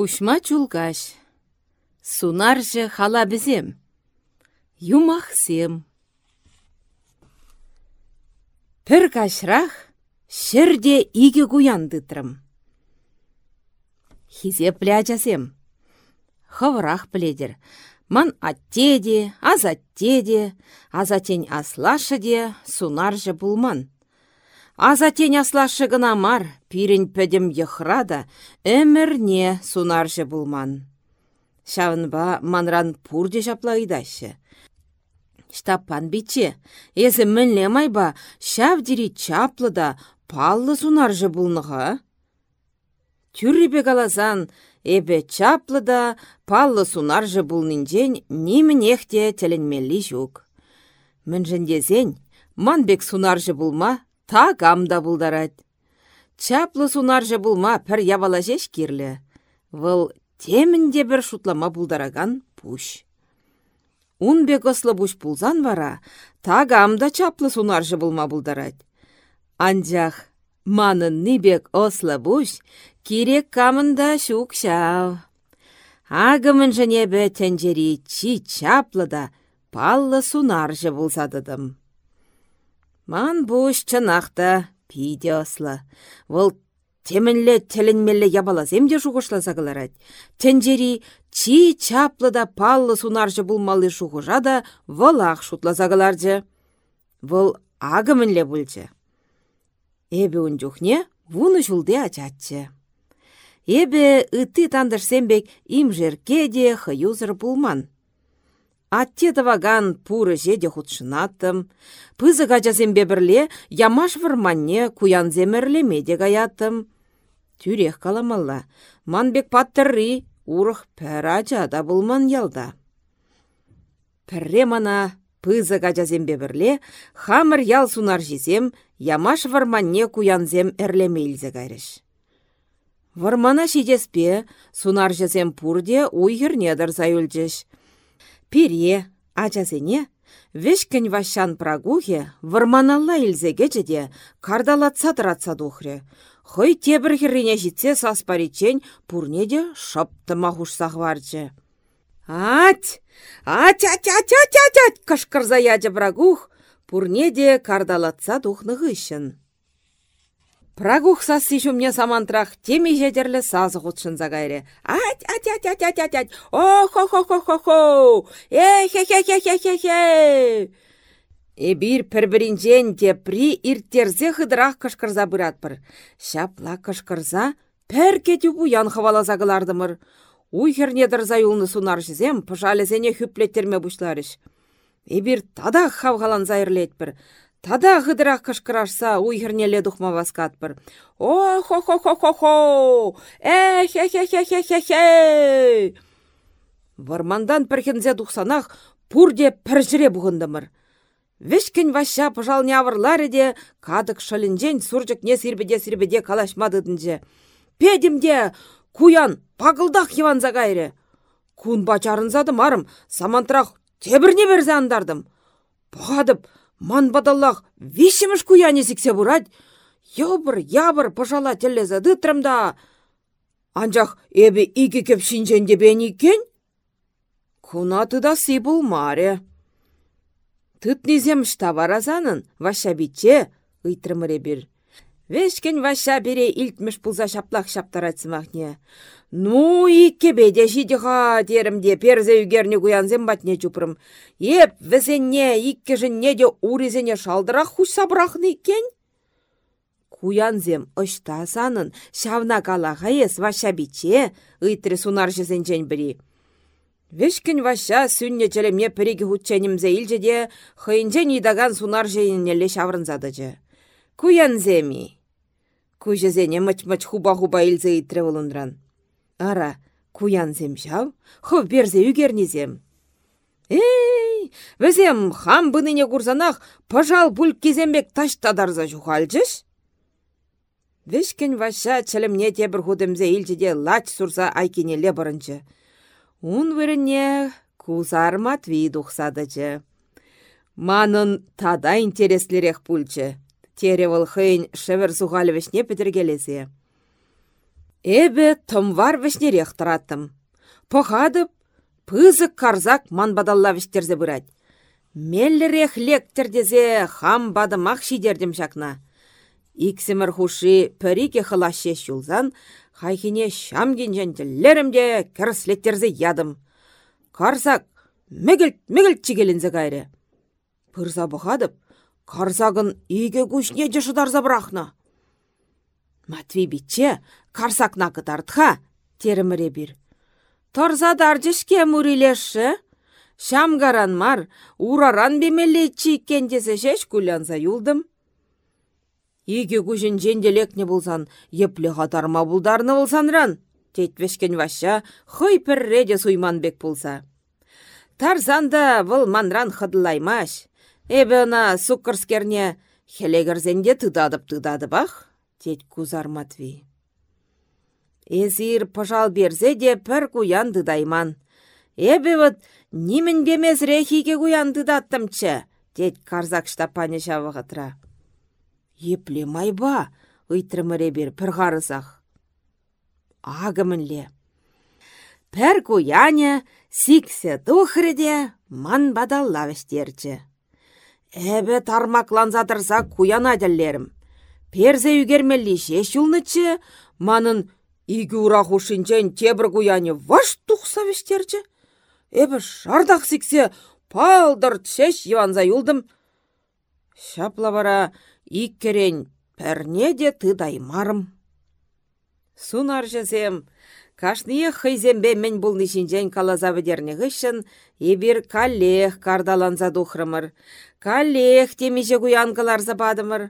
Хушма чулкаш. Сунаржы хала бізем. Юмахсем. Пір кашрақ, шерде иге куяндытрым. Хизе пляжасем. Хаврах пледер. Ман аттеде, азаттеде, азатень аслашыде, сунаржы булман. Азатень аслашы гына мар, пирен пөдім йхрада, әмірне сунаржы булман. Шавынба манран пурде жаплайдашы. Штаппан биче, езі мінле майба, шавдері чаплы да, паллы сунаржы булныға. Тюрребе галазан, Эбе чаплы да, паллы сунаржы булнинчен нимін эхте теленмелли жүк. Міншіндезен, манбек сунаржы булма, та гамда булдарад. Чаплы сунаржы булма пір ябала жеш кирлі. Выл темінде бір шутлама булдараган пуш. Унбек ослы буш пулзан вара, та гамда чаплы сунаржы булма булдарад. Анжақ, манын нибек ослы буш, Кирек камында шукшав. Агымын және бөтенжері чи чаплы да, паллы сунаржы болсадыдым. Ман бұш чынақта пиде ослы. Вол темінлі тілінмелі ябалазем де жуғышласа кыларад. Тенжері чи чаплы да паллы сунаржы болмалы жуғыжа да волақ шутласа кыларжы. Вол агымынле бұлжы. Эбі үн жүхне, вуны жулде ачатчы. Эбе ыты тандырсембек имжерке де хаюзыр пулман. Атте таваган пуры жеде хутшынаттым. Пызы гачасембе бірле ямаш вырманне куянземерлеме де гаятым. Тюрех каламалла. Манбек паттырри урых пәр да булман ялда. Пірре мана пызы гачасембе бірле хамыр ял сунар жезем ямаш вырманне куянзем әрлеме илзе Вармана шидеспе, сунар жесем пурде уйгернедір заюльчеш. Пире, ачасене, вешкін вашан прагухе, варманалла илзеге жеде, кардалатса тұратса духре. Хой тебір херрене житсе саспаричен пурнеде шыптыма хушсақ варчы. Ать! Ать, ать, ать, ать, ать, ать, кашкырза яде брагух, пурнеде кардалатса духны гыщын. Прагух сасси мне самантрах теми жетерлі сазы ғутшынза кайре. Ать, ать, ать, ать, ать, ать, ать, о, хо, хо, хо, хо, хо, э, хе, хе, хе, хе, хе, хе. Эбир пір-бірінжен при ирттерзе хыдырақ кышкырза бұратпыр. Шапла кышкырза пәр кетю бұян хавалаза кылардымыр. Уй хернедір заюлны сунар жізем, пыжалезене хүплеттерме бұшларыш. Эбир тада хавғалан зайырлетпір. Тада ғыдырақ кышкырашса уйхернеле духма васкатпыр. О, хо-хо-хо-хо-хо! Э, хе-хе-хе-хе-хе-хе! Вармандан пірхензе духсанах пурде піржіре бұғындымыр. Вешкен ваша пыжал нявырлары де кадык шалінжен суржық не сирбеде-сирбеде калашмадыдынже. Педімде куян пағылдақ еван загайры. Кун бачарынзады марым, самантырақ тебірне берзе андардым. Бұғадып, Ман бадаллах вишіміш куяне сіксе бұрад. Йобыр, ябыр, пожала теллезе дытрымда. Анжақ эбі икі кеп шинженде бен икен? Кунаты да си маре. Тытнезем штаваразанын, ваша битче, ыйтрымыре бір. Вешкен ваша бере илтмеш пулза шаплақ шаптаратсымақ Ну, икке беде жидиға де перзе үгерне куянзем батне чупрым. Еп, візенне, икке жынне де урезене шалдырақ хуш сабырақны иккен? Куянзем ұшта санын, шавна калаға ес ваша биче, ыйтры сунар жезенчен бірі. Вешкен ваша сүнне челеме піреге хутченімзе илжеде, хыйынчен идаган сунар жейінелі шаврынзадыжы. Куянземи. Кужезене мыч-мыч хуба-хуба илзе итрре Ара, куянзем жав, хов берзе үгернезем. Эй, візем хам бұныне курсанах, пажал бүл кезембек таш тадарза жухалжыш? Вешкен ваша чілімне тебір худымзе илчеде лач сурса айкенеле бұрынчы. Ун віріне кузар Матвей дұқсадычы. Манын тада интереслерек пульчы. Теревыл хыйн шевер сухалевешне петергелесе. Эбе тымвар вешнерех тұраттым. Похадып, пызык карзак ман бадалла вештерзе бұрад. Меллерех лектердезе хам бадымақ шидердім шакна. Иксімір хуши пөрике хылаще шулзан, хайхине шамген жәнтілерімде кіріслеттерзе ядым. Карзак, мегілт чигелінзе гайры. Пырза бұхадып, карзагын иге күшне жышыдарза бірақна. Матвей битче, карсакна кытартха, тереміре бір. Торзадар жешке мурилешші, шамгаран мар, ураран бемелі чиккендесе шеш күлянса юлдым. Иге күжін женделекне болсан, еплі қатарма бұлдарны болсанран, тетвешкен ваша, хой пірреде суйманбек болса. Тарзанда бұл манран хыдылаймаш. Эбі ана суккырскерне хелегірзенде тыдадып-тыдадып ах тет кузар Матвей. Эзир пожал берзе де пір куянды дайман. Эбе вот нимін бемез рехиге куянды даттымчы, тет карзак штапане шавығытра. Епле майба, ыйтрымыре бер пір ғарызақ. Агымынле. Пір куяне, сиксе тухрыде, ман бадалла вестерчі. Эбе тармакланзатырса куян адәллерім. Перзе үгермелли шеш юлнычы, манын игі ура хушинчен тебір куяне ваш тухса вештерчі. Эбі шардақ сіксе палдыр шеш еванза бара ик керен пәрне де тыдаймарым. Сунар жесем, кашные хыйзембе мен бұл нишинчен калаза бедерне гышын, ебір каллех кардаланза духрымыр. Каллех темеже куянкалар забадымыр.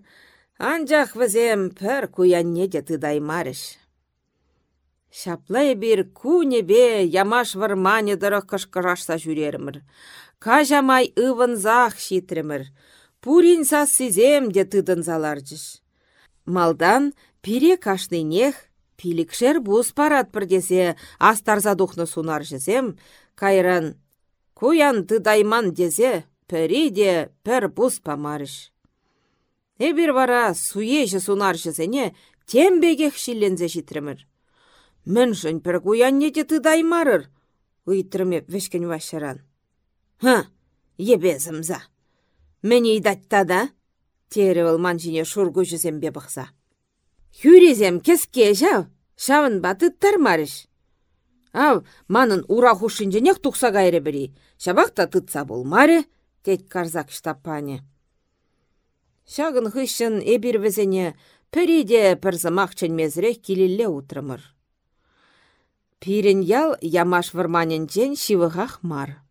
Анжақ візем пір куянне де тыдаймарыш. Шаплай бір бе ямаш вармане дырық кышкырашса жүрерімір. Кажамай зақ шитірімір. Пурин сас сізем де тыдын заларжыш. Малдан пире нех, пилікшер бұз парат десе астарза духны сунар жезем, кайран куян тыдайман дезе, пірі де пір бұз памарыш. Эбір вара суежі сунаршысене тембегех шиллензе житремір. Міншін пір куяннете тыдаймарыр, ұйттырмеп вешкен вашаран. Ха, ебезімза. Мені идатта да? Теревіл манжине шургу бе бұқса. Хүрезем кеске жау, шавын баты тармарыш. Ав, манын ура хушинженек тұқса гайры бірі, шабақта тұтса болмары, тет карзак штапане. Шагын хыщын эбир візіне піриде пірзымақ ченмезірек келелі ұтырымыр. Пирін ял ямаш вырманен шивығақ мар.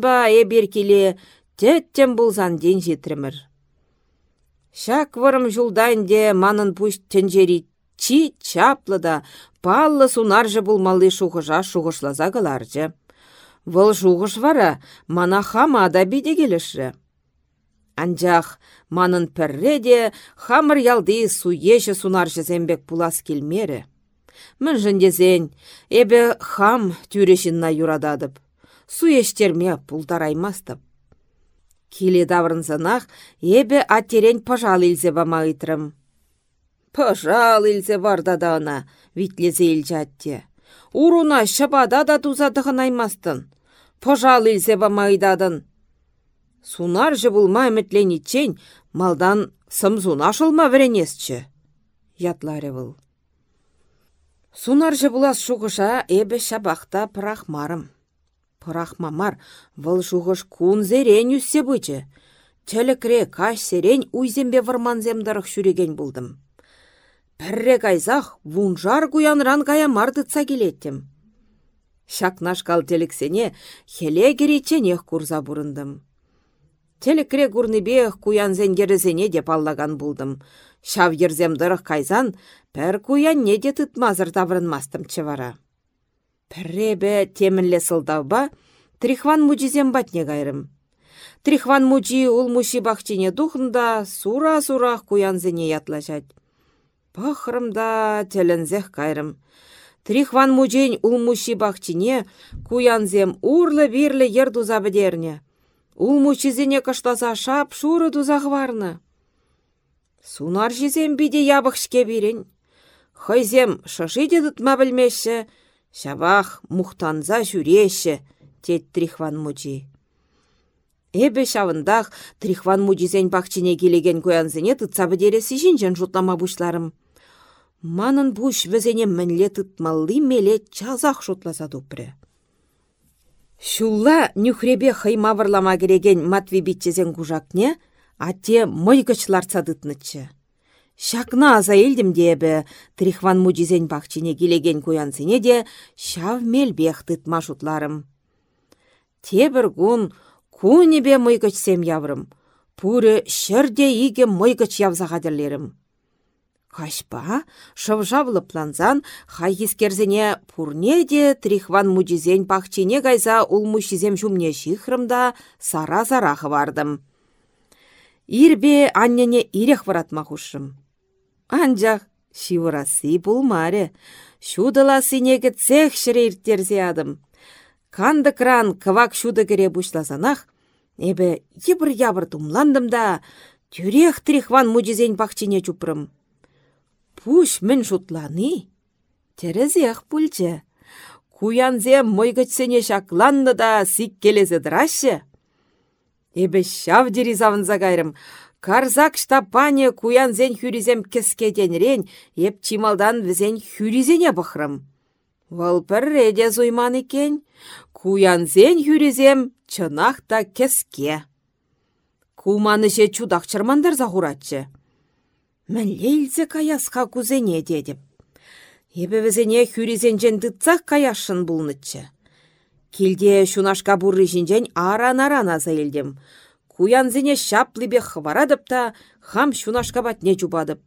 ба эбир келе теттен бұлзан ден жетірімір. Шак вырым де манын пуш тенжери чи чаплы да паллы сунаржы бұлмалы шуғыжа шуғышлаза кыларжы. Вұл шуғыш вара мана хама да биде келіші. Анжақ манын пірре де хамыр ялды суеші сунаршы зембек пулас келмері. Мін жіндезен, эбі хам тюрешінна юрададып. Суештерме пулдараймастып. Киле даврынсынақ, эбі аттерен пажал илзе бама ытрым. Пажал илзе барда да ана, витлезе илжатте. Уруна шабада да тузадығын аймастын. Пажал илзе бама Сунар же булма үмітленітчен, малдан сымзуна шылма віренесчі. Ятлары бұл. Сунар же булас шуғыша эбі шабақта пырахмарым. Пырахмамар, выл шуғыш кун зерен үссе бычы. Тәлікре каш серен уйзембе варманземдарық шүреген булдым. Пірре кайзақ вунжар куянран мардыца келеттім. Шакнашкал теліксене хеле кереченех курза бұрындым. Телекре курныбех куянзен ерезене деп аллаган булдым. Шав ерзем дырық кайзан, пәр куян не де тұтмазыр таврынмастым. Пірребе темінле сылдауба, трихван мучизем батне гайрым. Трихван мучи ул мучи бахчине духында сура-сура куянзене ятлашать. Пахрымда телензех кайрым. Трихван мучень ул мучи бахчине куянзем урлы-бирлі ерду забедерне. Улму чизене каштаса шап шуры тузақ варны. Сунар жезем биде ябықшке берен. Хойзем шашиде тұтма білмеші, шабах мұқтанза жүреші, тет Трихван Мучи. Эбе шавындақ Трихван Мучизен бақчине келеген көянзіне тұтса бідересі жинжен жұтлама бұшларым. Манын бұш візене мінле тұтмалли меле чазақ жұтласа тұпыры. Шулла нюхребе хаймавырлама кереген Матви битчезен кужакне, ате мойгычлар садытнычы. Шакна аза елдім дебі, Трихван мудизен бақчине келеген коянсыне де шав мелбех тытма шутларым. Тебір гун кунебе мойгычсем яврым, пуры шырде иге мойгыч явза қадірлерім. Кашпа, шывжавлы планзан, хай ескерзіне пурне де Трихван мудизен бақчине гайза улмушизем жумне шихрымда сара-зарахы вардым. Ирбе аннене ирех варатма. Анжақ шивырасы маре. Шудыла синеге цех шірейрттерзе адым. Канды кран кывак шуды кере бушласанах, эбі ебір ябыр тумландым да, тюрех трихван мудизен бақчине чупрым. Пуш мін шутланы, терезех пульче. Куянзе мойгычсене шакланды да сик келезе дырашы. Эбі шав деризавынза кайрым, Карзак штапане зен хүризем кескеденрен, еп чималдан візен хүризене бұқрым. Вал пірреде зойман екен, зен хүризем чынақта кеске. Куманыше чудақ чырмандар зағуратчы. Мен лейлзе каясқа кузене дедіп. Ебі візене хүризенжен дытсақ каяшын бұлнытчы. Килде шунашка бурры жинжен аран-аран аза елдім. Куянзене шаплыбе хварадып та хам шунашкабатне чупадып.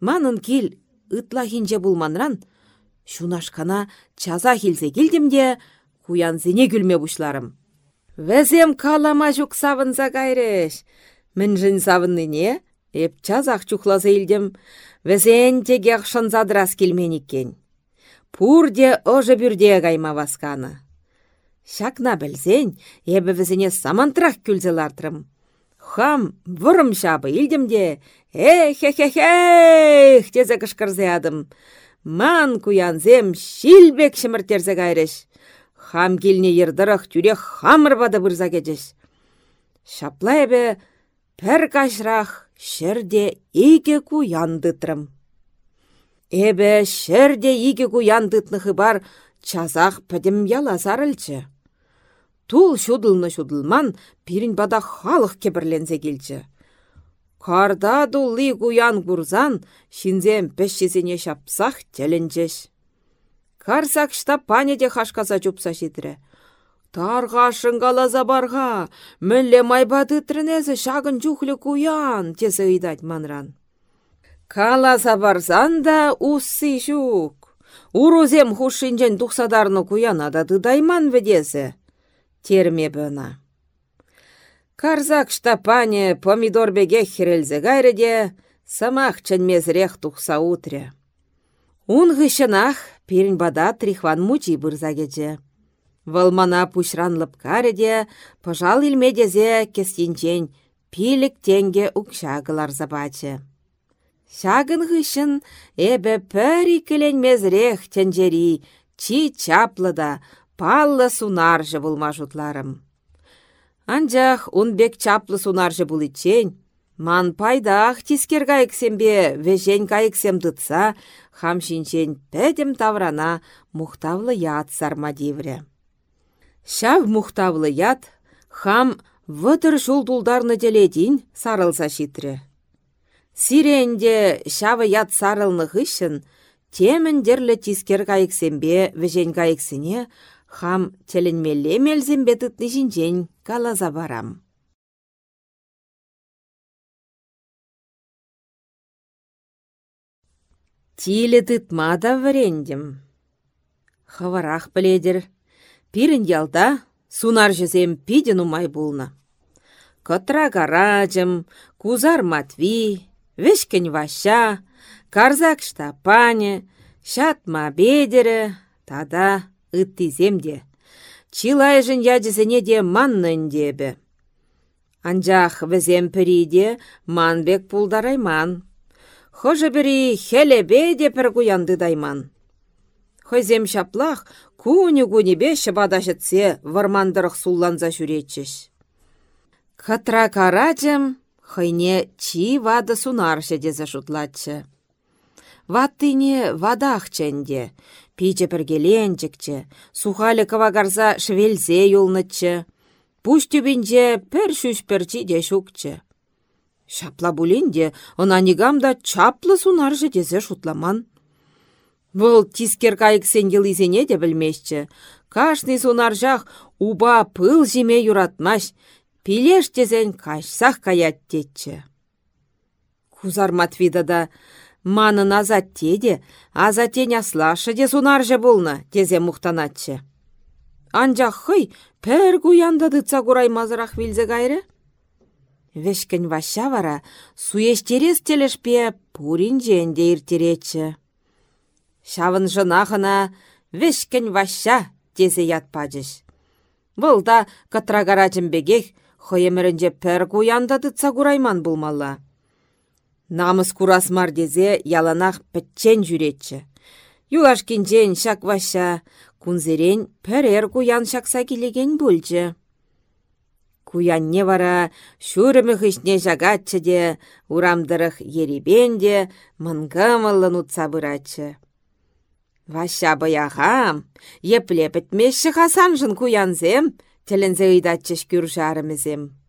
Манын кил ытла хинче булманран, шунашкана чаза хилсе килдімде, куянзене күлме бушларым. Вәзем калама жүк савынса кайреш. Мін жын савынныне, еп чазақ чухласа илдім, вәзен теге задрас келменіккен. Пурде ожы бүрде кайма васканы. Шакна білсен, ебі візіне самантрақ күлзелартрым. Хам, вұрым шабы илдімде, эх-хе-хе-хех, тезе адым. Ман куянзем шилбек шымыртерзе кайрыш. Хам келіне ердырық тюре хамыр бады бұрза кедеш. Шапла әбі пір кашрақ шерде иге куяндытрым. Эбі шерде иге куяндытнықы бар чазақ пәдім ялазарылчы. Тул шудылны шудылман пирин бада халық кебірлензе келчі. Карда дулли куян курзан, шинзем пешчесене шапсах теленчеш. Карсак пане де хашкаса чупса шитре. Тарға шынгалаза барға, мүлле майбады трінезі шағын жүхлі куян, тесі ыйдать манран. Каласа барсан да уссы шук. Урузем хушинжен тухсадарны куянада дайман ведесі терме бөна. Карзак штапане помидор беге хирелзе гайреде, самах ченмезрех тухса утре. Ун гышынах пирин бада трихван мучи бұрзагеде. Валмана пушранлып кареде, пожал илмедезе кестинчен пилік тенге укшагылар забачы. Шагын ғышын эбе пәрі кіленмезрех тенжери, чи чаплыда, паллы сунаржы булма жутларым. Анжақ бек чаплы сунаржы бұл итчен, ман пайдақ тискер кайыксембе вежен кайыксем дытса, хам шинчен пәдім таврана ят сарма дивре. Шав мұқтавлы ят, хам вăтăр жул телетин сарылса шитре. Сиренде шавы ят сарылны хышын, темін дерлі тискер кайыксембе вежен кайыксене хам теленмелле мелзембе тытны жинжен калаза барам. Тилі тытма да варендім. Хаварах біледір. Пирін ялда сунар жезем пиден умай булна. Котра гаражым, кузар матви, вешкен ваша, карзак штапане, шатма бедері, тада ыттисемде. Чилайжын ядесене де маннын дебі. Анжақ візем піриде манбек пулдарайман. Хожы бірі хелебе де пір куянды дайман. Хойзем шаплах куні-кунебе шыбадашытсе вармандырық сулланза жүретчіш. Кытра карачым, хыйне чи вады сунаршы дезе шутлатчы. Ваттыне вадах ченде, пиче піргеленчікчі, сухалі кавагарза швелзе юлныччы, пуш түбінже пір шүшперчі де шукчы. Шапла булинде, нигамда чаплы сунаршы дезе шутламан. Бұл тискер кайык сен изене де білмешчі. Кашны сунаржақ уба пыл жеме юратмаш, пилеш тезен кашсақ каят детчі. Кузар Матвида да Манын азат теде, азатен аслашы де сунаржы болна, тезе мұқтанатчы. Анжақ хый, пәр куянда дытса мазырақ вилзе гайры? Вешкін ваша вара, суештерес телешпе пурин женде иртеречі. Шавын жынағына вешкін ваша тезе ятпадыш. Вылда катрагара бегех, хойемірінже пәр куянда дытса курайман болмалла. Намыс курасмар дезе яланах пӹтчен жүретчі. Юлаш шак шакваша, кунзерен пәрер куян шакса келеген бөлчі. Куянне вара шүрімі хышне жагатчы де, урамдырых еребен де, мынгымылын утса бұратчы. Ваша баяхам, епле бітмеші хасанжын куянзем, тілінзе ыйдатчыш жарымызем.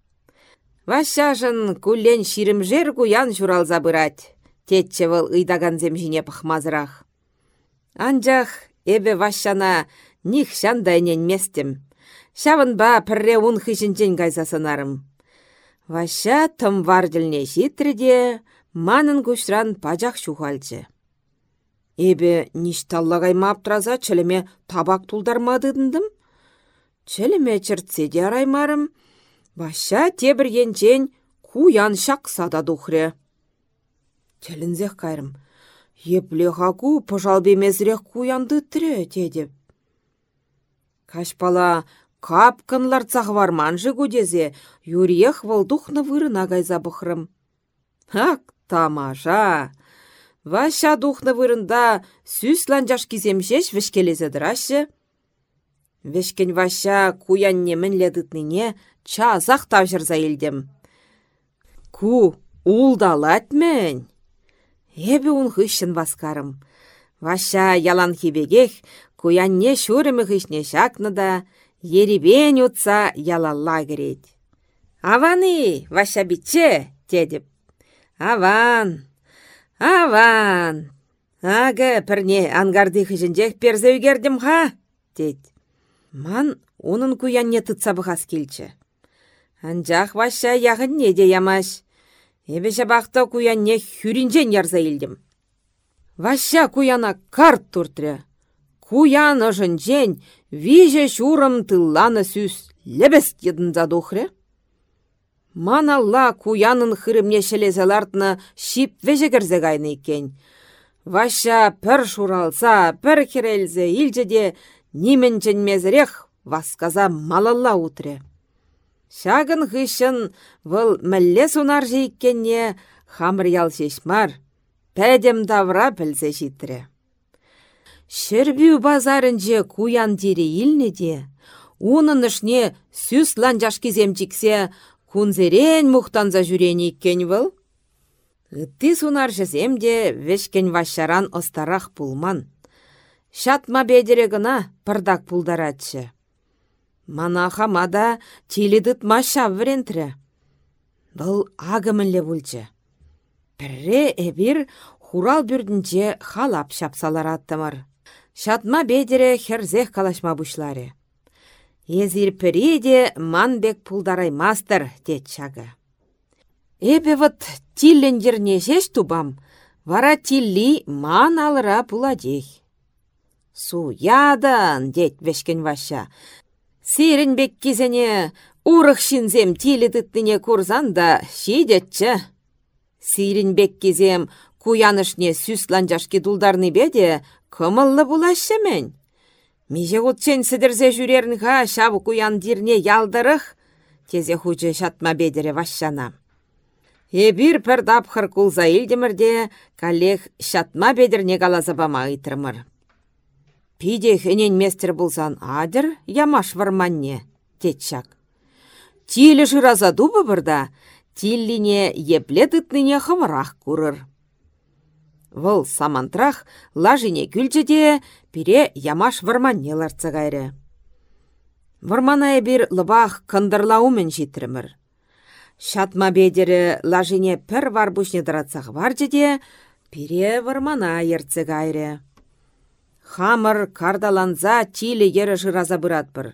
Вашажын куллен ширимжер куян журал забырать. Тетче вăл ыйдаганзем жине пăхмазырах. Анчах эбе вашана них шандайнен местем. ба пірре ун хышинчен кайса сынарым. Ваша тым манын күшран пачах шухальчы. Эбе ништаллагай маптраза чіліме табак тулдармадыдындым. Чіліме чыртсе араймарым, Баша тебіргенчен куян шақса да дұхре. Телінзех кайрым. Епле хаку бемезірек куянды тіре, дедіп. Кашпала капкынлар варманжы гудезе, юриех волдухна вырына гайза бұхрым. Ак, тамаша! Ваша духна вырында сүс ланжаш киземшеш вішкелезе дырашы. Вешкен ваша куян немін ледытныне часах тавжырза елдем. Ку, улдалат мен. Эбі ун хыщын васкарым. Ваша ялан хибегех, куянне шурымы хышне шакны да, еребен утса ялалла керет. Аваны, ваша битче, дедіп. Аван, аван. Ага, пірне ангарды хышынжех перзеугердім ха, дед. Ман унын куянне тытса бұғас келчі. Анжақ ваша яғын неде ямаш. Эбеше бақта куянне хүрінжен ярза елдім. Ваша куяна карт туртря. Куян жен виже шурым тылланы сүз лебес едін задухря. Маналла куянын хырымне шелезелартны шип веже кірзе гайны екен. Ваша пір шуралса, пір керелзе илжеде нимен мезірех васказа малалла утре. Шагын хыщын вăл мәлле сунар жейіккенне хамыр ял шешмар, пәдем давра пілзе житірі. Шербю базарынже куян дире илнеде, унын ышне сүс ланжаш кеземчіксе, кунзерен мұқтанза жүрені иккен вăл. Үтті сунар жеземде вешкен вашаран остарақ пулман. Шатма бедере гына пырдак пулдаратшы. Мана хамада тилидыт маша врентрі. Бұл агымынле бүлчі. Пірре әбір хурал бүрдінче халап шапсалар аттымыр. Шатма бедере херзех калашма бұшлары. Езір піреде манбек пулдарай мастер дед чага. Эбе вот тиллендерне жеш тубам, вара тилли ман алыра пуладех. Су ядан, дед вешкен ваша, бек кезене урық шинзем тилі курзан да шидетчі. бек кезем куянышне сүсланжашки дулдарны беде кымыллы булашы мен. Меже утчен сідірзе жүрернға шабы куян дирне ялдырық, тезе хучы шатма бедере вашшана. Эбир пір дапхыр кулза илдемірде, калех шатма бедірне бама ыйтырмыр. Пиде хенен местер булсан адыр, ямаш варманне, тетчак. Тилі жыраза дубы бірда, тиллине епле тытныне хымырақ курыр. Вăл самантрах лажине күлчеде пире ямаш варманне ларца гайры. Вармана бир лыбах кындырлаумен житірімір. Шатма бедері лажине пір варбушне дыратсақ варжеде, пире вармана ерце гайры. Хамыр кардаланза тилі ері жыраза бұратпыр.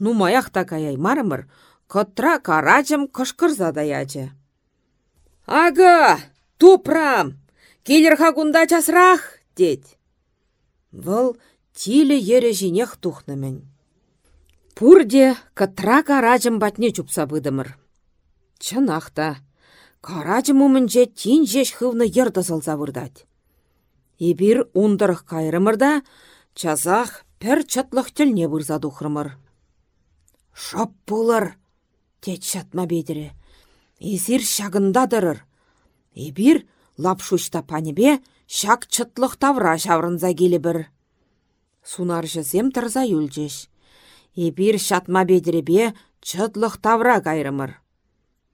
Ну маяқ такаяй марымыр, Котра карачым кышкырза даячы. Ага, тупрам, келер хагунда часрах, дед. Вăл тиле ере жинех тухнымын. Пурде кытра карачым батне чупса быдымыр. Чынақта, карачым умынче тин жеш хывны ерді вырдать. Ебір ундырық кайрымырда, чазах пір чатлық тілне вырза духрымыр. Шап болыр, тет шатма бедірі. Езір шагындадырыр. Ебір лапшушта панебе шак чытлық тавра шаврынза келі бір. Сунар жызем тұрза юлжеш. Ебір шатма бедіребе чытлық тавра кайрымыр.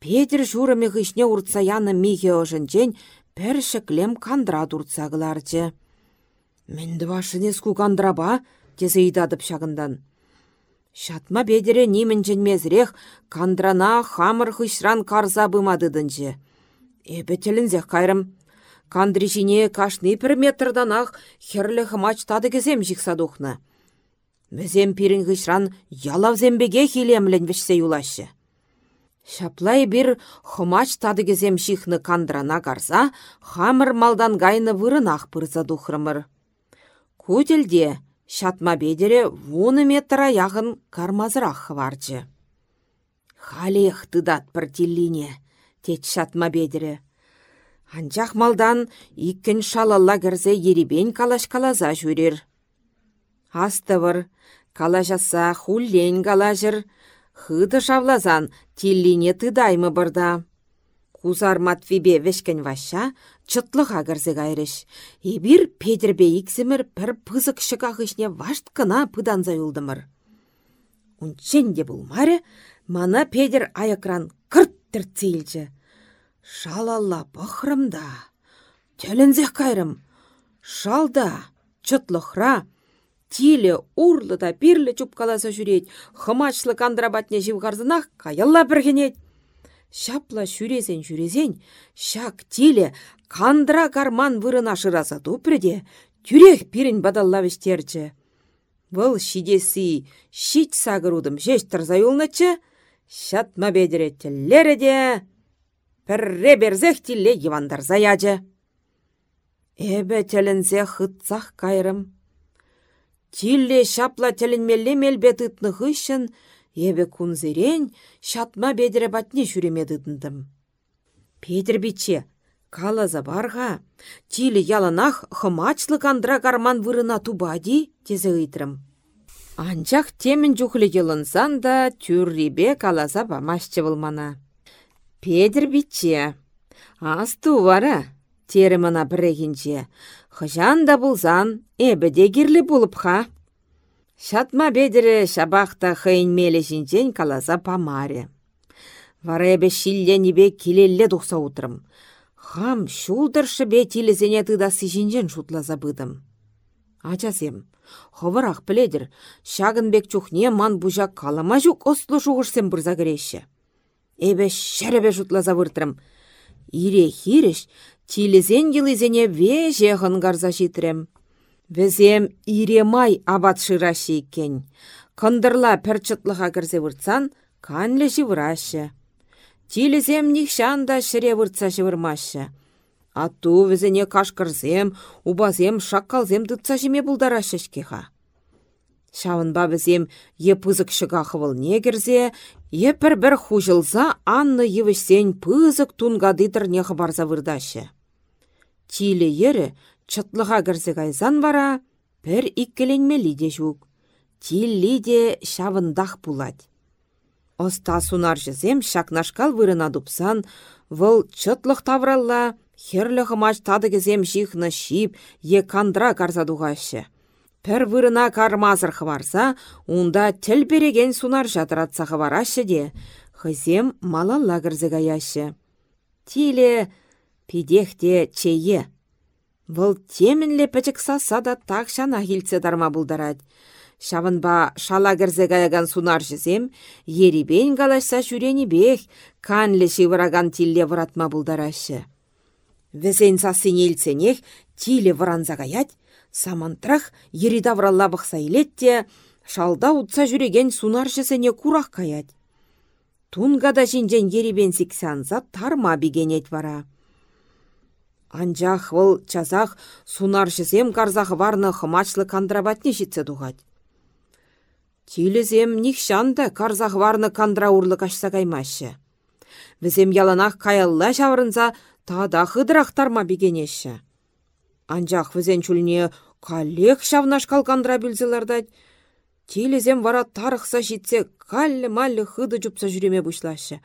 Петр журымы ғышне уртса яны миге ожынчен пір шіклем кандра туртса қыларчы. Мінді башынес ку кандраба, тезі идадып шагындан. Шатма бедере нимінчен мезрех кандрана хамыр хышран карза бымадыдынче. Эбі тілінзех кайрым. Кандришине кашны пір метрданах херлі хымач тады кезем жиксадухны. Бізем пирін хышран ялав зембеге хилемлен вешсе юлашы. Шаплай бір хымач тады кезем шихны кандрана карза, хамыр малдан гайны вырынах пырза духрымыр. Кутелде, Шатма бедере вуны метра яғын кармазырақ хварчы. Халех тыдат тиллине, тет шатма бедере. Анчах малдан иккен шалалла кірзе еребен калаш калаза жүрер. Астывыр, калажаса хуллен калажыр, хыды шавлазан тиллине тыдаймы бұрда. Кузар Матвибе вешкен ваша, чытлыға кірзе кайрыш. Ебір педірбе иксімір пір пызык шығағышне вашт кына пыданза юлдымыр. Унченде маре, мана педір аякран кырт тіртсейлчі. Шалалла бұхрымда, тәлінзех кайрым. Шалда, чытлықра, Тиле урлы да бирлі чупкаласа жүрет, хымачлы кандрабатне живгарзынақ каялла біргенет. Шапла шүрезен жүрезен, шак тиле кандра карман вырына шыраса тупреде, тюрех пирін бадалла вештерчі. Бұл шидесі шит сағырудым жеш тұрза юлначы, шатма бедере тіллереде, пірре берзех тилле евандар заячы. Эбе тілінзе хытсақ кайрым. Тилле шапла тілінмелі мелбет ытны хыщын, Ебе кунзырен шатма бедре батне жүремедідіндім. Петр биче, калаза барға, тилі яланах хымачлы кандра карман вырына тубади, тезе ыйтрым. Анчах темін жүхлі елынсан да тюррибе калаза бамашчы. Петр биче, аз тувара, теріміна бірегінче, хыжан да бұлзан, әбіде керлі болып ха. Шатма бедері шабақта хыйн мелі жинчен каласа памаре. Вара эбе шиллленебе келелле тухса утрым. Хам шулдыршы бе тилізене тыдасы жинчен шутласа быдым. Ачасем, ховырақ пледер, бек чухне ман бужа калама жук ослы шуғышсем бұрза кереші. Эбе шәребе шутласа выртырым. Ире хиреш, тилізен елізене веже гарза житрем. Візем иремай абат шырашы екен. Кындырла пір чытлыға кірзе вұртсан, канлі жывырашы. Тилізем нихшан да шыре вұртса жывырмашы. Ату візіне кашкырзем, убазем шаккалзем дытса жеме бұлдарашы шкеха. Шавынба бізем е пызык шыға хывыл не кірзе, е пір-бір хужылза анны евішсен пызык тунға дыдыр не хабарза. Тилі ері чытлыға кірсе кайзан вара, пір иккеленмелі де жүк. Тилли де шавындақ пулать. Оста сунаржызем шакнашкал вырына дупсан, вăл чăтлăх тавралла, херлі хымач тадыгізем жихны шип, е кандра карса дуғашы. Пір вырына кармазыр хварса, унда тіл береген сунар жатыратса хварашы де, хызем малалла кірзі гаяшы. Тиле пидехте чейе. Вăл темінле пӹчік саса да такшана хилсе дарма бұлдарад. Шавынба шала кірзе гаяган сунар жызем, ерибен галашса жүрені бех, канлі шивыраган тилле вратма бұлдарашы. Візен сасын елценех тиле вранза гаять, самантрах ерида вралла бұқса илетте, шалда утса жүреген сунар жызене курах каять. Тунгада жинжен ерибен сиксанза тарма бігенет вара. Анжақ выл чазақ сунар жызем карзақ варны хымачлы кандрабатне житсе дуғать. Тилізем нихшанда карзах варны кандра урлы кашса каймашы. Візем яланақ каялла жаврынса тада хыдырақтарма бігенеші. Анжақ візен чүліне калек шавнашкал кандра білзілардад. Тилізем вара тарықса житсе каллі-маллі хыды жупса жүреме бұшлашы.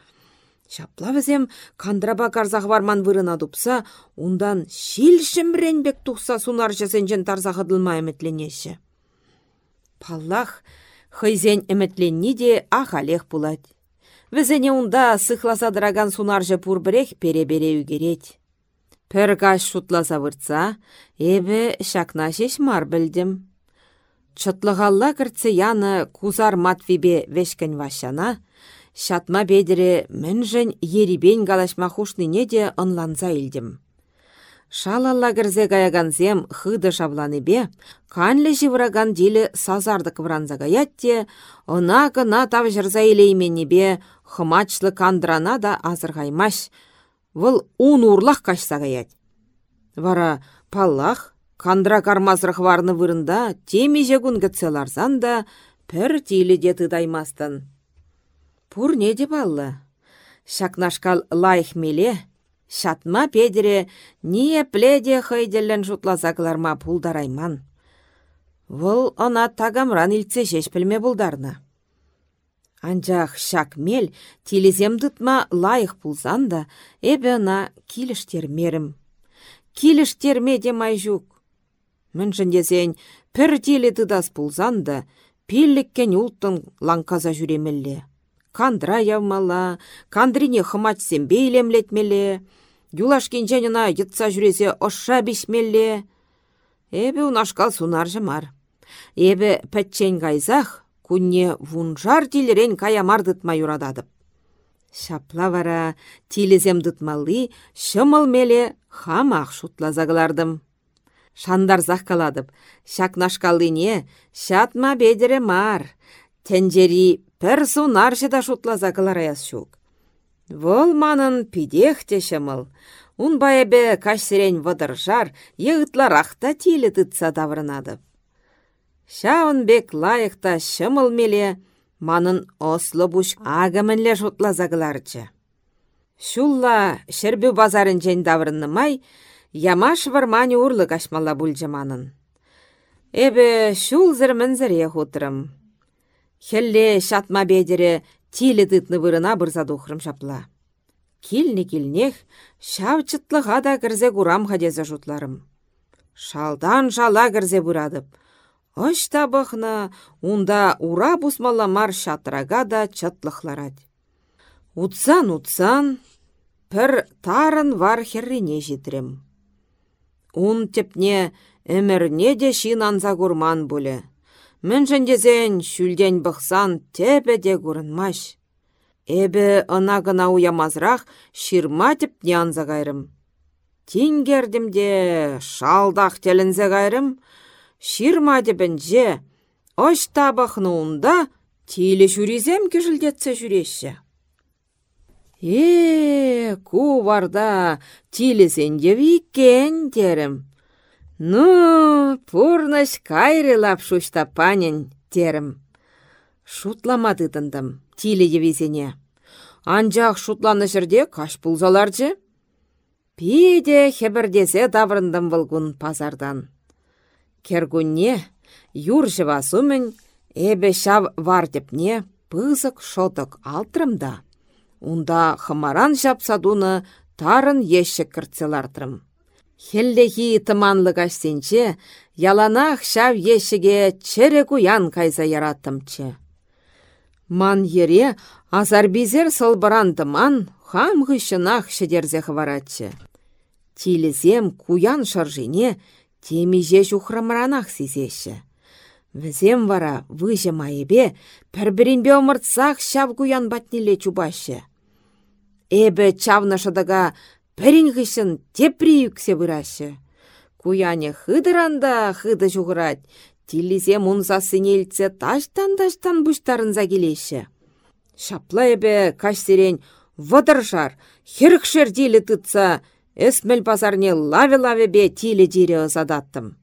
Шапла візем кандраба карзах варман вырына дупса, ундан шилшімренбек тухса сунар жесенжен тарзахыдылма әметленеші. Паллах, Хыйзен әмітленні де ағалех пулать. Візене унда сыхласа сунаржы пурбірех пере-бере үгерет. Пір гаш шутласа выртса, эбі шакна шеш мар білдім. Чытлығалла кіртсе яны кузар матвибе вешкен вашана, шатма бедері мінжін ерибен галашма хушныне де ынланза илдім. Шалалла кірзе гаягансем хыды шавланыбе, канлі живыраган дилі сазарды кывранза гаятте, она кына тав жырза илейменебе хымачлы кандрана да азырғаймаш. Выл ун урлах кашса гаят. Вара паллах, кандра кармазрық варны вырында теми жегун гыцеларзан да пір тилі де тыдаймастын. Пур не де баллы? Шакнашкал лайх меле, Шатма педере не пледе хыйделлен жұтласа кыларма пулдарайман. Вұл она тагамран илтсе шеш пілме бұлдарна. Анжақ шак мел телезем дытма лайық пулсан эбе она киліштермерім. Киліштерме май жүк. Міншін десен, пір теле тыдас пулсан да, пилліккен ұлттың ланказа жүремелле кандра явмала, кандрине хымачсем бейлемлетмеле, юлаш кенченіна йытса жүресе ошша бишмелле. Эбе унашкал сунар жымар. Эбе пәтчен кайзах, күнне вунжар тилерен каямар дытма юрададып. Шапла вара тилезем дытмалли, шымыл меле хамақ шутлазагылардым. Шандар каладып, шакнашкаллине, шатма бедере мар, тенжери пір сунаршы да шутлаза кылараяс шук. Вол манын пидех те шымыл. Ун байбе кашсерен вăдыржар, йығытларахта тилі тытса таврынады. Шаун бек лайықта шымыл меле, манын ослы буш агымынле шутлаза кыларчы. Шулла шербі базарын жен май, ямаш вармани урлы кашмалла бульчы манын. Эбе шул зірмін хутрым. Хелле шатма бедере тилі тытны вырына бұрза духрым шапла. Килні килнех, шав чытлыға да кірзе курам хадезі жұтларым. Шалдан шала кірзе бұрадып. Ош табықна, унда ура мар шатрага да чытлықларад. Утсан, утсан, пір тарын вар херрине житрем. Ун тепне әмірне де шин анза курман бұлі. Міншін дезен шүлден бұқсан тепе де көрінмаш. Эбі ына гына уямазрақ ширма тіп нянза ғайрым. Тингердім де шалдақ телінзе ғайрым. Ширма же, ош табақны ұнда тилі жүрезем кешілдетсе жүреші. Е, ку барда тилесен де виккен дерім. Ну, пурнаш кайры лапшушта панин, терім. Шутламады тындым, тилі евезене. Анжақ шутланы жерде каш пулзаларжы? Пиде хебірдесе даврындым вылгун пазардан. Кергунне, юр жывасумын, эбе шав вар депне, пызык шоток алтрымда. Унда хымаран садуны тарын еші кіртселартрым. Хеллехи тыманлы кастенче, яланах шав ешіге чере куян кайза яраттымчы. Ман ере азарбизер сылбырандыман хам ғышынақ шедерзе хваратчы. Тилізем куян шаржине темеже жухрамранах сизеші. Візем вара выжы майыбе пір-бірінбе омыртсақ шав куян батнеле чубашы. Эбі чавнашыдыға пірін ғышын тепри юксе вырашы. Куяне хыдыранда хыды жуғырать, Тилизе мунса сынелтсе таштан-таштан бұштарынза келеші. Шапла эбе кашсерен вăдыршар, херкшер дилі тұтса, эсмел пазарне лаве-лаве бе тилі дире ызадаттым.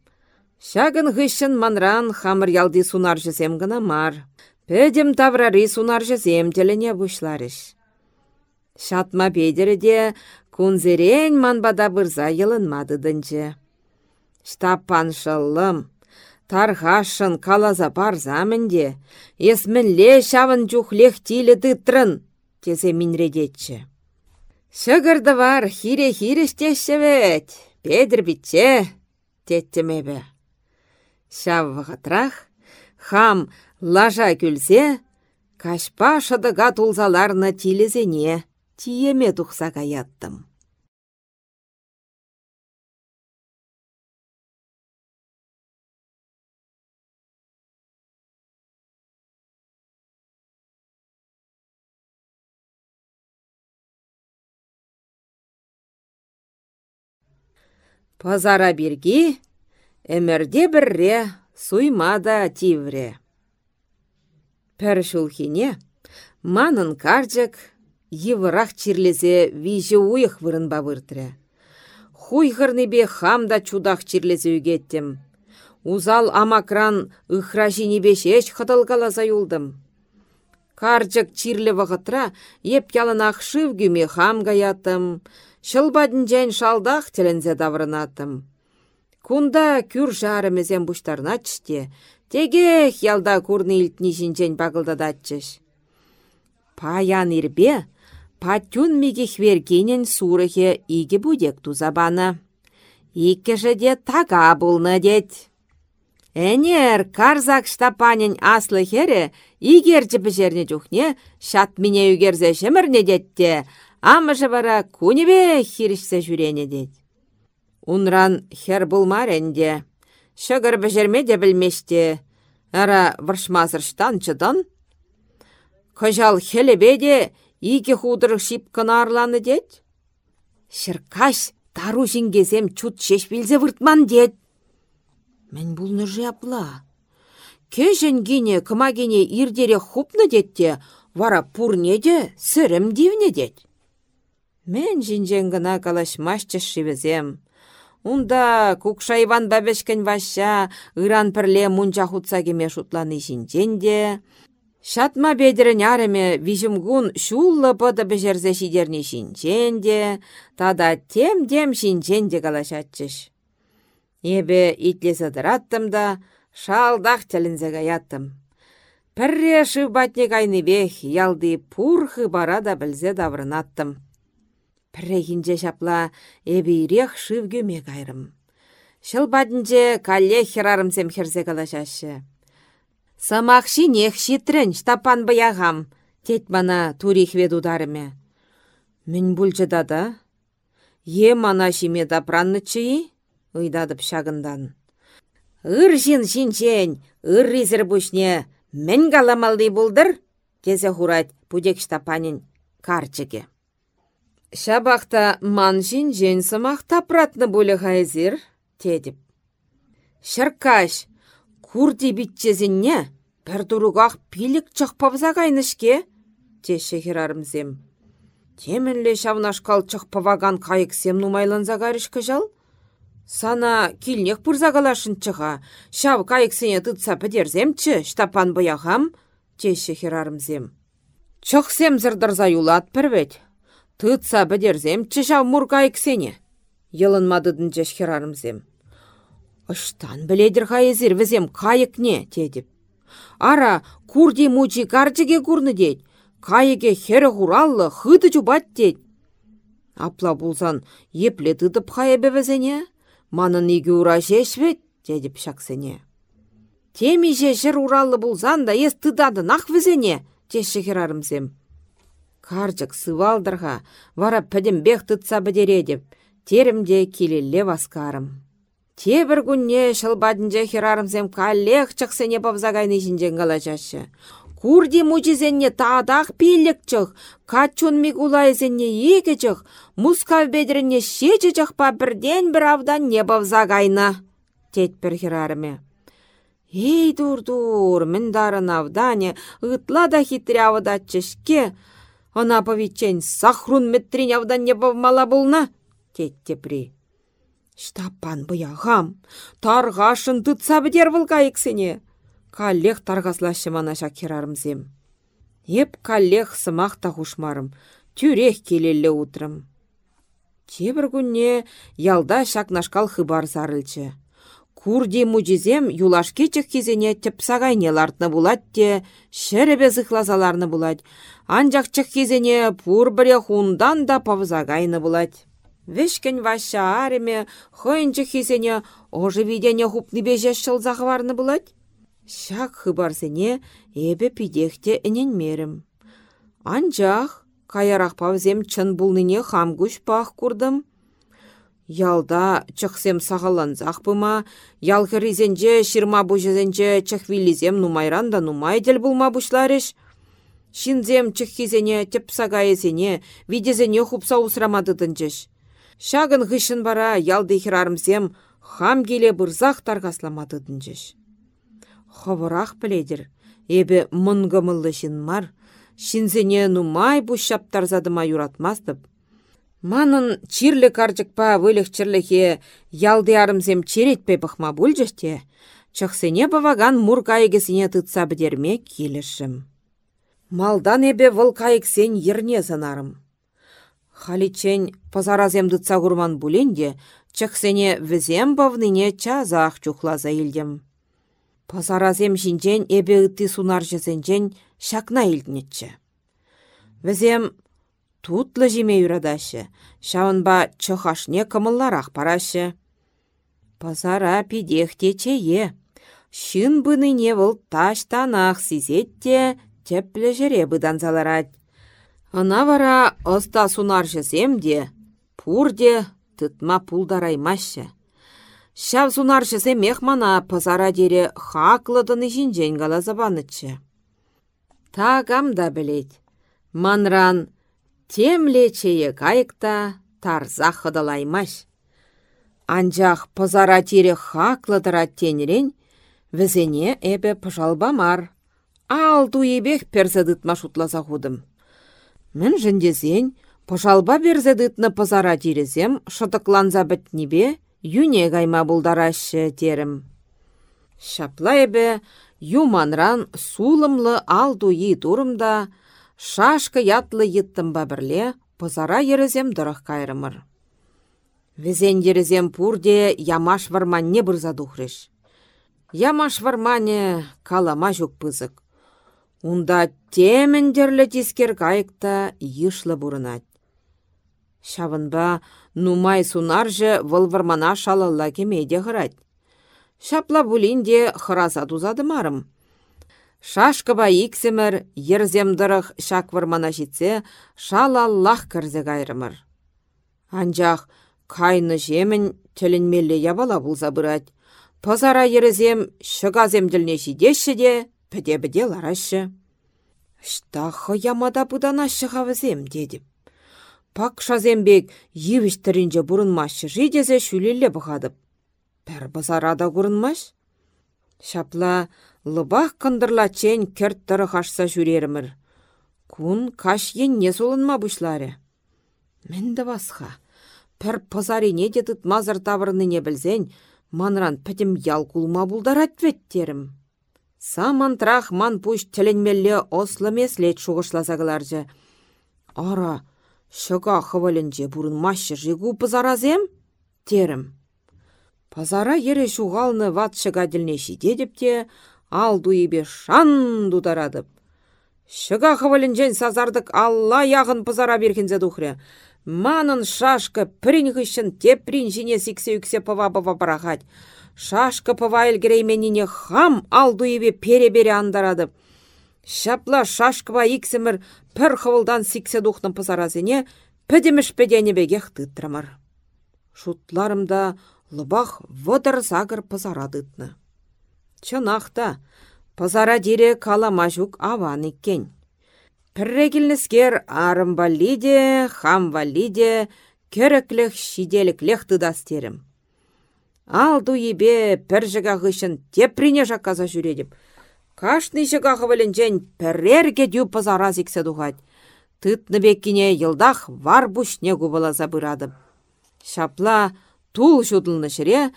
Шагын ғышын манран хамыр ялди сунар жызем гына мар. Пөдем таврари сунар жызем телене бұшларыш. Шатма бедері де кунзерен манбада бұрза елінмадыдынчы. Штапан шылым, Тархашын калаза барзамінде, есмінле шавын жүхлех тилі тытрын, тезе минредетчі. Шығырды бар, хире-хире штеші педір бітче, теттімебі. Шав вғытрах, хам лажа күлсе, кашпа шыдыға тулзаларны тилізене, тиеме тұқса каяттым. Пазара бірге, әмірде бірре, суймада тивре. Пәр шулхине, манын каржык, евырақ чирлезе виже уйық вырын бавыртыры. Хуйғырныбе хамда чудақ чирлезе үгеттім. Узал амакран ыхра жинебешеш хытылгаласа юлдым. Каржык чирлі вағытра, еп ялынақ хам гаятым, Шылбадын жән шалдақ тілінзе даврынатым. Кунда күр жарымызен бұштарына чісте, теге ялда курны илтні жінжен бағылдадатчыш. Паян ирбе, патюн меге хвергенен сурыхе иге будек тузабаны. Иккеже де тага болны дед. Әнер, карзак штапанен аслы хере, игерчі пішерне жүхне, шат мине үгерзе шемірне детте, Амыжы бара кунебе хирішсе жүрене дед. Унран хер бұлмар әнде. Шығыр бәжерме де білмеште. Ара варшмазырштан чыдан. Кыжал хелебе де ике худырық шип кынарланы дед. Шыркаш тару жингезем чут шеш білзе выртман дед. Мен бұл нұржы апла. Кешін гене, кыма гене ирдере хупны детте, вара пурне де, сірім дивне дед. Мен жинжен гына калашмашчы шивезем. Унда кукша Иван бәбешкен ваша, ыран пірле мунча хутса кеме шутланы жинженде. Шатма бедірін арыме вижімгун шуллы пыды бежерзе шидерне шинченде, тада тем-дем шинченде калашатчыш. Эбе итлесе дыраттым да, шалдақ тілінзе гаяттым. Пірре шыв батне бех, ялды пурхы бара да білзе даврынаттым. Піррегінже шапла эбейрех шывгеме кайрым. Шыл бадынже калле херарымсем херзе калашашы. Самақши нех шитрін штапан баяғам, тет мана турих ведударыме. Мін бүлчі дада? Е мана шиме дапранны чыи? Уйдадып шагындан. Ыр жин шинчен, ыр ризір бүшне, мен галамалды бұлдыр? Тезе хурать пудек штапанин карчыге. Шабақта манжин жен сымақ тапратны бөлі ғайзір, тедіп. Шыркаш, курди бітчезінне, бір дұрығақ пилік чықпавза ғайнышке, те шехерарымзем. Темінле шавнашқал чықпаваган қайықсем нумайланза ғарышқы жал? Сана килнек пұрзағалашын чыға, шав қайықсене тұтса підерземчі, штапан бұяғам, те шехерарымзем. Чықсем зірдірза юлат пірвет, Тытса бідерзем, чышау мурга ексене. Йылынмадыдын жешхерарымзем. Ыштан біледір қайызір візем не, тедіп. Ара курди мучи карчыге курны дейт. Кайыге хері хураллы хыды жубат дейт. Апла булсан епле тытып хайебе візене? Манын игі ура жешвет, дедіп шақсене. Темиже жыр ураллы булсан да ес тыдады нақ візене. Карчык сывалдырға, вара пәдім бек тытса бідередіп, теримде келелле васкарым. Тебір күнне шылбадынже херарымзем каллех чықсене павзагайны жінжен қалачашы. Курди мучизенне таадақ пилік чық, качун мигулайзенне еге чық, мускав бедіріне шечі чықпа бірден бір авдан не павзагайны. Тет бір херарыме. Ей дур-дур, мін дарын авдане, ытла да хитрявы да чешке, Она повичен сахрун метрин авдан не павмала булна, тет тепри. Штаппан бұяғам, тарғашын тұтса бідер вылға ексене. Каллех тарғаслашы мана шакерарымзем. Еп каллех сымақ та хушмарым, тюрех келелі утрым. Тебір күнне ялда шакнашкал хыбар зарылчы. Курди мужизем юлашке чық кезене тепсагайне лартны булат те, шеребе зықлазаларны булат. Анжақ чық кезене пур хундан да павзагайны булат. Вешкен ваша ареме, хойынчы хизене оживидене хупны беже шылзағварны булат. Шак хыбарсене эбе пидехте мерім. Анжақ, каярақ павзем чын булныне хам пах курдым. Ялда чықсем сағаланзақ бұма, ялғыризенже шырма бұжызенже чықвилизем нумайран да нумай дел бұлма бұшларыш. Шинзем чықхизене тепсагайызене, видезене хупса усрамадыдынжыш. Шагын ғышын бара ялды хирарымзем хам келе бұрзақ тарғасламадыдынжыш. Ховырақ біледір, ебі мұнгымылы мар, шинзене нумай бұшаптарзадыма юратмаздып, Манын чирлі карчыкпа вылых чірліхе ялды арымзем черетпе бұқма бүлжіште, чықсене баваган мұр кайгесіне тұтса бідерме келішім. Малдан эбе выл кайыксен ерне санарым. Халичен пазаразем тұтса күрман бүленде, чықсене візем бавныне чазақ чухлаза елдем. Пазаразем жинжен эбе үтті сунар жезенжен шакна елдінетчі. Візем Тутлы жеме юрадашы, шавынба чохашне кымылларақ парашы. Пазара пидехте чее. Шын не выл таштанақ сизетте теплі жере бұданзаларад. Ана вара оста сунар жесемде, пурде тытма пулдараймашы. Шав сунар жесем мехмана пазара дере хаклыдыны жинжен галазабанычы. Тагам да білет. Манран Темле чее кайыкта тарза хыдалаймаш. Анжақ пызара тире хаклыдыра тенерен, візене эбе пыжалбамар. Ал туебех перзедытма шутласа худым. Мін жіндезен, пыжалба берзедытны пызара тирезем шытыкланза бітнебе, юне гайма булдарашы терім. Шапла эбе, юманран сулымлы ал туи турымда, Шашка ятлы йыттымба бірле, пызара ерізем дұрық кайрымыр. Візен ерізем пурде ямаш варманне бұрза дұхрыш. Ямаш вармане калама жүк пызык. Унда темендерлі тискер кайыкта йышлы бұрынат. Шавынба нумай сунаржы выл вармана шалалла кемеде ғырат. Шапла бұлінде хыраза марым. Шашкыба иксемір, ерземдырық шаквырмана житсе, шалаллах кірзе кайрымыр. Анжақ кайны жемін тілінмелі ябала бұлза бұрад. Пазара ерізем шығаземділне жидеші де, піде-біде ларашы. Штахы ямада бұдана шығавызем, дедіп. Пак шазембек евіштірінже бұрынмашы жидезе шүлелі бұғадып. Пәр базарада көрінмаш? Шапла Лыбах чен керт тұры қашса жүреримір. Кун каш енне солынма бұшлары. Мінді басқа. Пір пызарине де мазыр табырны не білзен, манран пітім ял кулма бұлдар әтветтерім. Самантрах ман пуш тілінмелі ослы меслет шуғышлазағыларжы. Ара, шыға хывылінже бұрын машы жигу пызаразем? Терім. Пазара ере шуғалны ват шыға ділнеші дедіпте, алду ебе шан дударадып. Шыға хывылінжен сазардық алла яғын пызара бергензе духре. Манын шашка прин хыщын теприн жіне сиксе үксе пыва пыва барахать. Шашка пыва елгерейменіне хам алду ебе пере-бере андарадып. Шапла шашкыва иксімір пір хывылдан сиксе духны пызаразыне пөдеміш педенебеге хтыттрамыр. Шутларымда лыбах вăдăр сагыр пызарадытны. Чынақта, пызара дире калама жүк аван иккен. Піррегілніскер арым валиде, хам валиде, кереклех шиделіклех тыдастерім. Алду ебе пір жыға ғышын теприне жаққаза жүредіп. Кашны жыға ғывыленжен пірерге дю пызара зіксе дұғад. Тытны беккіне йылдах вар бұшне губыла забырадым. Шапла тул жудылны шыре,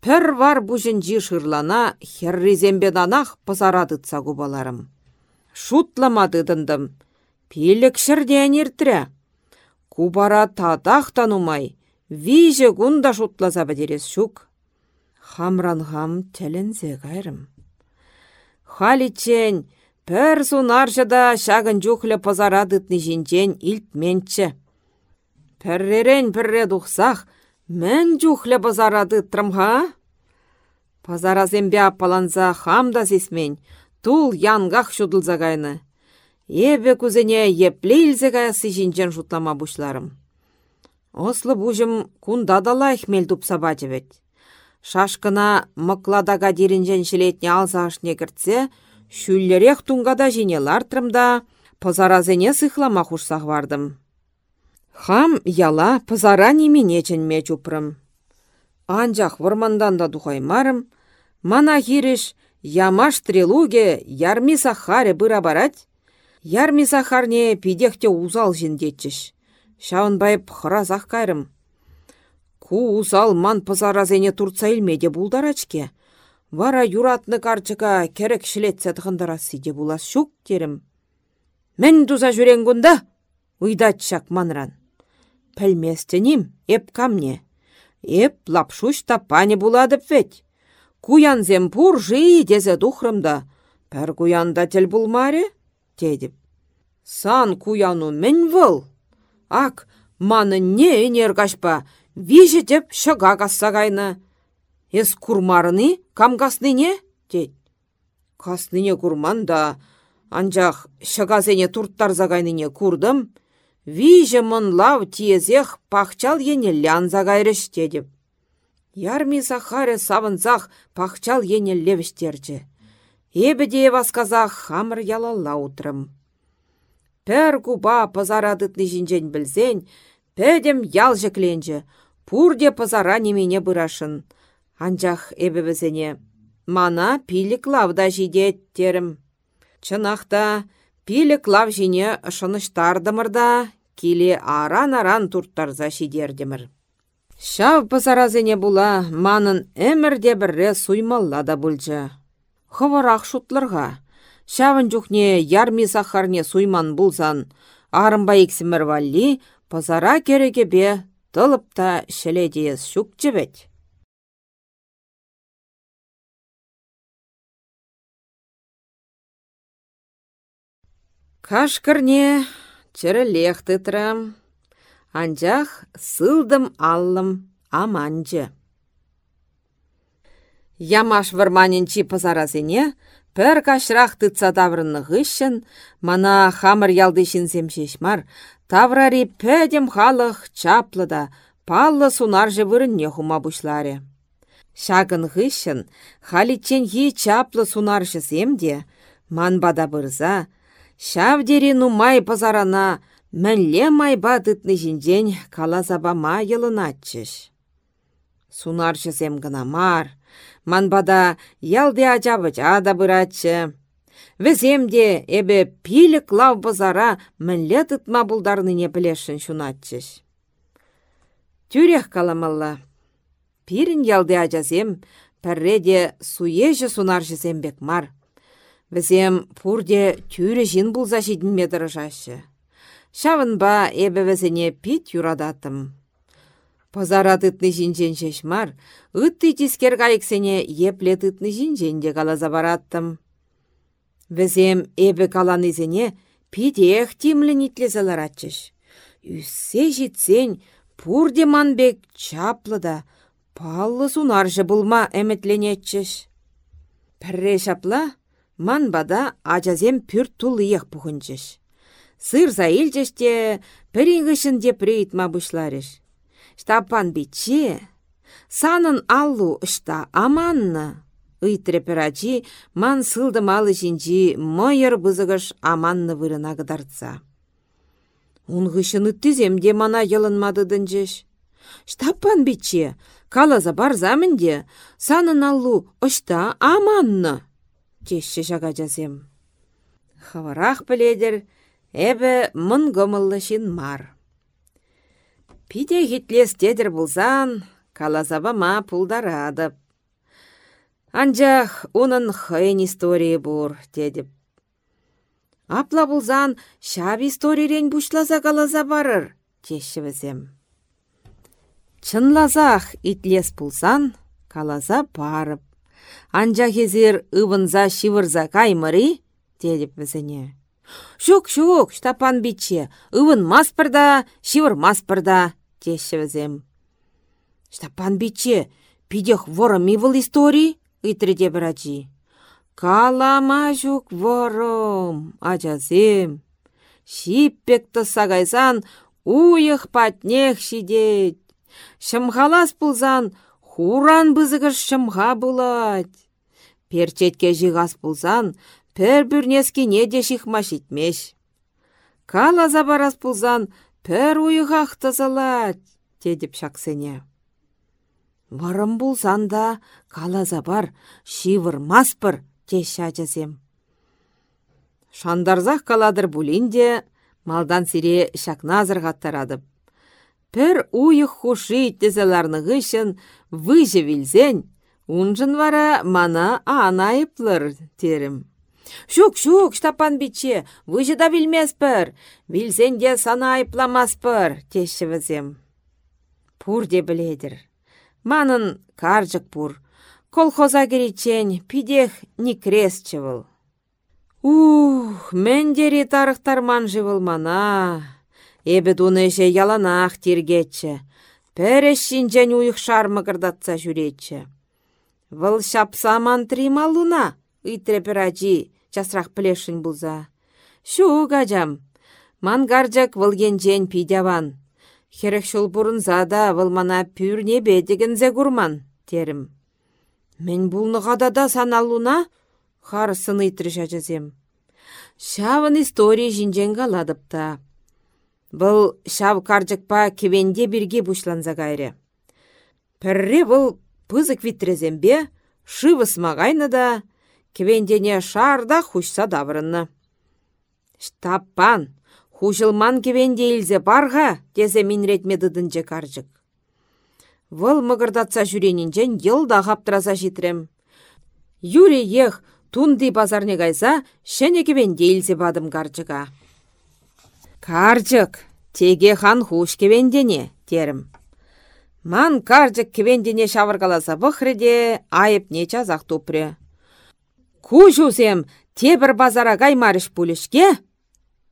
пір вар бұжынжи шырлана херризембе данах пызарадытса губаларым. Шутламады дындым. Пилік шырден иртірі. Кубара татах танумай, виже гунда шутласа бәдерес шук. Хамран хам тәлінзе ғайрым. Халичен, пір сунаржыда шағын жүхлі пазарадытны жинчен илтменчі. Пірререн пірре дұқсақ, Мен жүхлі базарады трымға? Пазаразембе апаланза хамда сесмен, тул янгах шудылза гайны. Ебе күзене еплейлзе гаясы жинжен жутлама бұшларым. Ослы бұжым кунда дала эхмел тупса бачевет. Шашкына мықладага диринжен шілетне алса ашне кіртсе, шүллерек тунгада жинелар трымда, пазаразене сыхлама хушсақ вардым. Хам яла пызара немене ченме чупрым. Анжақ вырмандан да духаймарым, мана хириш ямаш трелуге ярми сахаре быра барать. Ярми сахарне пидехте узал жіндетчіш. Шаун байып хыразақ кайрым. Ку узал ман пызаразене турца илмеде булдарачке. Вара юратны карчыка керек шілетсе тұхындарасы де булас шук терім. Мен дуза жүренгунда, уйдатчак манран. Пәлместенім, эп камне. Эп лапшуш тапане буладып веть. Куянзем пур жи дезе духрымда. Пәр куянда тел булмаре? Тедіп. Сан куяну мен выл. Ак, маны не энергашпа, вижі деп шыға кассагайны. Эс курмарыны, камгасныне? Дед. Касныне курманда, анжақ шыгазене турттарзагайныне курдым, Виже лав тиезех пахчал ене лянза гайрыш тедіп. Ярми сахаре савынзах пахчал ене левіштерчі. Эбі васказах хамыр ялалла утрым. Пәр куба пазарадытны жинжен білзен, пәдем ял жекленжі, пурде пазара немене бұрашын. Анжақ эбі бізіне, мана пилік лавда жидет терім. Чынақта, пилік лав жине шыныштардымырда, киле аран-аран турттарза шидердемір. Шав пызаразене була, манын әмірде бірре суймалла да бұлжы. Хывырақ шутлырға. Шавын жүхне ярми сахарне суйман бұлзан, арымба ексімір валли, бе тылыпта шеледейіз шук жібет. Чӹррелех тытрым. Анчах сылдым аллым аманчы. Ямаш вырманенчи пызаразене, пір кашрақ тытса таврынны ғышын, мана хамыр ялдышын мар, таврари пәдем халық чаплыда, паллы сунаржы вырынне хума бұшларе. Шагын ғышын, халитчен хи чаплы сунаржы земде, ман бада бұрза, Шавдері нумай пазарана мәнле майба тытны жинжен калазаба майылынатчыш. Сунарчы зем гына мар, манбада ялде ажабыч ада бұратчы. Віземде эбе пилік лав базара мәнле тытма не білешін шунатчыш. Тюрех каламалла. Пирін ялде ажазем, пәрреде суежі сунарчы зембек мар. Візем пурде тюре жин бұлза жидінме дырыжашы. Шавынба әбі візіне пит юрадатым. Пазара тытны жинжен шешмар, ытты тискер кайыксене епле тытны жинжен де каласа бараттым. Візем эбі каланызене пидех тимлі нитлезаларатчыш. Үссе житсен пурде манбек чаплы да, паллы сунаржы булма әметленетчіш. Пірре шапла, манбада ажазем пүр тулыйық бұғынчыш. Сыр заилчеште пірінгішін деп рейтма бұшларыш. Штапан биче, санын аллу ышта аманны. Ыйтрепірачи ман сылды малы жинжи мойыр бызығыш аманны вырына гыдарца. Унғышын үттіземде мана елынмадыдынжеш. Штапан биче, калаза барзамінде, санын аллу ышта аманны. Тешші жага жазем. Хаварақ біледір, Эбі мұн мар. Пиде хитлес дедір бұлзан, калазаба ма пулдарадып. Анжақ унын хын история бұр, дедіп. Апла бұлзан шаб историярен бұшлаза калаза барыр, теші бізем. Чынлазақ итлес бұлзан, калаза барып. Анжа хезір ывынза шивырза каймыры, дедіп бізіне. Шук, шук, штапан биче, ывын маспырда, шивыр маспырда, тешевізем. Штапан биче, пидех воры ми был истории, итреде бірачи. Калама жук ворым, ажазем. Шиппекті сагайсан, уйық патнех шидет. Шымғалас пулзан, хуран бызығыш шымға булать. Перчетке жиғас пулзан, пір бүрнескене де шихмаш итмеш. Кала забарас пулзан пір уйғақ тазалат, дедіп шақсене. Варым бұлзан да кала забар шивыр маспыр, теш ажазем. Шандарзақ каладыр бұлінде, малдан сире шакназыр ғаттарадып. Пір уйық хуши иттезеларны ғышын выжы вилзен, унжын вара мана анайыплыр терім. Шук, шук, штапан биче, выжы да білмеспір, вилзенде сана айпламаспыр, теші візем. Пур де біледір. Манын каржық пур. Колхоза керечен, пидех не крестчі был. Ух, мендері тарықтарман живыл мана. Эбі дунеже яланақ тергетчі. Пәреш шинжен уйық шармы кырдатса жүретчі. Выл шапсаман трималуна, ыйтрепірачи, часрақ плешін бұлза. Шу гаджам, мангаржак вылгенжен пидяван. Херек шул бұрын зада вылмана пүрне бедігінзе күрман, терім. Мен бұлны ғадада саналуна, харысын ыйтры жазем. Шавын история жинжен галадыпта. Бұл шав каржықпа кевенде бірге бұшланза гайры. Пірре бұл пызык витрезембе, шывыс мағайны да, кевендене шарда хушса даврынны. Штаппан, хужылман кевенде илзе барға, тезе минретмедыдынже каржык. Вăл мығырдатса жүренінжен йылда хаптыраза житрем. Юре ех тунди базарне кайса, шәне кевенде бадым каржыга. Каржык, теге хан хуш кевендене, терім. Ман каржык кевендене шавыргаласа бұхреде, айып не чазақ тупре. Ку жузем, тебір базара каймарыш пулешке?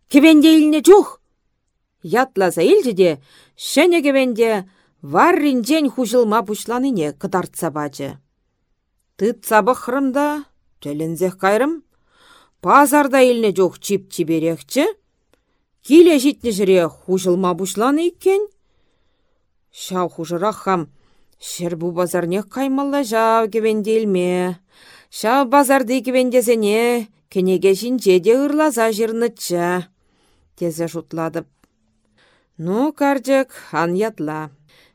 Кевенде илне чух? Ятласа илжеде, шәне кевенде варринжен хужылма пушланыне кытартса бачы. Тытса бұхрымда, жәлінзех кайрым, пазарда илне жоқ чип чиберекчі? Киле житне жіре хужылма бушланы иккен? Шау хужырақ хам, шербу базарнех каймалла жау кевенделме. Шау базарды кевендезене, кенеге жинже де ырлаза жирныча. Тезе жутладып. Ну, каржык, ан ятла.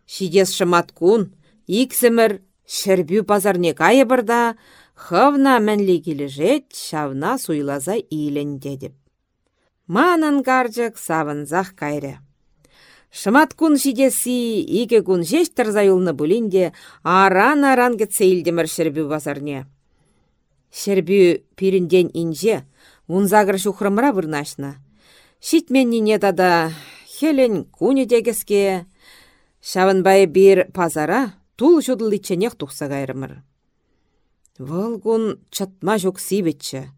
Шидес шыматкун, иксімір, шербю базарне кайы бірда, хывна мәнлі кележет, шавна суйлаза илен дедіп. Манын каржык савынзақ кайры. Шымат кун шидесі, ике кун жеш тұрзайылны бұлінде аран-аран кетсе илдемір шербю базарне. Шербю пирінден инже, унзагыр шухрымыра вырнашна. Шитменнине тада хелен куне дегеске, Шавынбай бир пазара тул жудылыченех тухса кайрымыр. Вăл чытма жок сивечче.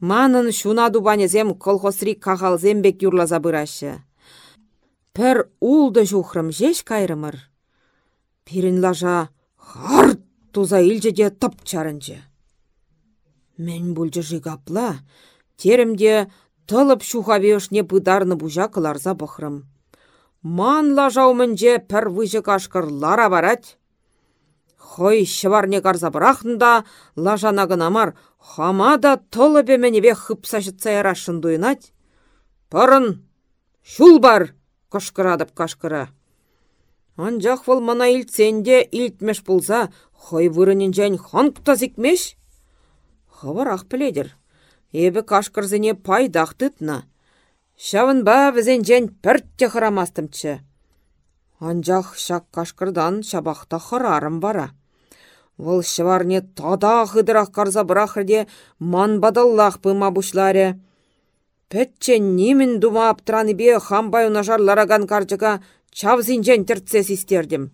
Манын шуна дубанезем колхозри кахалзембек юрласа бырашы. Пір улды жухрым жеш кайрымыр. Пирин лажа харт туза илжеде тып чарынчы. Мен бүлжі жигапла, теремде тылып шухавешне пыдарны бужа кыларса бұхрым. Ман лажау мінже пір выжы кашкыр лара барать. Хой шыварне карса бірақында лажана гынамар хамада тылып еменебе хыпса жытса ярашын дуйнать. Пырын, шул бар, кышкырадып кашкыра. Анжақ выл мана илтсенде илтмеш болса, хой вырынинжен ханкта зикмеш? Хаварақ пледер. Эбі кашкырзыне пайдақ тытна. Шавын ба візенжен піртте хырамастымчы. Анжақ шак кашкырдан шабақта хырарым бара. Вұл шыварне тада хыдырақ карза бірақырде ман бадаллах пыма бұшларе. Пәтчен немін дума аптыраны бе хамбай унажарлараган каржыға чавзинжен тіртсес истердім.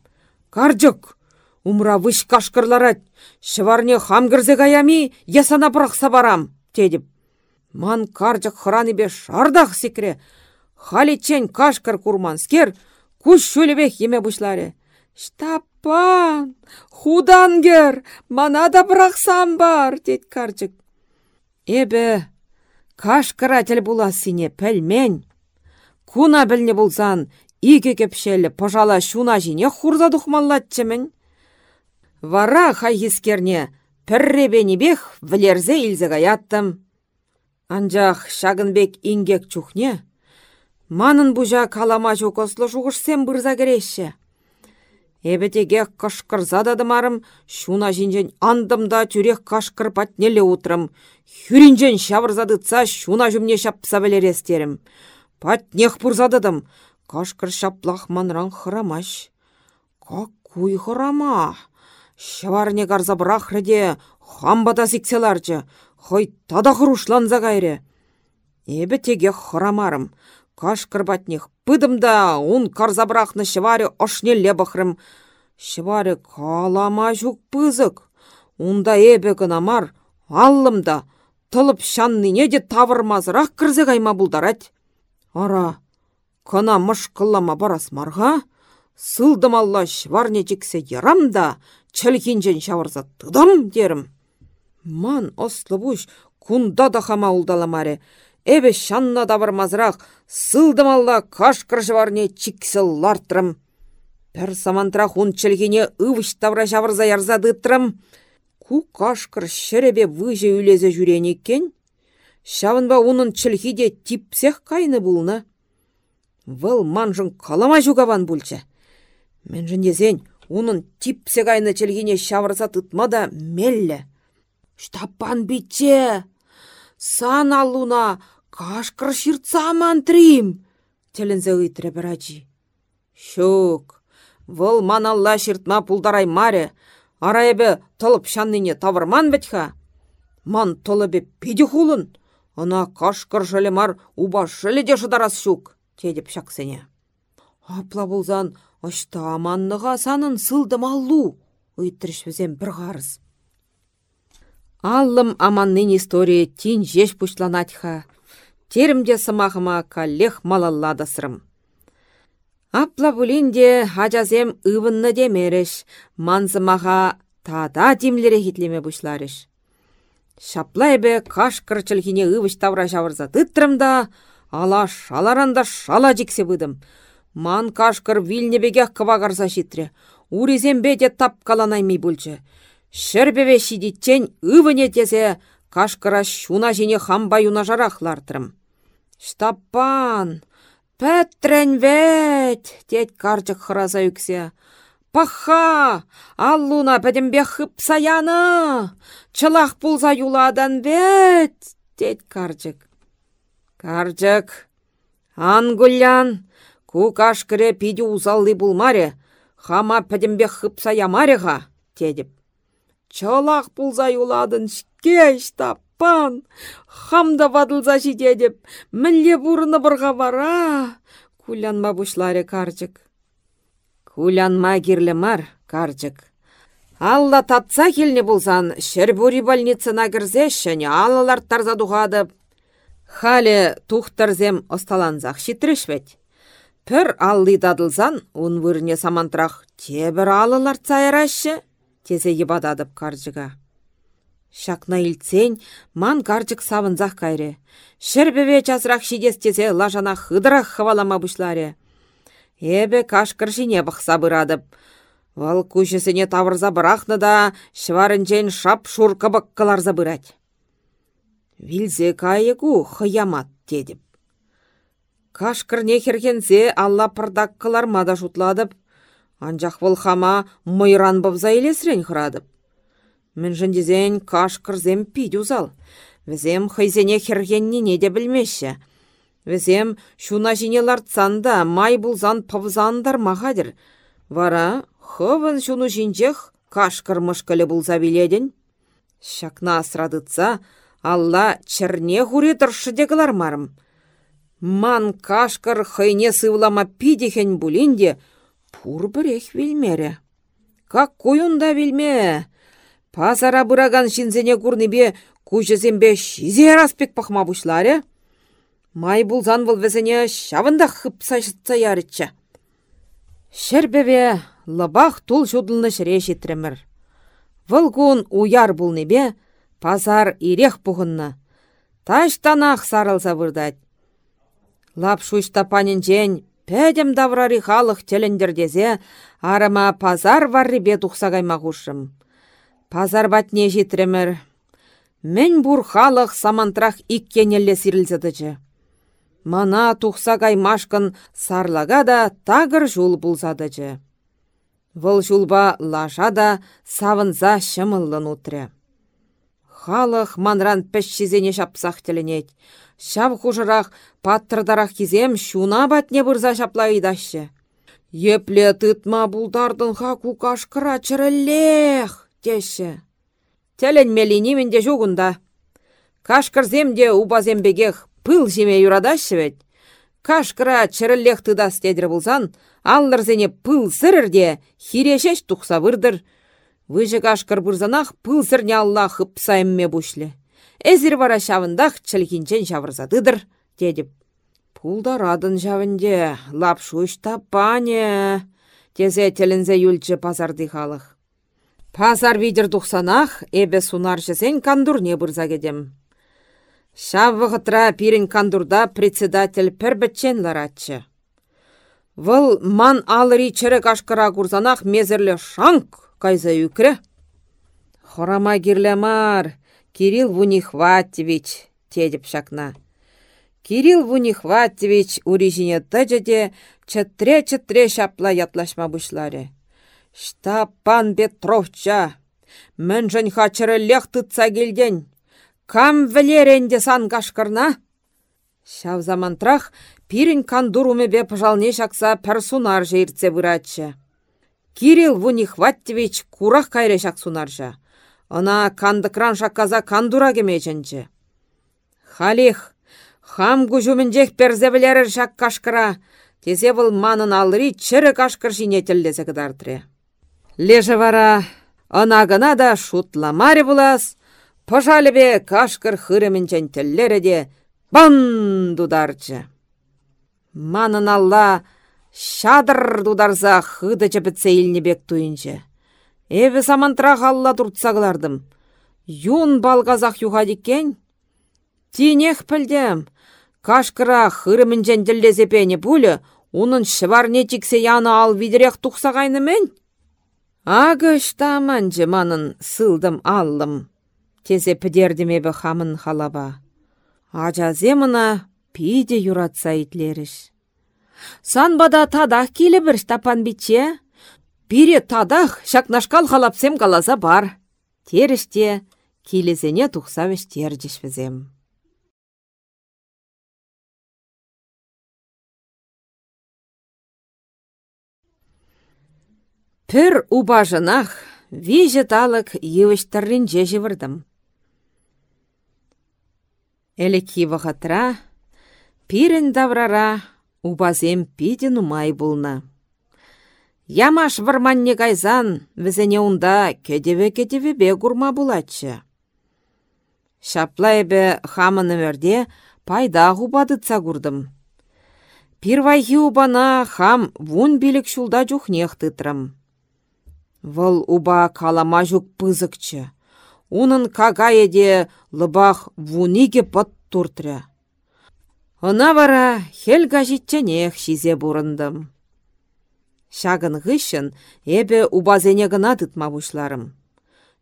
Каржык! Умра выш кашкырларат, шыварне хамгірзе гаями, ясана бұрақса барам, тедіп. Ман карчык бе шардах секре. Халичен кашкар курманскер, куш шөлебек еме бұшларе. Штапан, худангер, мана да бірақсам бар, дед карчык. Эбі, тіл сине пәлмен. Куна біліне болсан, ике кепшелі пожала шуна жине хурда дұхмаллатчымын. Вара хайхискерне бех влерзе илзе гаяттым. Анжақ шагынбек ингек чухне. Манын бұжа калама жокослы жуғышсем бұрза кереші. Эбетеге кашкыр зададымарым, шуна жинжен андымда тюрех кашкыр патнелі утрым. Хүринжен шавырзадыца шуна жүмне шапса білерестерім. Патнех бұрзадыдым, кашкыр шаплах манран хырамаш. Какуй хырама! Шаварне гарза брахрыде, хамбада сикселарчы, Хой тада хрушланза кайре. Эбі теге хырамарым. Каш кырбатнех пыдымда ун карзабрахны шываре ошнелле бахрым. Шываре калама жук пызык. Унда эбі гынамар, аллымда, тылып шанныне де тавырмазырақ кірзе кайма бұлдарать. Ара, кына мышқыллама барас марға, сылдымалла шварне жексе ярамда, чәлхинжен шавырза тыдым дерім. Ман ослы кунда да хама улдаламаре. Эбе шанна да бармазырақ, сылдымалла кашкыржыварне чиксел лартрым. Пір самантрақ ун чілгене ывыш тавра жавырза ярза дытрым. Ку кашкыр шеребе выже үлезе жүрен екен. Шавынба унын чілхиде типсех кайны булна. Выл манжын калама жугаван бұлчы. Мен жіндезен, унын типсе кайны чілгене шавырза тытма да меллі. Штапан битче! Сан алуна кашкыр ширца мантрим! Телензе ыйтрре бірачи. Шук, вăл маналла ширтма пулдарай маре, арайбе тылып шанныне тавырман бітха. Ман тылыбе пиді хулын, ына кашкыр мар уба жілі де жыдарас шук, тедіп шақсене. Апла болзан, ашта аманныға санын сылдым аллу, ыйтрыш візем бір ғарыз. Аллым аманнын история тин жеш пучланатха. Теремде сымағыма каллех малалладасырым. Апла бұлінде хажазем ывынны демереш, манзымаға тада демлері хитлеме бұшларыш. Шапла эбе каш кырчылхине ывыш тавра жавырза тыттырымда, ала шаларанда шала жиксе бұдым. Ман кашкыр вилнебегех кывагарса житре, урезем беде тапкаланаймей бүлчі. Шербеве шидитчен ывыне тесе кашкыра шуна жіне хамба юна жарахлартырым. Штапан, пәттрен вәт, тет карчык хыраза үксе. Паха, аллуна пәдімбе хып саяны, чылақ пулза юладан вәт, тет карчык. Карчык, ангуллян, ку кашкыре пиді узалли булмаре, хама пәдімбе хып саямареға, тедіп. Чалақ пулза юладын шке штаппан. Хамда вадылза жиде деп, мінле бұрыны бұрға бара. Кулянма бұшларе карчык. Хулянма кирлі мар, карчык. Алла татса келіне болсан, Шербури больницына кірзешшіне алалар тарза дұғадып. Халі тухтарзем осталанзақ шитрешвет. Пір аллы дадылзан, ун вырне самантрақ тебір алылар цайрашы, тезе ебададып каржыга. Шакна илцен, ман каржык савынзақ кайры. Шербеве часырақ шидестесе лажана хыдырақ хвалама бұшларе. Эбе кашкыр жіне бұқса бұрадып. Вал күшісіне тавырза бірақны да, шварынчен шап шурка бұққаларза бұрад. Вилзе кайыгу хыямат дедіп. Кашкыр нехерхенсе алла пырдак мада шутладып, анжақ бұл хама мұйран бұбза хырадып. Мен жындезен кашкыр зем пид узал. Візем хайзене хергенне де білмеші. Візем шуна жіне лартсанда май бұлзан павзандар мағадыр. Вара хывын шуну жинжех кашкыр мұшкілі бұлза біледін. Шакна асрадыца, Алла черне хуре тұршы дегілар марым. Ман кашкар хайне сывлама пидехен булинде пур бірех вилмере. Как куюнда? Пазара бұраган шинзене курныбе кучесембе шизе распек пахма бушларе. Май булзан бұл везене шавында хыпса шытса ярытча. Шербеве лабах тул шудылны шыре шитремір. Вылгун уяр булныбе, Пазар ирех пухынна. Таштанах сарылса вырдать. Лап шушта панинчен пәдем даврари халық телендердезе, арама пазар варрибе тухса. Пазар батне житремір. Мен бур халық самантрах иккенелле сирілзедіжі. Мана тухса каймашкын сарлага да тагыр жул булзадыжы. Выл жулба лаша да савынза шымыллын утре. Халық манран пәшшізене шапсақ тілінет. Шап хужырақ паттырдарақ кизем шуна батне бұрза шаплайдашы. Епле тытма бұлдардың ха кукашқыра чырыллех, теші. Тәлін меліні менде жуғында. Кашқырземде убазембегех пыл жеме юрадашы вет. Кашқыра чырыллех тыдас тедір бұлзан, аллырзене пыл сырырде хирешеш тұқса вырдыр. Выжы кашкар бұрзанақ пылсырне алла хыпса эмме бұшлі. Әзір вара шавындақ чілгінчен шавырзадыдыр, дедіп. Пулдарадын жавынде, лапшуш тапане, тезе телінзе юлчы пазарды халық. Пазар видер дұқсанақ, эбе сунар жесен кандурне бұрза кедем. Шаввығытра пирін кандурда председатель пірбітчен ларатчы. Выл ман алыри чыры кашкыра курзанақ мезірлі шанк кайза үкрі. Хорама кирлемар, Кирилл Вунихватевич, тедіп шакна. Кирилл Вунихватевич урижине тәжеде чытре-чытре шапла ятлашма бұшлары. Штапан Петровча, мін жын хачыры лех тұтса келден. Кам вілеренде сан кашкырна? Шав замантрах пирин кандуруме бе пыжалне шакса персонар жейрце бұратчы. Кирилл Вунихваттевич курах кайре шак сунаржа. Она кандыкран шакказа кандура кемеченче. Халих, хам гужумінжех перзевлерір шак кашкыра, тезе был манын алыри чыры кашкыр жинетеллесе кыдартре. Леже вара, ына гына да шутламаре булас, бе кашкыр хырымінчен теллере де бан дударчы. Манын алла, Шадыр дударза хыды жібітсе бек туйынчы. Эві самантырақ алла тұртсағылардым. Юн балғазақ юға декен. Тинех пілдем. Кашкыра хырымын жәнділдезе пәне бұлі, унын шыварне тіксе яны ал видерек тұқсағайны мен? Ағы штаман жыманын сылдым аллым. Тезе бі хамын халаба. Ажаземына пиде юратса итлеріш. Санбада тадах келі бір штапан бітче. Бире тадах шакнашкал халапсем каласа бар. Теріште келезене тұқсавеш тердішвізем. Пір убажынах веже талық евіштіррін жежі вырдым. Элеки вағатра, пирін даврара Убазем пиде нумай булна. Ямаш варманне кайзан, візене унда кедеве-кедеве бе гурма булатчы. Шапла эбе хамыны верде пайда губадытса курдым. Пирвайхи убана хам вун билік шулда жухнех тытрым. Вăл уба калама жүк пызыкчы. Унын кагайеде лыбах вуниге пăт туртря. Ына вара хел газетченех шизе бурындым. Шагын ғышын эбе убазене гына тытма бушларым.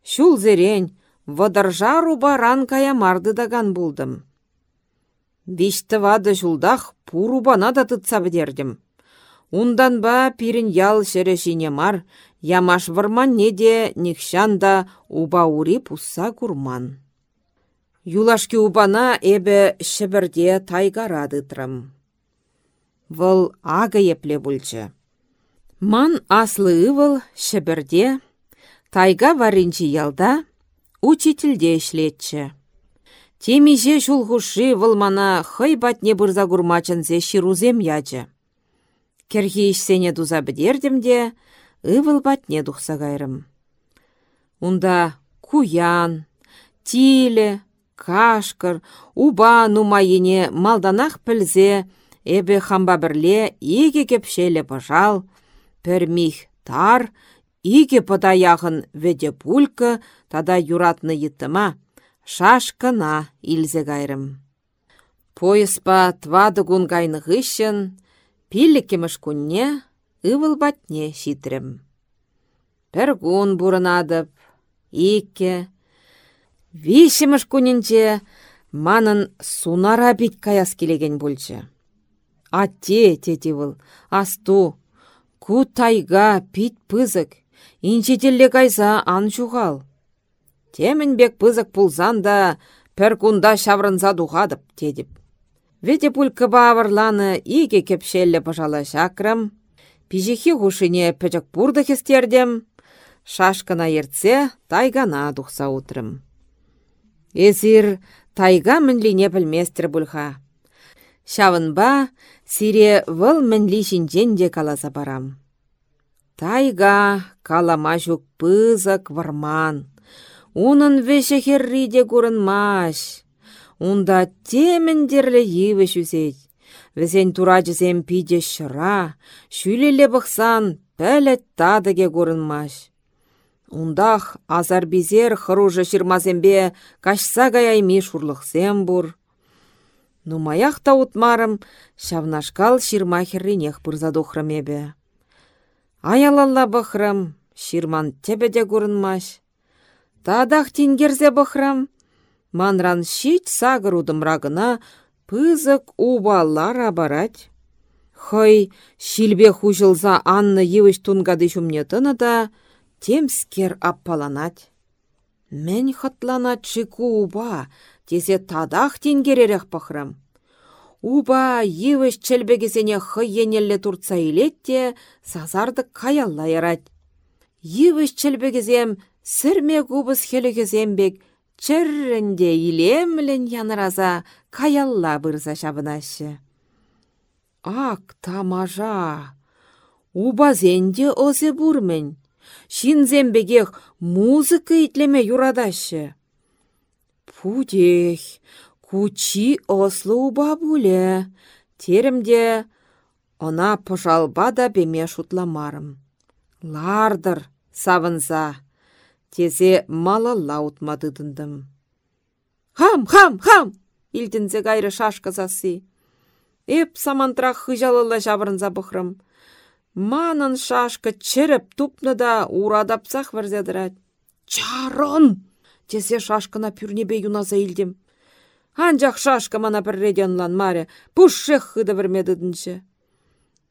Шул зерен, вăдыржа рубаран каямарды даган булдым. Вишті вады жулдах пур убана да тытса бідердім. Ундан ба пирін ял шерешине мар, ямаш вырман неде никшан да уба ури пусса курман. Юлашки убана эбе шібірде тайгарадытрым. Вăл ага епле бульчы. Ман аслы ывыл шібірде, тайга варинчи ялда, учительде ішлетчі. Темиже шулхуши вылмана хый батне бұрза гурмачынзе ширузем ячы. Керхи ішсене дуза бідердім ывыл батне дұқса кайрым. Унда куян, тиле, кашкыр, уба нумайыне малданах пілзе, эбе хамба бірле иге кепшелі пыжал, пірмих тар, иге яғын веде пулька, тада юратны йыттыма, шашкына илзе кайрым. Поеспа твады гун гайны ғышын, пиліккеміш күнне ывыл батне шитрем. Пір гун бұрынадып, икке, вишіміш манын сунара бит каяс келеген бульчы. Атте, тети выл, асту, ку тайга пит пызык, инчетелле кайса ан жуғал. Темін бек пызык пулзан да пір кунда шаврынса духадып, тедіп. Вете пулька бавырланы иге кепшелле пыжала шакрам, пижихи хушине пөчік пурды хестердем, шашкана ерце тайгана духса утрым. Эзир тайга мінлине білместір бұлха. Шавынба сире выл мінлі жинжен де каласа барам. Тайга калама жүк пызык варман. Унын веше херриде маш. Унда темендерлі еві жүзет. Візен тура жізем пиде шыра, шүлеле бұқсан, пәлет тадыге маш. Ундах азар бизер хыружы шырмазембе кашса гаяйми шурлықсем бур. Нумаях та утмарым, шавнашкал ширма херринех ебе. Аялалла бұхрым, ширман тебеде көрінмаш. Тадах тингерзе бұхрым, Манран щит сагыр удымрагына пызык убаллар абарать. Хой шилбе хужылза Анны евіш тунгады тыны да темскер аппаланать. Мен хатлана чику уба, тесе тадах тенгеререк пахрам. Уба евіш челбегесене хый енелле турца илетте, сазарды каялла ярать. Евіш челбегезем сірме губыз Чәррінде илемлен яныраза каялла бұрза шабынашы. Ак, тамажа, убазенде озе бурмен. Шинзембегех музыка итлеме юрадашы. Пудех, кучи ослы уба буле. Теремде она пожалба да беме шутламарым. Лардыр, савынза. Тезе мала лаутмадыдындым. Хам, хам, хам! Илтінзе гайры шашка засы. Эп самантрах хыжалыла жабырынза бұхрым. Манын шашка череп тупны да урадапсақ варзядырат. Чарон! Тезе шашкына пюрнебе юназа илдім. Анжақ шашка мана бірреденлан маре, пұшшех хыды вермедідінші.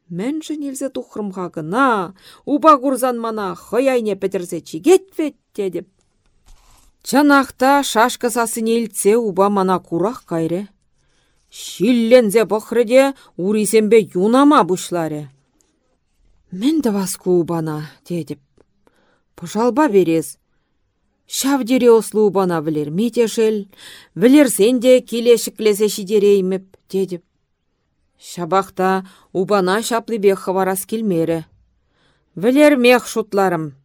Мәнші нелзе тухрымға гына, уба курзан мана хыяйне петерзе чигет деп. Чанақта шашка сасыне илтсе уба мана курах кайре. Шиллензе бұқрыде урисембе юнама бұшларе. Мен де васку убана, дедіп. Пұжалба берез. Шавдере ослы убана вілер метешел, вілер сенде келешіклесе шидерейміп, дедіп. Шабақта убана шаплы бек хаварас келмері. Вілермех шутларым.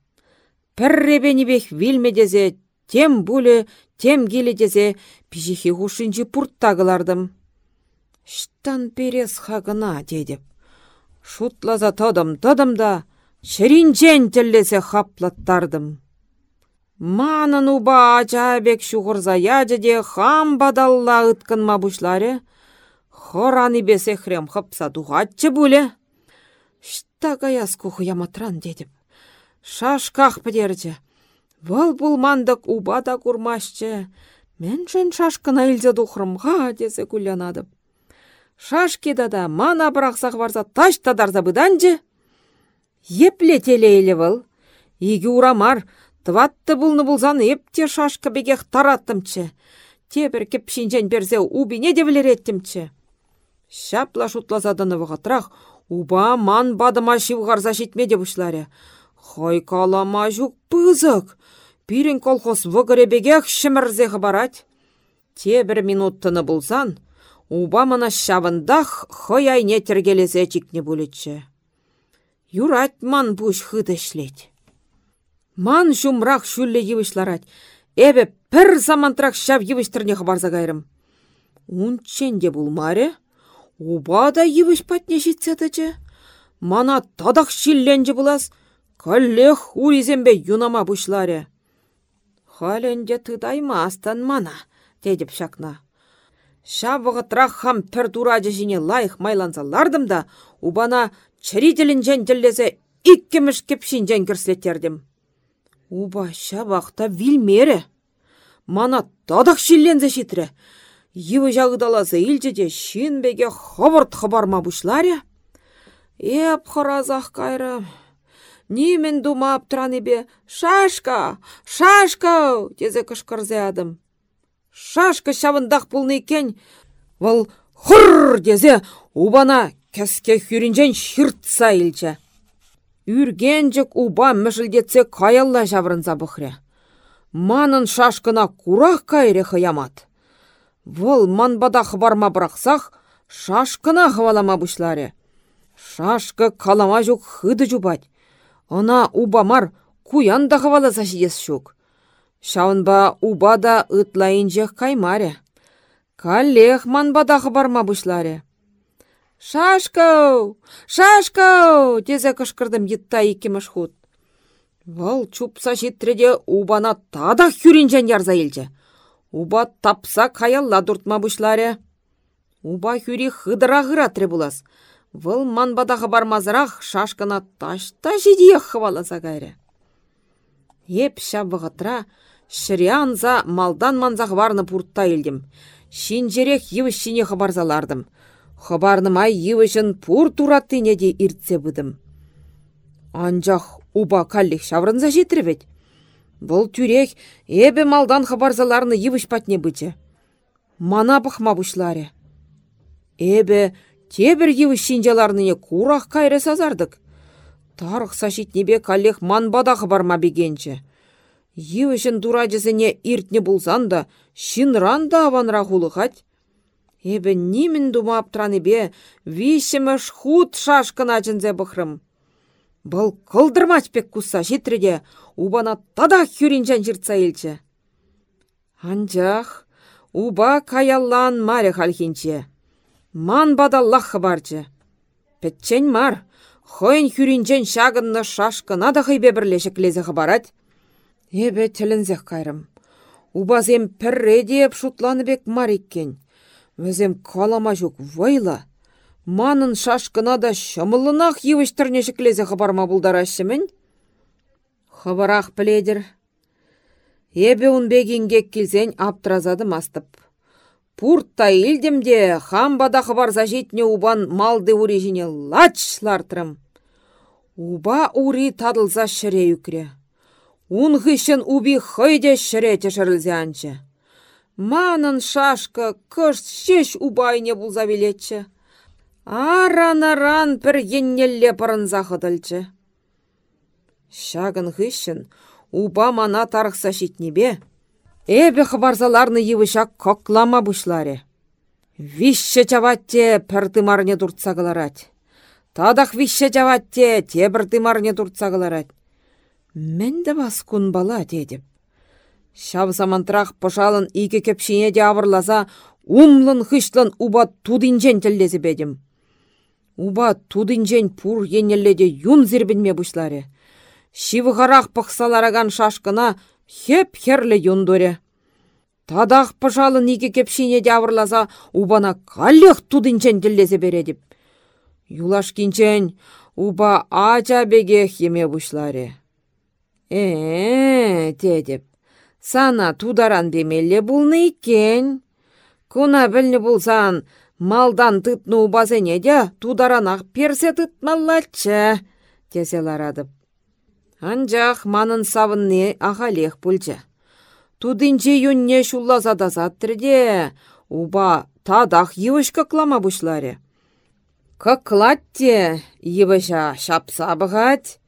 Пірребенебех вилмедезе, тем буле, тем келедезе, пижихи хушинчи пурттагылардым. Штан перес хагына, дедіп. Шутлаза тодым, тодым да, шыринчен тіллесе хаплаттардым. Манын уба ачабек шуғырза яджеде хам бадалла ыткынма бушларе, хораны бесе хрем хапса духатчы буле. Штага яскухы яматран дедіп. Шашках пдерче. Вăл пулмандык уба да курмашчы. Мен шын шашкына илзе духрымға десе кулянадып. Шашки да мана бірақсақ барса таш тадарса бұданжы. Епле телейлі вăл. Игі урамар, тватты бұлны бұлзан епте шашка бегех тараттымчы. Тебір кепшинжен берзе убине де білереттімчі. Шапла шутлазадыны вғатрах, уба ман бадыма шивғарза жетмеде бұшлары. Хай калама жүк пызык. Пирен колхоз вғыребегех шымырзеғі барать. Те бір минуттыны бұлсан, уба мына шавындах хой айне тергелезе чикне бұлетші. Юрать ман бұш хыдышлет. Ман жумрақ шүлле евішларать. Эбе пір замантрак шав евіштірне барза гайрым. Унченде бұлмаре, уба да евіш патне жетсетачы. Мана тадақ шилленжі бұлас, Каллех уризембе юнама бушларе. Халенде астан мана, дедіп шакна. Шабығытрах хам пір дураджы жіне лайық майланзалардым да, убана чарителін жән тіллесе иккеміш кепшін жән кірслеттердім. Уба шабақта вилмері. Мана тадақ шиллензе шитірі. Еві жағыдаласы илжеде шинбеге хабырт хабарма бушларе. Еп харазақ кайры. Нимен думап бе, шашка, шашка, тезе кышкырзе адым. Шашка шавындақ пулны кен, вал хур дезе убана кәске хүрінжен шыртса илче. Үргенжік уба мүшілдетсе каялла жаврынса бұхре. Манын шашкына курах кайре хыямат. Вол манбада хыбарма бірақсақ, шашкына хывалама бұшларе. Шашка калама жүк хыды жубать. Она убамар куян да хаваласа шиес шук. Шаунба уба да ытлайынжех каймаре. Каллех манбада барма бұшларе. Шашкау! Шашкау! Тезе кышкырдым етта иккемеш худ. Вал чупса життіреде убана тада хүрінжен ярза. Уба тапса каялла дұртма бұшларе. Уба хүрі хыдыра ғыратре булас. Вăл манбадағы бармазырақ шашкына ташта жидиех хываласа кайры. Еп шабығытра, шырианза малдан манзақ варны пуртта елдім. Шинжерек евіш шине хабарзалардым. Хабарнымай евішін пур тураттыне де иртсе бұдым. Анжақ уба каллих шаврынза жетірвет. Бұл тюрек эбе малдан хабарзаларны евіш патне бычы. Мана бұхма бұшлары. Эбе Тебір еві шинжаларныне курах кайры сазардык. Тарық сашитнебе каллех манбадағы барма бегенче. Евішін дураджызыне иртне булсан да, шинран да аванра хулыхать. Эбі нимін дума бе, вишіміш худ шашкына жынзе бұхрым. Бұл кылдырмач пек куса житреде, убана тада хүрінжан жыртса елче. Анжақ, уба каяллан маре халхинче. Ман бадаллах барчы. Петчен мар, хойн хүрінчен шағынны шашқына да хыйбе бірлешік лезі барад. Эбе тілінзех кайрым. Убазем пірре деп шутланы бек мар еккен. Өзем калама жүк вайла. Манын шашқына да шымылынақ евіштірнешік лезі хабарма бұлдарашымын. Хабарақ біледір. Эбе унбегенге келзен аптыразады мастып. Пуртта илдемде хамбада хабар зажитне убан малды ури жіне лачлартрым. Уба ури тадылза шыре үкре. Ун хыщын уби хыйде шыре тешірілзе анчы. Манын шашка кыш шеш убайне булза велетчі. Аран-аран пір еннелле пырынза хыдылчы. Шагын хыщын уба мана тарықса шитнебе, Эбе хабарзаларны йывышак коклама бушларе. Вишше чаватте піртымарне дуртса каларать. Тадах вище жаватте, тебір тымарне туртса кыларать. Мен де бас кун бала, дедіп. Шав замантрах пышалын ике кепшине де авырласа, умлын хышлын уба тудинжен тілдесі бедім. Уба тудинжен пур енелледе юн зірбінме бұшлары. Шивғарақ пықсалараган шашқына хеп херлі юндоре. Тадақ пышалын ике кепшине де авырласа, убана каллех тудинжен тілдесі бередіп. Юлаш кинчен, уба ача беге хеме бұшлары. Э, дедіп. Сана тударан демелле булны иккен. Куна білні булсан, малдан тытны убазене де тударанақ персе тытмаллаччы, теселарадып. Анжақ манын савынны ағалех пульчы. Тудынче юнне шулласа де, уба тадақ евышка клама бұшларе. Каклатте, евыша шапса бұғать.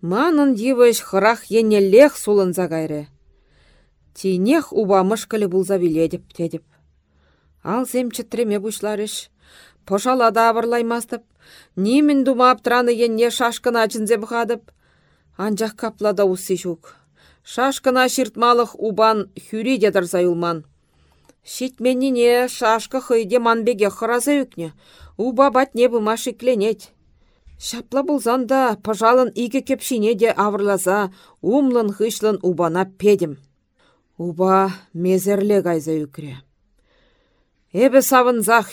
Манын евыш хырах енелех сулын загайры. Тинех уба мышкалі бұлза биледіп, тедіп. Ал зем чітреме бұшларыш. Пошалада абырлаймастып, немін дума аптыраны енне шашқына жінзе бұқадып. Анжақ каплада усы жүк. Шашқына шыртмалық убан хүрі дедір зайылман. Шитменіне шашқы хыйде манбеге хыраза үкне, уба бат не бұма шикленет. Шапла булзанда, пажалын иге кепшине де авырласа, умлын хышлын убана педім. Уба мезерле гайза үкре. Эбі савынзақ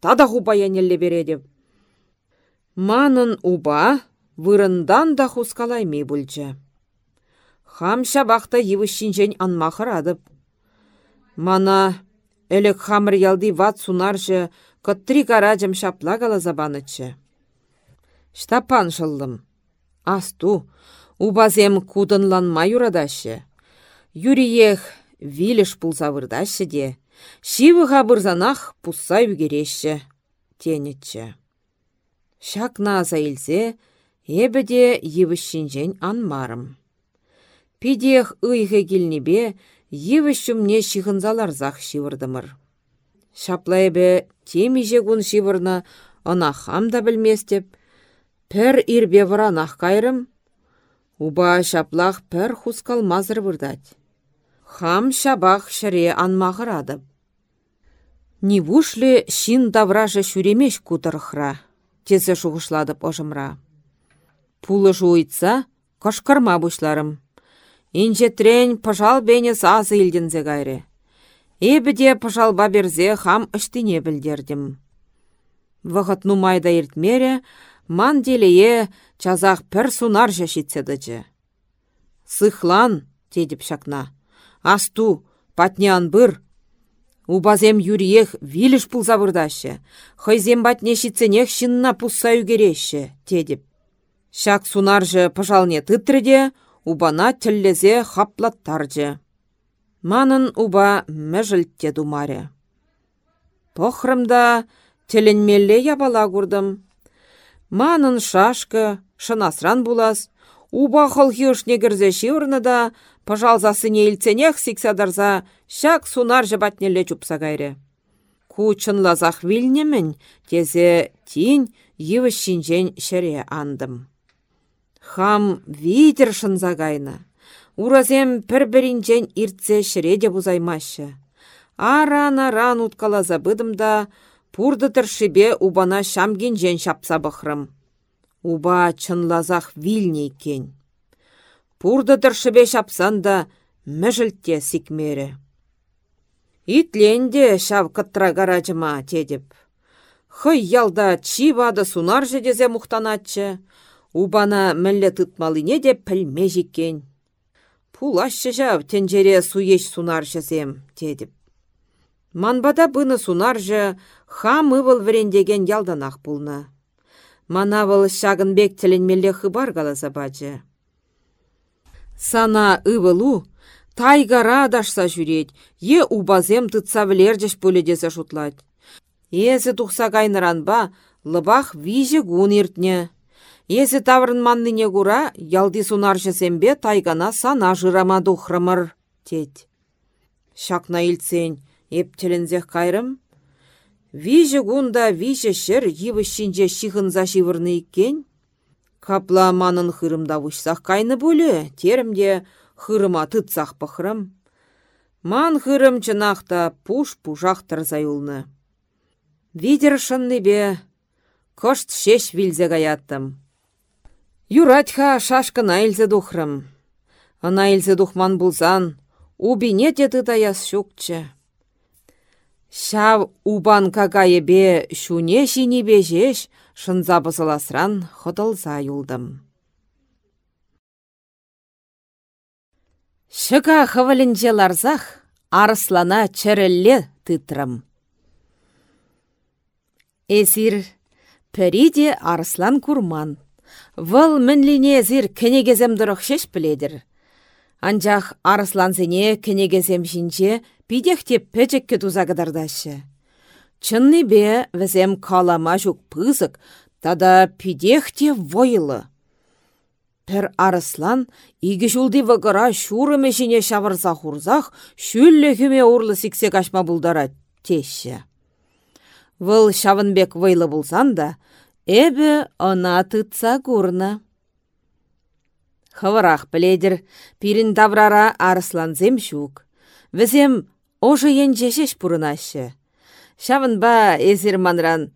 тада уба янелле береді. Манын уба вырындан да хускалайми бүлчі. Хамша бақта евішінжен анмақырадып. Мана әлік хамыр ялди ват сунаржы кыттри каражым шапла забанычы. Штапан шыллым. Асту, убазем кудынланма юрадашы. Юриех вилеш пулса вырдашы де. Шивыға бұрзанақ пусса үгереші. Тенетші. Шакна аза илзе, ебеде евішшінжен анмарым. Пидех ыйғы келнебе, евішшімне зақ шивырдымыр. Шапла темі темиже күн шивырны, ына хам да білместеп, Пәр ирбе варанах кайрым. Уба шаплах пәр хускал мазыр вырдать. Хам шабах шаре анмағырадып. Нивушле шин давражы шүремеш кутырықра, тезе шуғышладып ожымра. Пулы жуйтса, кашқарма бұшларым. Инже трен пажал бене сазы илдензе гайры. Эбіде пажал баберзе хам үштіне білдердім. Вғыт нумайда ертмере, ман делее чазақ пір сунар жашитседычы. Сыхлан, тедіп шакна. Асту, патнян бір. Убазем юриех виліш пулза вырдашы. Хойзем батне шитсенех шинна пусса үгереші, тедіп. Шак сунаржы пыжалне тытрыде, убана тіллезе хаплаттаржы. Манын уба мәжілтте думаре. Похрымда теленмелле ябала курдым. Манын шашкы, шынасран булас, уба хылхи негірзе шивырны да, пыжалзасыне илценех сиксадарза, шак сунар жабатнелле чупса гайре. Кучын лазах вилнемін, тезе тин йывы шинжен шере андым. Хам витер шынза гайна. Уразем пір-бірінжен иртсе шіреде бузаймашы. Аран-аран уткалаза быдым да, Пурды шибе убана жен шапса бұқрым. Уба чынлазақ вилне кен. Пурды шибе шапсан да мүжілтте сикмері. Итленде шав кыттра гаражыма тедіп. Хый ялда чивады сунар жедезе мұқтанатчы. Убана мәлі тұтмалыне деп пілме жеккен. Жав тенжере суеш сунар жезем, тедіп. Манбада быны сунаржы хам ывыл врендеген ялданақ пулна. Манавыл шагынбек тілінмелі хыбар галаса бачы. Сана ывылу тайгара дашса жүрет, е убазем тытса влердеш пөледесі шутлать. Езі тұқса ба, лыбах виже гун иртне. Езі таврын манныне гура, ялди сунаршы сембе тайгана сана жырама духрымыр, тет. Шакна илцен, Эптелінзех кайрым? Виже гунда виже шер йывышшинче шихынса шивырны иккен. Капла манын хырымда вышсақ кайны бөлі, терімде хырыма тытсақ пықырым. Ман хырым чынақта пуш-пушақ тұрзай улны. Видер бе, кошт шеш вилзе гаяттым. Юратха шашкына илзе духрым. Ана илзе духман булзан, убине теты таяс шукчы. Шав убан шуне бе жеш, шынза бысыласран хотылса юлдым. Шыка хывылінче ларзах, арыслана чәрілле тытрым. Эсир, пәриде арыслан курман. Вăл мӹнлине зир кенегезем дұрық шеш біледір. Анчах арысланзене кенегезем жинче пидехте пәчекке тузагыдардашы. Чынны бе візем калама жүк пызык, тада пидехте войлы. Пір арыслан игі жулды вғыра шуры жіне шавырза хурзах, шүллі хүме урлы сіксе кашма бұлдара теші. Выл шавынбек вайлы болсан да, эбі ына тытса курна. Хывырах біледір, пирін даврара арысланзем шук. Візем ожы енжешеш пұрынашы. Шавынба эзір манран,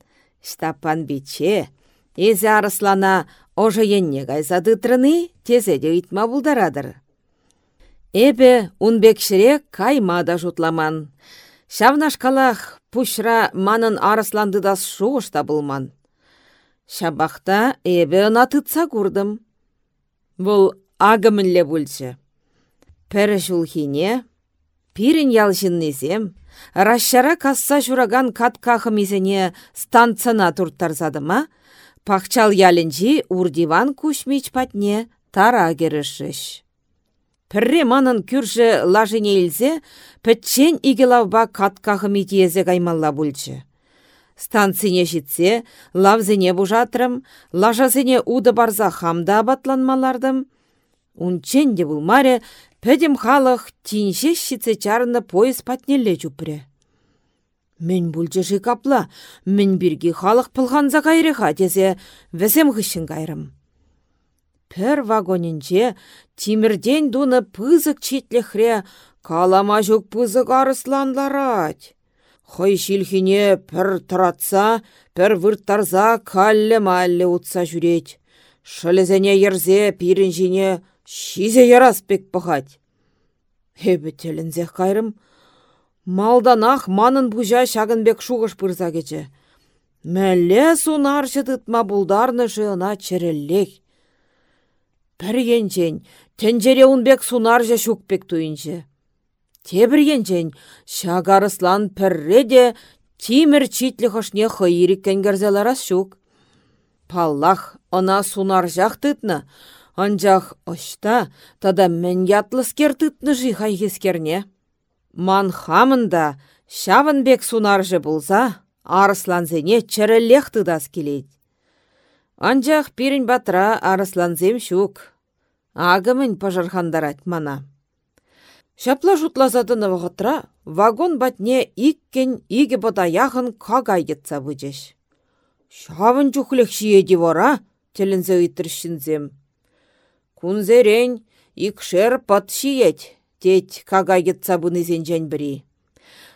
штапан биче, езі арыслана ожы енне гайзады трыны тезеде итма бұлдарадыр. Эбе унбекшіре кайма да жұтламан. Шавнашкалах пушра манын арысландыдас шуғышта бұлман. Шабақта эбе ына тытса курдым. Бұл агымынле бүлчі. Пәрі жулхине, пирін ялжыннезем, Рашшара касса жураган каткахы мизене станцына турттарзадыма, пахчал ялінжи урдиван кушмич патне тара керішіш. Пірре манын күржі лажыне илзе, пітчен игелавба каткахы митиезе каймалла бүлчі. Станцине житсе, лавзене бұжатырым, лажазене уды барза хамда абатланмалардым. Унчен де бұлмаре Пәдім халық тинше шице чарыны поезд патнелле жүпірі. Мен бүлжі капла, мен бірге халық пылғанза кайрыға дезе візем ғышын кайрым. Пір вагонинче тимірден дуны пызык четлехре калама жүк пызык арысланларать. Хой шилхине пір тұратса, пір вырттарза калле-малле утса жүрет. Шылезене ерзе пирінжіне Шизе яраспек пăхать. Эбі телінзех кайрым. Малданах манын бұжа шагынбек шуғыш пырза кече. Мәлле сунаршы тытма бұлдарны жына череллех. Піргенчен, тенжере унбек сунаржа шукпек туйынчы. Тебіргенчен, шагарыслан пірре де тимір читлі хышне хыйрик кәнгерзеларас шук. Паллах, ына сунаржақ тытны, Анжақ ұшта, тада мен ятлыс кертітні жи хайгескерне. Ман хамында шавынбек сунаржы болса, арысланзене чәрілек тыдас келейд. Анжақ пирін батра арысланзем шук. Агымын пажархандарать мана. Шапла жұтлазадыны вғытра, вагон батне иккен иге бода яғын кагай кетса бұжеш. Шавын жүхлек шиеде вора, үйтіршінзем. Кунзерен икшер патшиет, теть кагайгет сабынызен жән бірі.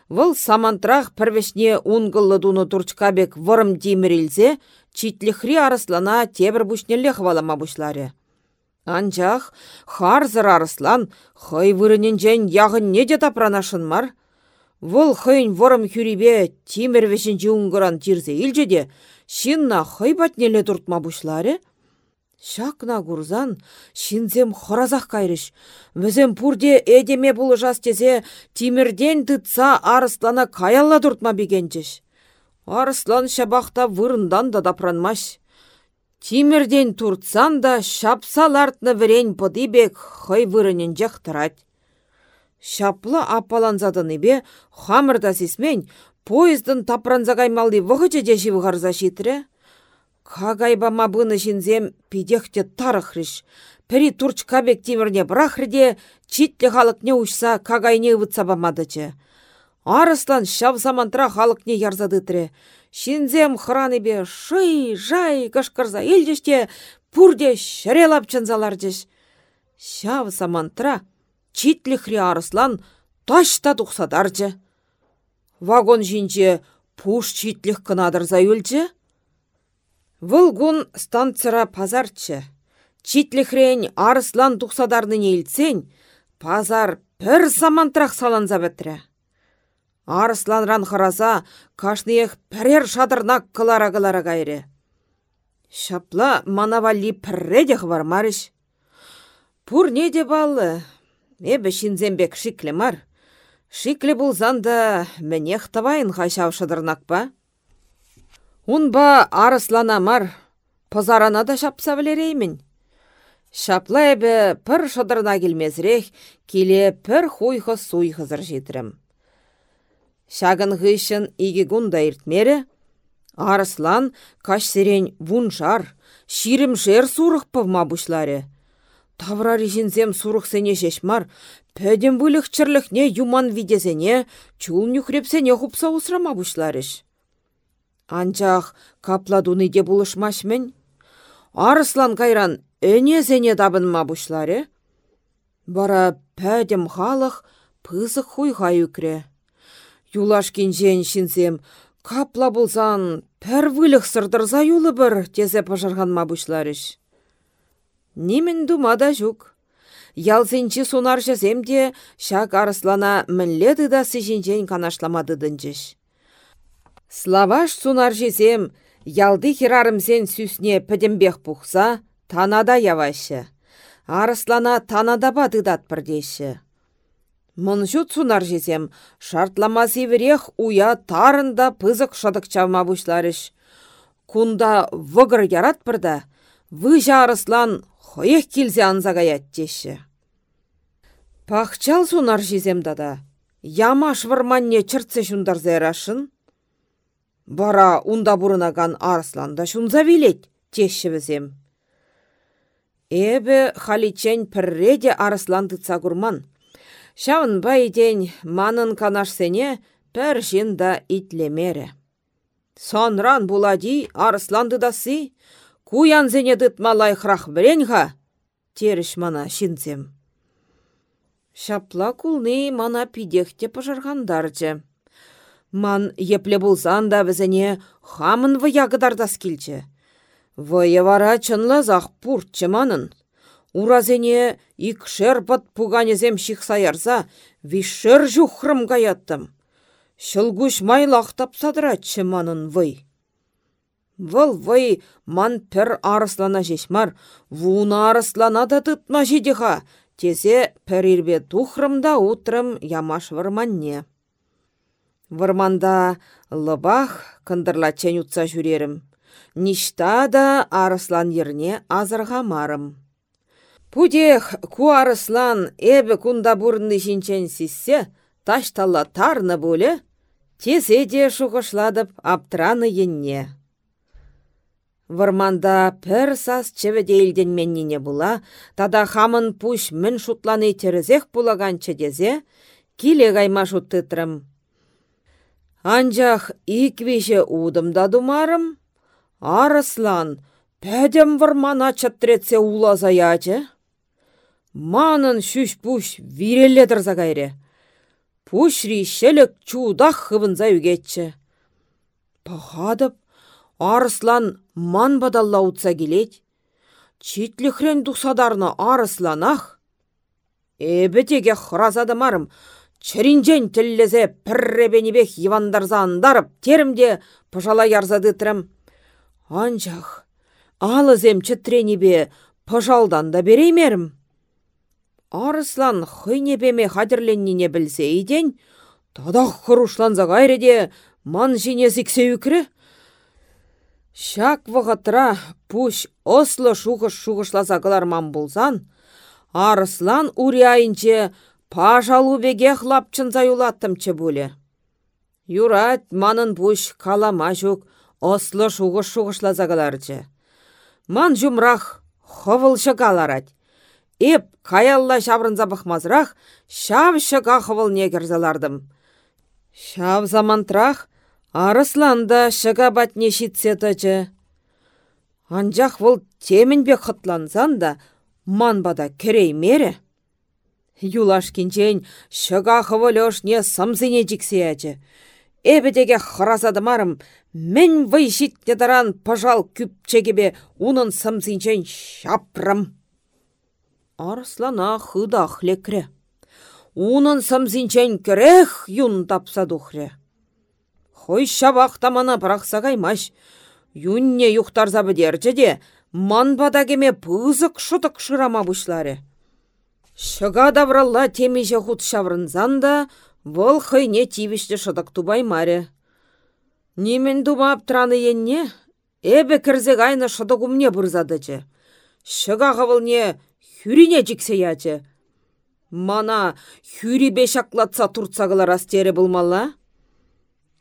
Вăл самантрах пірвешне унгыллы дуны турчкабек вырым демірілзе, читлихри арыслана тебір бұшнелле хвалама бұшлары. Анчах, харзыр арыслан, хай вырынен жән яғын неде тапранашын мар? Вұл хыйн вырым хүрибе тимір вешінчі уңгыран тирзе илжеде, шинна хай батнеле туртма бұшлары? Шакна гурзан, шинзем хоразақ кайрыш. Візем пурде эдеме бұл жас тезе, тимірден тытса арыслана каялла дұртма бігенчеш. Арыслан шабақта вырындан да дапранмаш. Тимірден туртсан да шапсалартны вірен подибек хай вырынен жақтырать. Шаплы апаланзадыны бе, хамырда сесмен, поездын тапранзагаймалды вғычы деші вғарза шитірі. Кагайба мабыны жинзем пидехте тарахрыш. Пері турчкабек тимірне брахрде, читлі халық не ұшса, кагай не ұвытса бамадычы. Арыстан шав замантра халықне ярзадытре. Шинзем бе шый, жай, кышкырза елдеште, пурде шырелап чынзаларжеш. Шав самантра читлихре арыслан ташта тухсадаржы. Вагон жинче пуш читлих кынадырза өлчі. Вылгун станцира пазарчы. Читлихрен арыслан тухсадарны нейлцен, пазар пір самантрах саланза бітірі. Арысланран хараса, кашныех пірер шадырнак кылара-кылара кайры. Шапла манавалли пірредех вармарыш. Пур не де баллы, эбі шинзембек шиклі мар. Шиклі булзанда мінех тавайын хашау шадырнак ба? Унба арыслана мар, пазарана да шапса білереймін. Шапла әбі пір шадырна келмезірек, келе пір хуйхы суйхызыр жетірім. Шагын ғышын иге гунда иртмері, Арыслан каш сирен вуншар, ширім жер сурық пывма бұшлары. Тавра режинзем сурық сене жешмар, пөдем бұлық чырлықне юман видезене, чул нүхрепсене хупса усрама бұшларыш. Анчах капладуны де бұлышмашмен. Арыслан кайран әне зене дабынма бұшлары. Бара пәдем халық пызық хуйға үкре. Юлаш кенжен шинсем, капла болсан, пәр вылық сырдырза юлы бір, тезе пажырған мабышларыш. Немен думада жүк. Ялзенчі сонар де, шак арыслана мінледі да сеженжен канашламады дынчыш. Славаш сунар жезем, ялды херарымзен сүсне пӹдембех пухса, танада явашы. Арыслана танада бадыдат пірдеші. Мұнжут сунар жесем, шартлама северех уя тарында пызык шадық чавма бұшларыш. Кунда вғыр ярат бірді, вы жарыслан хоех келзе анзаға яттеші. Пахчал сунар жесем дада, ямаш варманне чыртсе шундар зәрашын. Бара унда бұрынаган арысланда шунза вилет, теші бізем. Эбі халичен пірреде арысланды цагурман. Шавын байден манын канашсене пір да итлемере. Сонран булади арысланды дасы, куян зене малай храх біренға, теріш мана шинзем. Шапла кулны мана пидехте пожарғандарчы. Ман епле булсан да візіне хамын ваягыдарда скилчі. Вая вара чынлазақ пуртчы манын. Уразене икшер пат пуганезем шихсаярса, вишер жухрым гаяттым. Шылгуш майлақтап садыратчы манын вый. Вăл вăй ман пір арыслана жешмар, вуна арыслана да тытма жидеха, тезе пірірбе тухрымда утрым ямаш варманне. Варманда лыбах кындырлачен утса жүрерім. Ништа да арыслан ерне азырғамарым. Пудех ку арыслан эбі кунда бұрынны жинчен сиссе, ташталла тарны бөлі, тезе де шуғышладып аптыраны енне. Варманда пір сас чеведелден менніне була, тада хамын пуш мін шутланы терезех булаганчы дезе, киле гайма. Анжақ иквеше удымда думарым, арыслан, пәдем вармана чаттретсе улаза ячы. Манын шүш-пүш виреллетір загайре. Пушри шелік чудах хывынза үгетчі. Пахадып, арыслан ман бадалла утса келет. Читліхрен дұқсадарны арысланах. Эбі теге марым, чыринжен тіллезе пірребенебек евандарза андарып, терімде пыжала ярзадытырым. Анжақ, алызем чітренебе пыжалдан да береймерім. Арыслан хыйнепеме хадерленнине білсе иден, тадақ құрушланза гайреде ман жине зіксе үкірі. Шак вғытра пуш ослы шуғыш-шуғышласа ман болсан, Арыслан уряйынче пажалу беге хлапчын заюлаттымчы бөлі. Юрат манын пуш калама жүк ослы шуғыш-шуғышласа Ман жұмрақ хывылшы каларать. Эп каялла шабрынза бұқмазырақ, шав шыға хывыл негерзалардым. Шав замантрах арысланда шыға батне шитсе тачы. Анжақ вұл темінбе қытлансан да, манбада керей мере. Юлаш кинчен шыға хывылыш не самзине жіксеячы. Эбедеге хыразадымарым, мен вай житнедаран пажал күпчегебе унын самзинчен шапрым. Арслана хыдах лекре. Унын самзинчен керех юн тапса духре. Хой шабақ тамана бірақса каймаш. Юнне юхтарза бідерчі де, манбада кеме пызык шутық шырама бұшлары. Шыға давралла темеше худ шаврынзан да, вăл хыйне тивішті шыдық тубай маре. Немен дума аптыраны енне, эбе кірзе гайны шыдық умне бұрзадычы. Шыға ғывылне хүрине жіксе ячы. Мана хүри бешаклатса туртсағылар астері бұлмалла.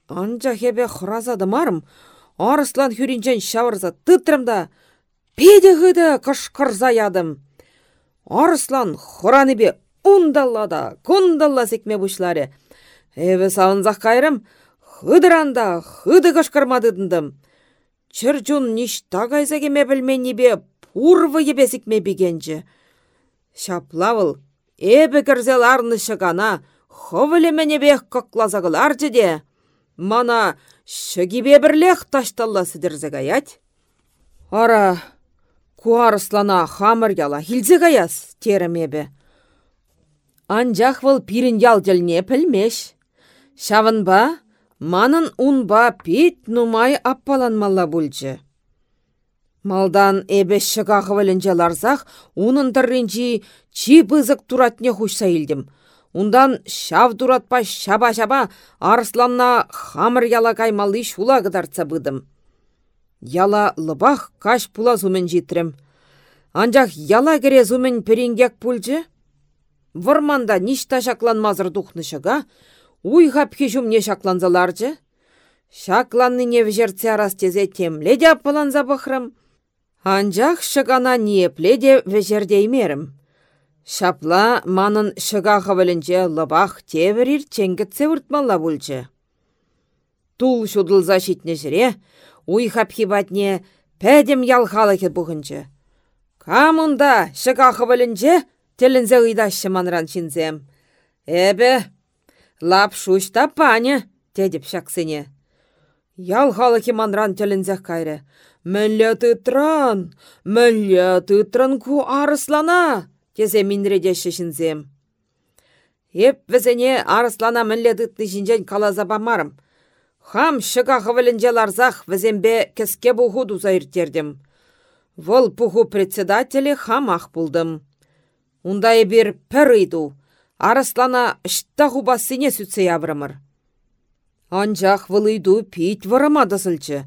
Анжа хебе хыразады марым, арыслан хүринчен шавырза тытрымда, педе ғыды кышқырза ядым. Арыслан бе ундаллада, кундалла секме бұшлары. Эві сауынзақ қайрым, хыдыранда, хыды кышқырмадыдындым. Чырчун ништа кайзагеме бе пурвы ебе секме бігенчі. Шаплавыл, эбі кірзел арны шығана, ховылемене бек коклазағыларчы де. Мана шыгибе бірлех ташталла сідірзі. Ара, Куарыслана хамыр яла хилзе гаяс теремебе. Анжақ выл пирін ялділне пілмеш. ба, манын ба пет нумай аппаланмалла бүлчі. Малдан эбе шығағы вілінже ларзақ, унын тіррінчі чи бызық туратне хушса илдім. Ундан шав дуратпа шаба-шаба арысланна хамыр яла каймалы шула гыдарца быдым. Яла лыбах каш пула зумен житрем. Анжақ яла кере зумен перенгек пульчы? Вырманда ништа шакланмазыр духнышыға, уй хапхи не шакланзаларчы? Шакланны не вжерце арас тезе темле де аппаланза бұхрым. Анжақ шыгана непле де вежердеймерім. Шапла манын шыға хавалінче лыбақ теверір ченгітсе ұртмалла бұлчы. Тул шудылза жіре, уй хапхи батне пәдем ялхалы кет бұғынчы. Камында шықақы білінже телінзе ұйдашы манран шинзем. Эбі, лап шушта паня, дедіп шақсыне. Ялхалы манран телінзе кайры. Мүлі тұтран, мүлі тұтран ку арыслана, тезе минредеші шинзем. Еп візіне арыслана мүлі тұтны жинжен калаза бамарым. Хам шыға ғывылінже ларзақ візембе кіске бұғу дузайыртердім. Вол пуху председателі хамах бұлдым. Ундай бір пір үйду. Арыслана ұшттағу басыне сүтсе яврымыр. Анжақ вылыйду пейт варама дысылчы.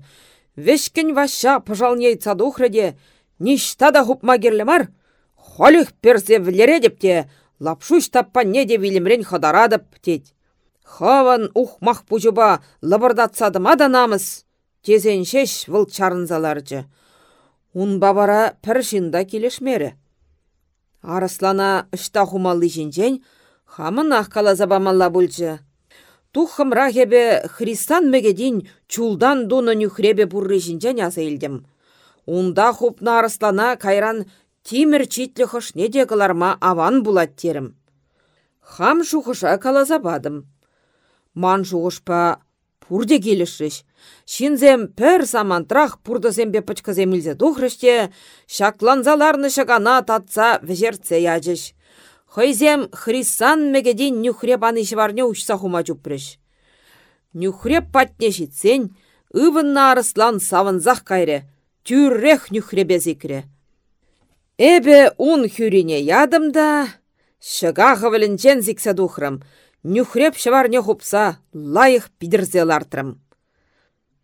Вешкен ваша пыжалней цадухреде, ништа да хупма керлемар, холих перзе влередепте, лапшуш таппан неде вилімрен хадарадып теть. Хаван ухмах пучуба лабырдатсадыма да намыс. Тезеншеш выл чарынзаларчы. Ун бабара піршинда келешмері. Арыслана ұшта хумалли жинжен, хамын аққала забамалла бұлчы. Тухым рахебе христан мегедин чулдан дуны нүхребе бұрры жинжен аса елдім. Унда хупна арыслана кайран тимір читлі неде кыларма аван булат терім. Хам шухыша калазабадым ман жуғышпа пурде келішріш. Шинзем пір самантрах пурдызембе пычкыземілзе духрыште, шакланзаларны шагана татса вежерце яжыш. Хойзем хрисан мегедин нюхре банышы варне учса хума жупрыш. Нюхре патне житсен, ывынна арыслан савынзақ кайре, тюррех нюхре безикре. Эбе ун хюрине ядымда, шыға ғывылінчен зиксе духрым, Нюхреп шаварне хупса, лайық пидірзе лартрым.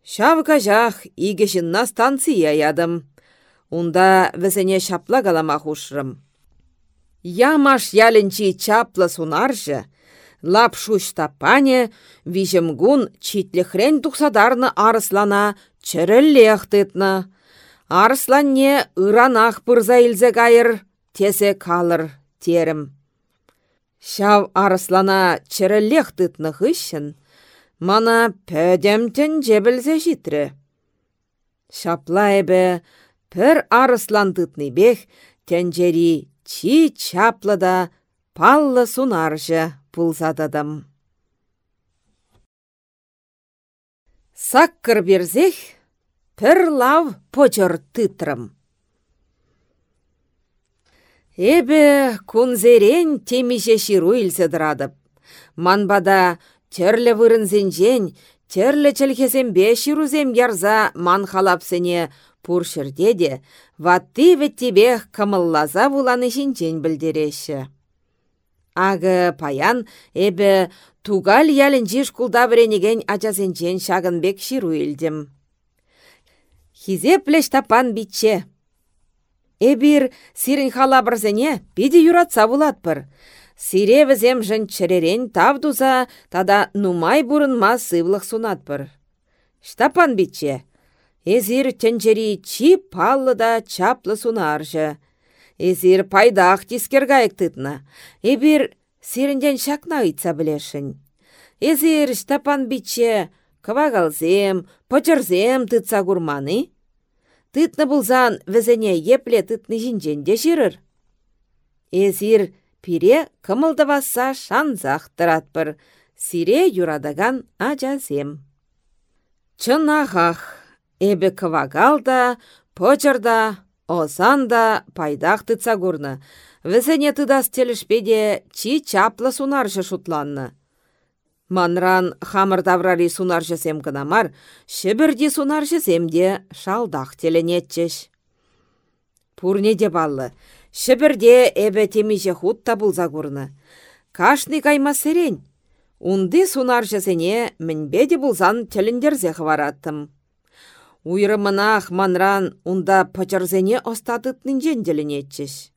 Шавка жах игешінна станция ядым. Унда візіне шапла галама хушрым. Ямаш ялінчі чапла сунаржы, лапшуш тапане, вижемгун читлехрен тухсадарны арыслана чәріллех тытны. Арысланне ыранах пырза илзе гайыр, тесе калыр терім. Шав арыслана чәрелех тытны хыщын, Мана пөдемтен жебілзе житрі. Шапла әбі пір арыслан бех, тенжери чи чаплыда паллы сунаржы пулзададым. Саккыр берзех, пір лав почыр тытрым. Эбі кунзерен темише ширу илседірадып. Манбада терлі вырынзенжен, терлі чілхесембе ширузем ярза ман халапсене пуршырде де, ватты веттебех кымыллаза вуланы жинчен білдереші. Ағы паян эбі тугал ялін жиш кулда біренеген ачасенчен шагынбек ширу илдім. Хизе плеш тапан. Эбир сирин халабырзене пиде юратса булатпыр. Сире візем жын чіререн тавдуза, тада нумай ма сывлық сунатпыр. Штапан битче. Эзир тенчери чи паллы да чаплы сунаржы. Эзир пайдақ тискер гайык тытна. Эбир сирінден шакна ыйтса білешін. Эзир штапан битче кывагалзем, почырзем тытса гурманы. Тытны булзан візіне епле тытны жинженде жирыр. Эзир пире кымылдываса шанзақ тұратпыр. Сире юрадаган ажазем. Чын ағақ, эбі кывагал да, почырда, осан да пайдақ тытса гурны. Візіне тыдас телішпеде чи чаплы сунаршы шутланны. Манран хамыр даврари сунар жесем кынамар, шібірде сунар жесемде шалдақ теленетчеш. Пурнеде баллы, шібірде әбі темеже худ табылза курны. Кашны кайма серен. Унды сунар жесене мінбеде бұлзан теліндерзе хвараттым. Уйрымынақ манран унда пачарзене остатытнын женделенетчеш.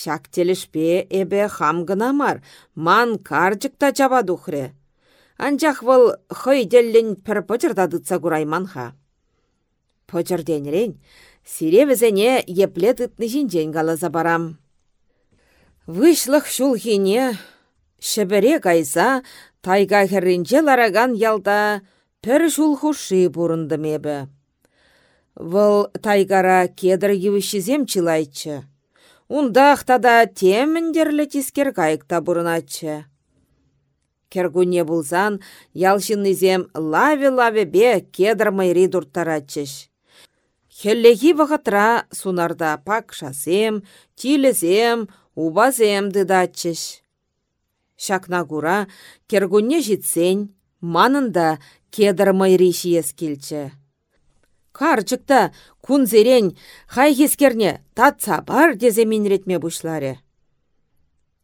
Шак телешпе эбе хам мар, ман карчыкта чаба духре. Анчах вăл хăй теллен пір пăчырта тытса курайманха. Пăчыртенрен, сире візене епле тытны жинчен каласа барам. Вышлых шулхине, шебере кайса, тайга херринче лараган ялта пір шул хуши бурындым Вăл тайгара кедр чилайчче. Ундах тада теміндерлі тискер кайыкта бұрыначы. Кергуне булзан ялшыннызем лави-лави бе кедр майри дұрттарачыш. Хеллеги вағытра сунарда пак шасем, тилізем, убазем дыдачыш. Шакнагура кергуне житсен, манында кедр майри шиес келчі. Карчыкта кунзерен хай хескерне татса бар дезе минретме бушларе.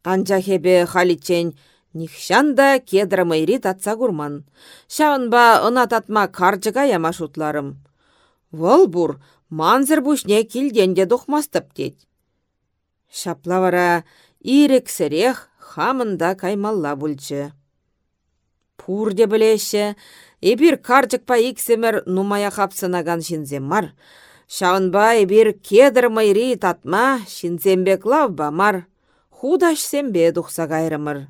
Анча хебе халичен нихшанда кедра майри татса гурман. Шаунба ына татма карчыга яма шутларым. Вăл бур манзыр бушне килденде духмастып тет. Шаплавара ирек серех хамында каймалла бульчы. Пурде білеші, Эбир па иксемер нумая хапсынаган шинзем мар. Шаунба эбир кедр майри татма шинзембек лавба мар. Худаш сембе духса гайрымыр.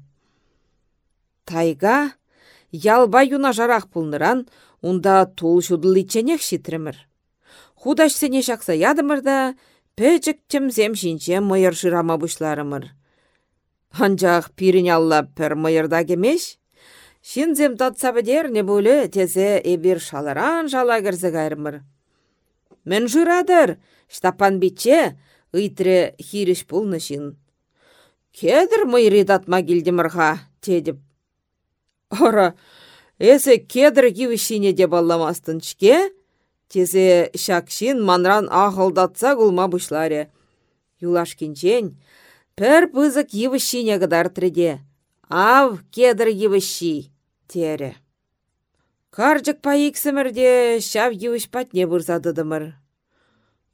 Тайга ялба юна жарах пулныран, унда тул шудыличенек шитремір. Худаш сене шақса ядымыр да, пөчік тімзем шинче майыр жырама бұшларымыр. Анжақ пирин алла пір майырда кемеш, Шинзем татса бідерне бөлі тезе эбир шаларан жала кірзі кайрмыр. Мен жырадыр, штапан битче, ыйтре хириш пулны шин. Кедір мыйры татма келдімірға, тедіп. Ора, эсе кедір кивішіне де балламастын чке, тезе шакшин манран ахылдатса гулма бұшларе. Юлаш кенчен, пір пызык евішіне кадар тірде. Ав кедір евіші тере. Каржык паиксімірде шав еуіш патне бұрзадыдымыр.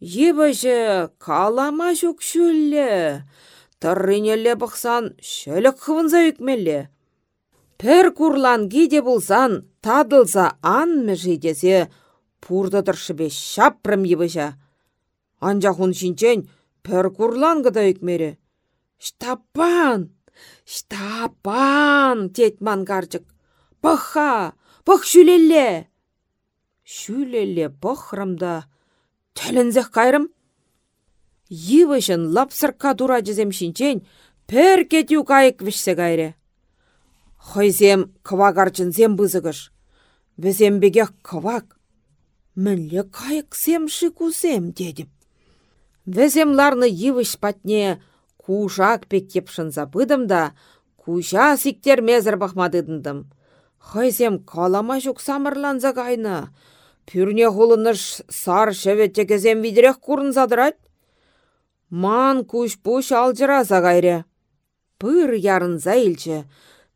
Ебіжі калама жүк шүлі, тұррынелі бұқсан шөлік қывынза үкмелі. Пір курлан кейде бұлсан тадылса ан пурдадыршы бе шапрым. Анжа хун шинчен пір курлан гыда үкмері. Штапан! Штапан! тетман карчык пăха, пăх çүлелле. Çүлелле пăхрăмда тәлінзек кайрым. Йывышын лапсырка тура жезем шинчен, пер кетю кайык вішсе кайре. Хойзем квагарчынсем бызыгыш. Візембеге квак. Мінле кайык семші кусем, дедіп. Візем ларны йывыш патне кушак пектепшін забыдым да, куша сиктер мезір бахмадыдындым. Хойзем калама жүк самырланза кайны. Пүрне хулыныш сар шәветче кезем видерек курын задырать. Ман куш пуш алжыраза гайре. Пыр ярын заилче,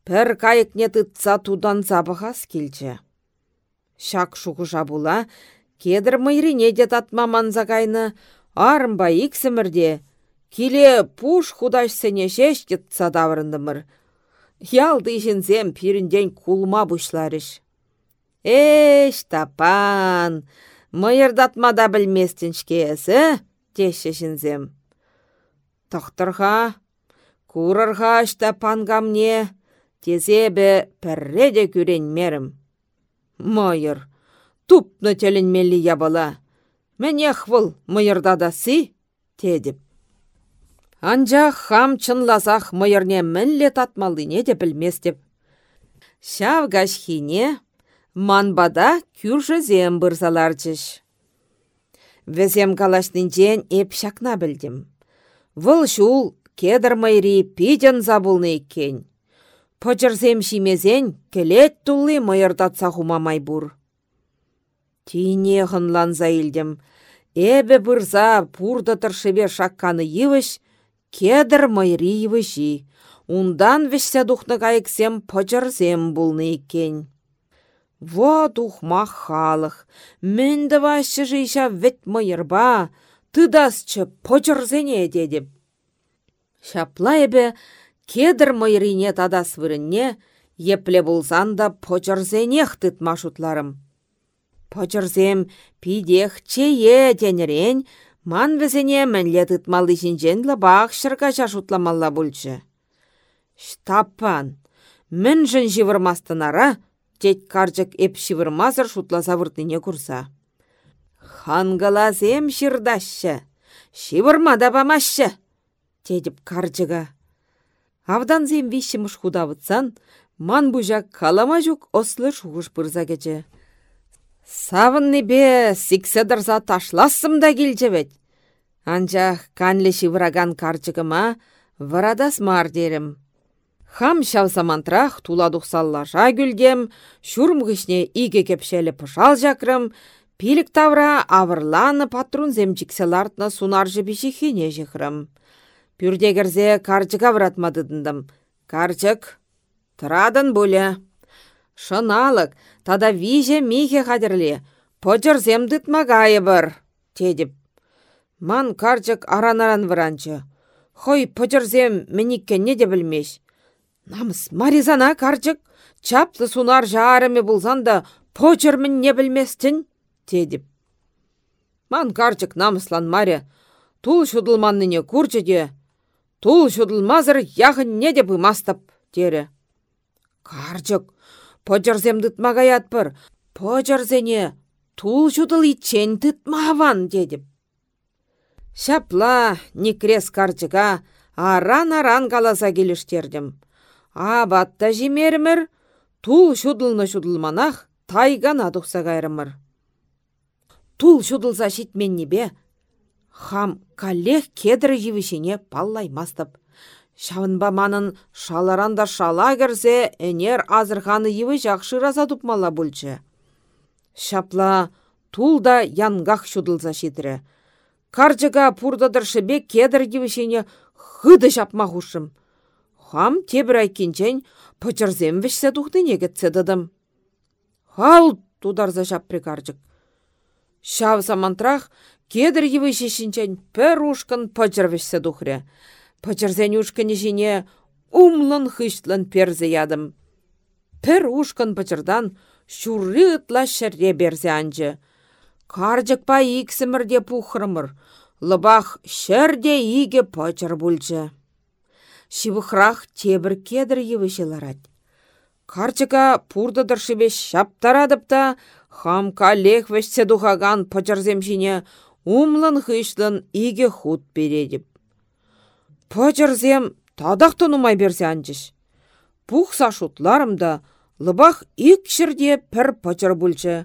пір кайыкне тытса тудан забығас келче. Шак шуғыша була, кедір мыйрине де татма манза кайны, арымба иксімірде, Киле пуш худаш сене шеш кетса давырындымыр. Ялды жінзем пирінден кулма бұшларыш. Эш, тапан, мыйырдатмада білместін шкесі, тешешінзем. Тоқтырға, курырға штапан гамне, тезебі пірреде күренмерім. Мыйыр, тупны теленмелі ябыла. Мәне хвыл мыйырда си, тедіп. Анжа хам чынлазақ мыйырне мінле татмалыне де білместіп. Шав гашхине манбада күржі зем бұрзаларчыш. Везем калашнинчен эп шакна білдім. Вұл шул кедір майри пиден забулны еккен. Пычырзем шимезен келет тулли майырдатса хумамай бур. Тине хынланза илдім. Эбе бұрза пурда тұршыбе шакканы евіш, кедір майри евіші. Ундан вешсе духны кайыксем пычырзем булны еккен. Вот ухма халық. Мінді вашы жиша вет мыйырба, тыдасчы почырзене дедіп. Шапла ебе кедір мыйрине тадас вырынне, епле булсан да почырзенех тытма шутларым. Почырзем пидех чее тенерен, ман візене мінле тытмалы жинжен лабақ шыргаша шутламалла бүлчі. Штаппан, мін жын живырмастынара, тет карчык эп шивырмазыр шутласа выртыне курса. Хангаласем шырдаща, шивырма да бамаща, тедіп карчыга. Авдан зем вишіміш худавытсан, ман бұжак калама жүк ослы шуғыш пырза кече. Савынны бе сикседірза ташласым да келчебет. Анчах канлі шивыраган карчыгыма варадас мар дерім. Хам шавсамантрах туладухсаллаша гүлдем, шурм гышне иге кепшелі пышал жакрым, пилік тавра авырланы патрун земчикселартна сунаржы бішіхене жихрым. Пюрдегерзе карчык авратмадыдындым. Карчык, тұрадын бөлі. Шыналық, тада виже михе хадірле, почыр земдытмагайы бір, тедіп. Ман карчык аранаран варанчы. Хой почырзем мініккенне де білмеш. Намыс Маризана карчык, чаплы сунар жарыме булсан да почермін не білместін, тедіп. Ман карчык намыслан Мария, тул шудылманныне курчы де, тул шудылмазыр яғын не де мастап, тере. Карчык, почерзем дытмағаят бір, почерзене тул шудыл итчен дытмаван, дедіп. Шапла, некрес карчыка, аран-аран каласа келіштердім. Абатта жимермір, тул шудылны шудылманах тайгана тухса кайрымыр. Тул шудылса шитменні бе, хам калех кедір живішіне паллаймастып. Шавынба манын шаларанда шала керсе, энер азырханы еві жақшыраза тупмала бүлчі. Шапла тул да янгах шудылса шитірі. Карчыға пурдадыршы бе кедір евішіне хыды шапма хушым. Хам тебір айкенчен пычырзем вешсе тухтыне кетсе дыдым. Хал тударза жап прикарчык. Шав самантрах кедір пір ушкын пычыр вешсе тухре. Пычырзен ушкыне жіне умлын хыштлын перзе ядым. Пір ушкын пычырдан шурри ытла шәрре берзе анжы. Каржык па иксімірде пухрымыр. Лыбах шәрде иге пычыр бүлчі. Шивыхрах тебір кедір евіші ларад. Карчыка пурдыдыр шибе шаптарадып та, хамка лех вешсе духаган жіне умлын хышлын иге худ бередіп. Пачырзем тадақтын умай берсе анчыш. Пухса шутларымда лыбах ик шырде пір пачыр бүлчі.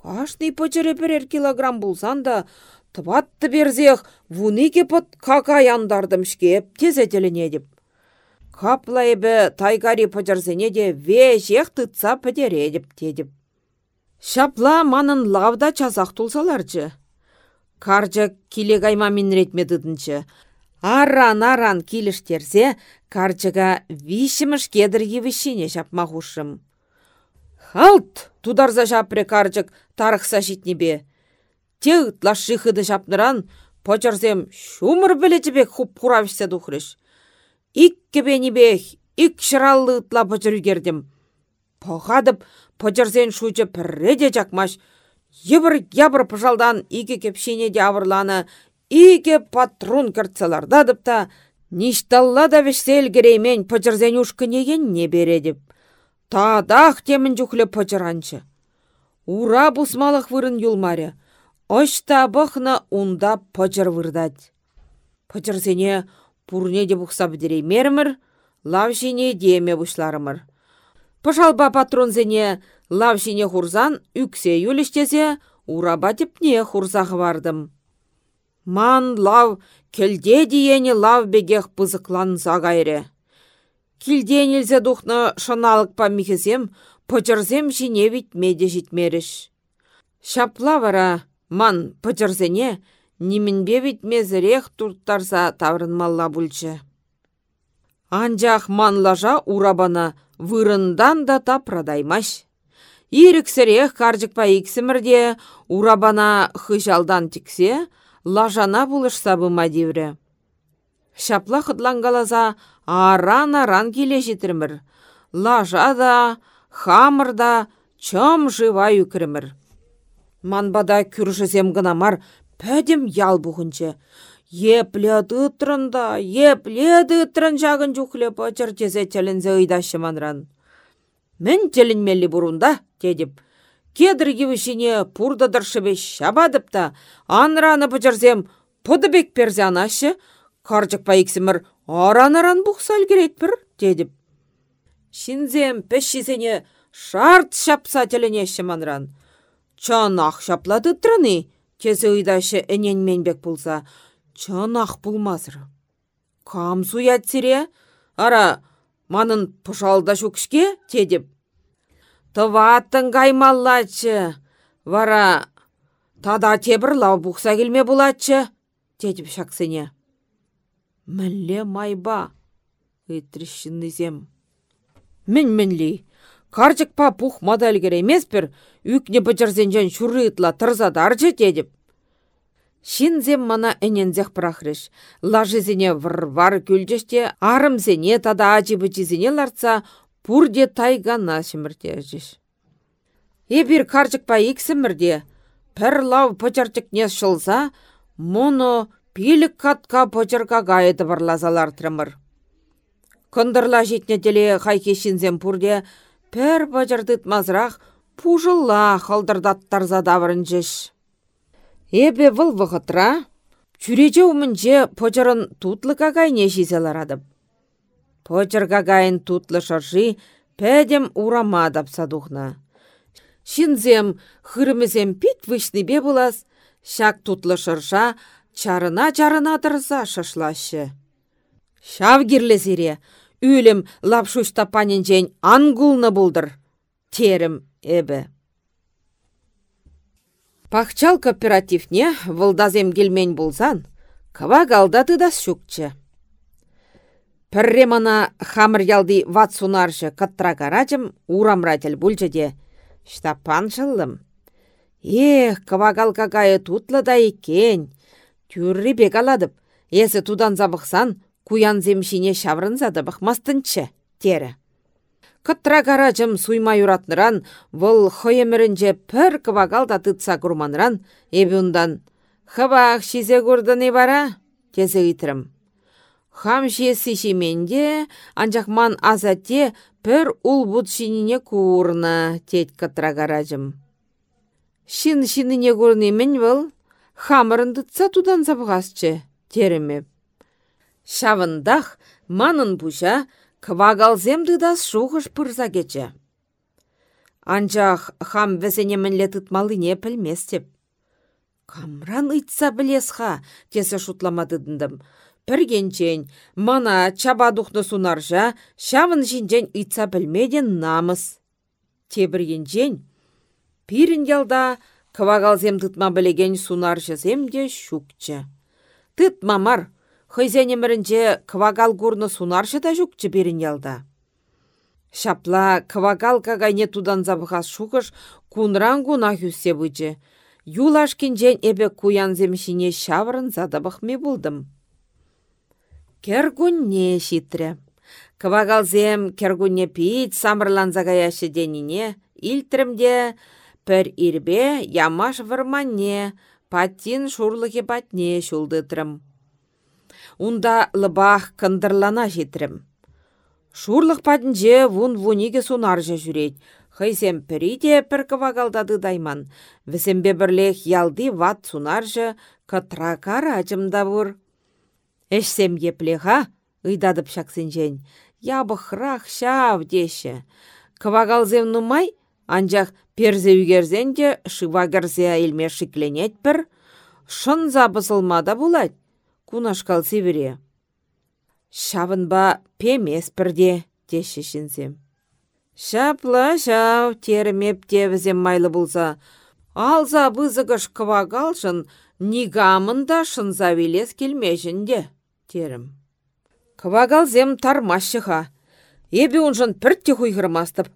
Кашный пачыры бірер килограмм булсан да, тыватты берзех вунике пыт какай андардым шкеп деп. Каплайбі тайгари пачырсене де вешех тытса пәдередіп дедіп. Шапла манын лавда часақ тулсаларчы. Каржы киле гайма минретме дыдынчы. Аран-аран киліштерсе, карчыга вишіміш кедір евішіне шапма хушым. Халт! Тударза жапре карчык тарықса житнебе. Теғыт лашшы хыды жапныран, почырзем шумыр білетібек хуп хуравішсе духрыш. Ик кебенебек, ик шыраллы ытла почыргердім. Похадып, почырзен шучы пірреде жақмаш. Ебір ябір пыжалдан ике кепшене де авырланы, ике патрун кіртсалардадып та, ништалла да вешсел кереймен почырзен ушкынеген не бередіп. Тадах темін жүхлі почыранчы. Ура бусмалық вырын юлмаре. Ошта бұхна унда почыр вырдать. Почырсене пурне де бұқса бідірей мермір, лавшине деме бұшларымыр. Пышалба патронзене лавшине хурзан үксе юліштезе, ураба тепне хурзағы бардым. Ман лав келде диені лав бегех пызықлан загайре. Килден илзе духны па михезем, пычырзем жіне меде житмеріш. Шапла вара, ман пычырзене, немінбе витмезірех турттарса таврынмалла бүлчі. Анжақ манлажа урабана вырындан да та продаймаш. Иріксірех каржықпа иксімірде урабана хыжалдан тіксе, лажана булыш сабыма девре. Шапла хытлангалаза аран-аран келе жетірмір. Лажа да, хамыр да, чым жыва юкірімір. Манбада күршізем гынамар пәдім ял бұғынчы. Епледі тұрында, епледі тұрын жағын жүхлі пачыр тезе телінзе ұйдашы манран. Мен телінмелі бұрында, дедіп, Кедргі вішіне пурдадыршыбе шабадып та, анраны бұжырзем пұдыбек перзе анашы, каржықпа иксімір аран-аран бұқсал бір, дедіп. Шинзем пәшшізене шарт шапса тіліне шыманран. Чан ақ шаплады тұрыны, кезі ұйдашы әненменбек болса, чан ақ бұлмазыр. Кам суят сире? Ара, манын пұшалда жүкішке, дедіп. Тываттың каймаллачы. Вара тада тебір лау бұқса келме бұлатчы, дедіп шақсыне. Мінле майба, зем. Мін мінлі, карчык па пух мадал емес бір, үкне бұчырзенжен шүрі ытла тұрзадарчы дедіп. Шинзем мана әнензех прахрыш. Лажызене вар күлжеште, арымзене тада ачы бычызене ларца, пурде тайгана шіміртежіш. Эбір карчыкпа иксімірде, пір лав пычарчык нес шылса, мұны пилік катка пычырка гайыты барлазалар трымыр. Кындырла жетне теле хайкешінзен пурде, пір пычырдыт мазырақ пужылла халдырдаттар задавырынжыш. Эбе выл вғытра, чүреже умынже пычырын тутлыка гайне жизеларадып. Почерга гайын тутлы шаржи пәдем урамадап садухна. Шинзем хырымызем пит бе булас, шак тутлы шырша чарына-чарына тұрса шашлашы. Шав зире, үлім лапшушта паненжен ангулны булдыр. Терім эбі. Пахчал кооперативне вылдазем келмен булзан, кава галдаты да. Пірре мана хамыр ялди ват сунаршы кыттра карачым урамратель бульчыде. Штапан жылым. Эх, кавагал какая тутлы да екен. Тюрри бек аладып. Есі тудан забықсан, куян земшине шаврынзады бұқмастынчы, тері. Кыттра карачым суйма юратныран, вұл хойемірінже пір кавагал да тытса курманран, ебі ундан. Хабақ шизе не бара? Итрім. Хам жесі жеменде, анжақман азатте пір ұл бұд шиніне курна, тет катрағаражым. Шин шиніне мен бұл, хамырынды тудан забғасчы, теремеп. Шавындах манын бұжа, квагалземді да шуғыш пырза кече. Анжақ хам вәсене мінле тұтмалыне пілместеп. Камран ыйтса білесха, тесі шутламадыдындым. Піргенчен, мана чабадухны сунаржа, шавын жинжен ыйтса білмеден намыс. Тебіргенчен, пирін ялда квагалзем тұтма білеген сунаржызем де шукчы. Тытмамар, хыйзенемірінже квагал гурны сунаршы да жүкчі ялда. Шапла квагал кагайне тудан забыға шуғыш кунран гуна хүссе бұйчы. Юлашкенжен эбе куянземшіне шаврын задабықме болдым. Кергунне шитрі. Квагалзем кергунне пейт самырланза гаяшы денине, илтірімде пір ирбе ямаш вырманне, паттин шурлығы патне шулдытрым. Унда лыбах кындырлана жетірім. Шурлық падінже вун вуниге сунаржа жүрет. Хайсем піриде пір кывагалдады дайман. Візембе бірлех ялды ват сунаржы кытракар ачымда бұр. Эшсем еплеха, ыйдадып шаксенжен. Ябықрақ шав деші. Кывагалзем нумай, анжақ перзе үгерзенде шывагерзе илме шикленет бір. Шын забысылмада булать кунашкал севере. Шавынба пемес бірде, деші шинсем. Шапла шав термеп тевізем майлы болса, алза бызығыш кывагалшын, нигамында шынза велес келмешінде, терім. Кывагалзем тармашыға, ебі ұнжын піртте хуйғырмастып.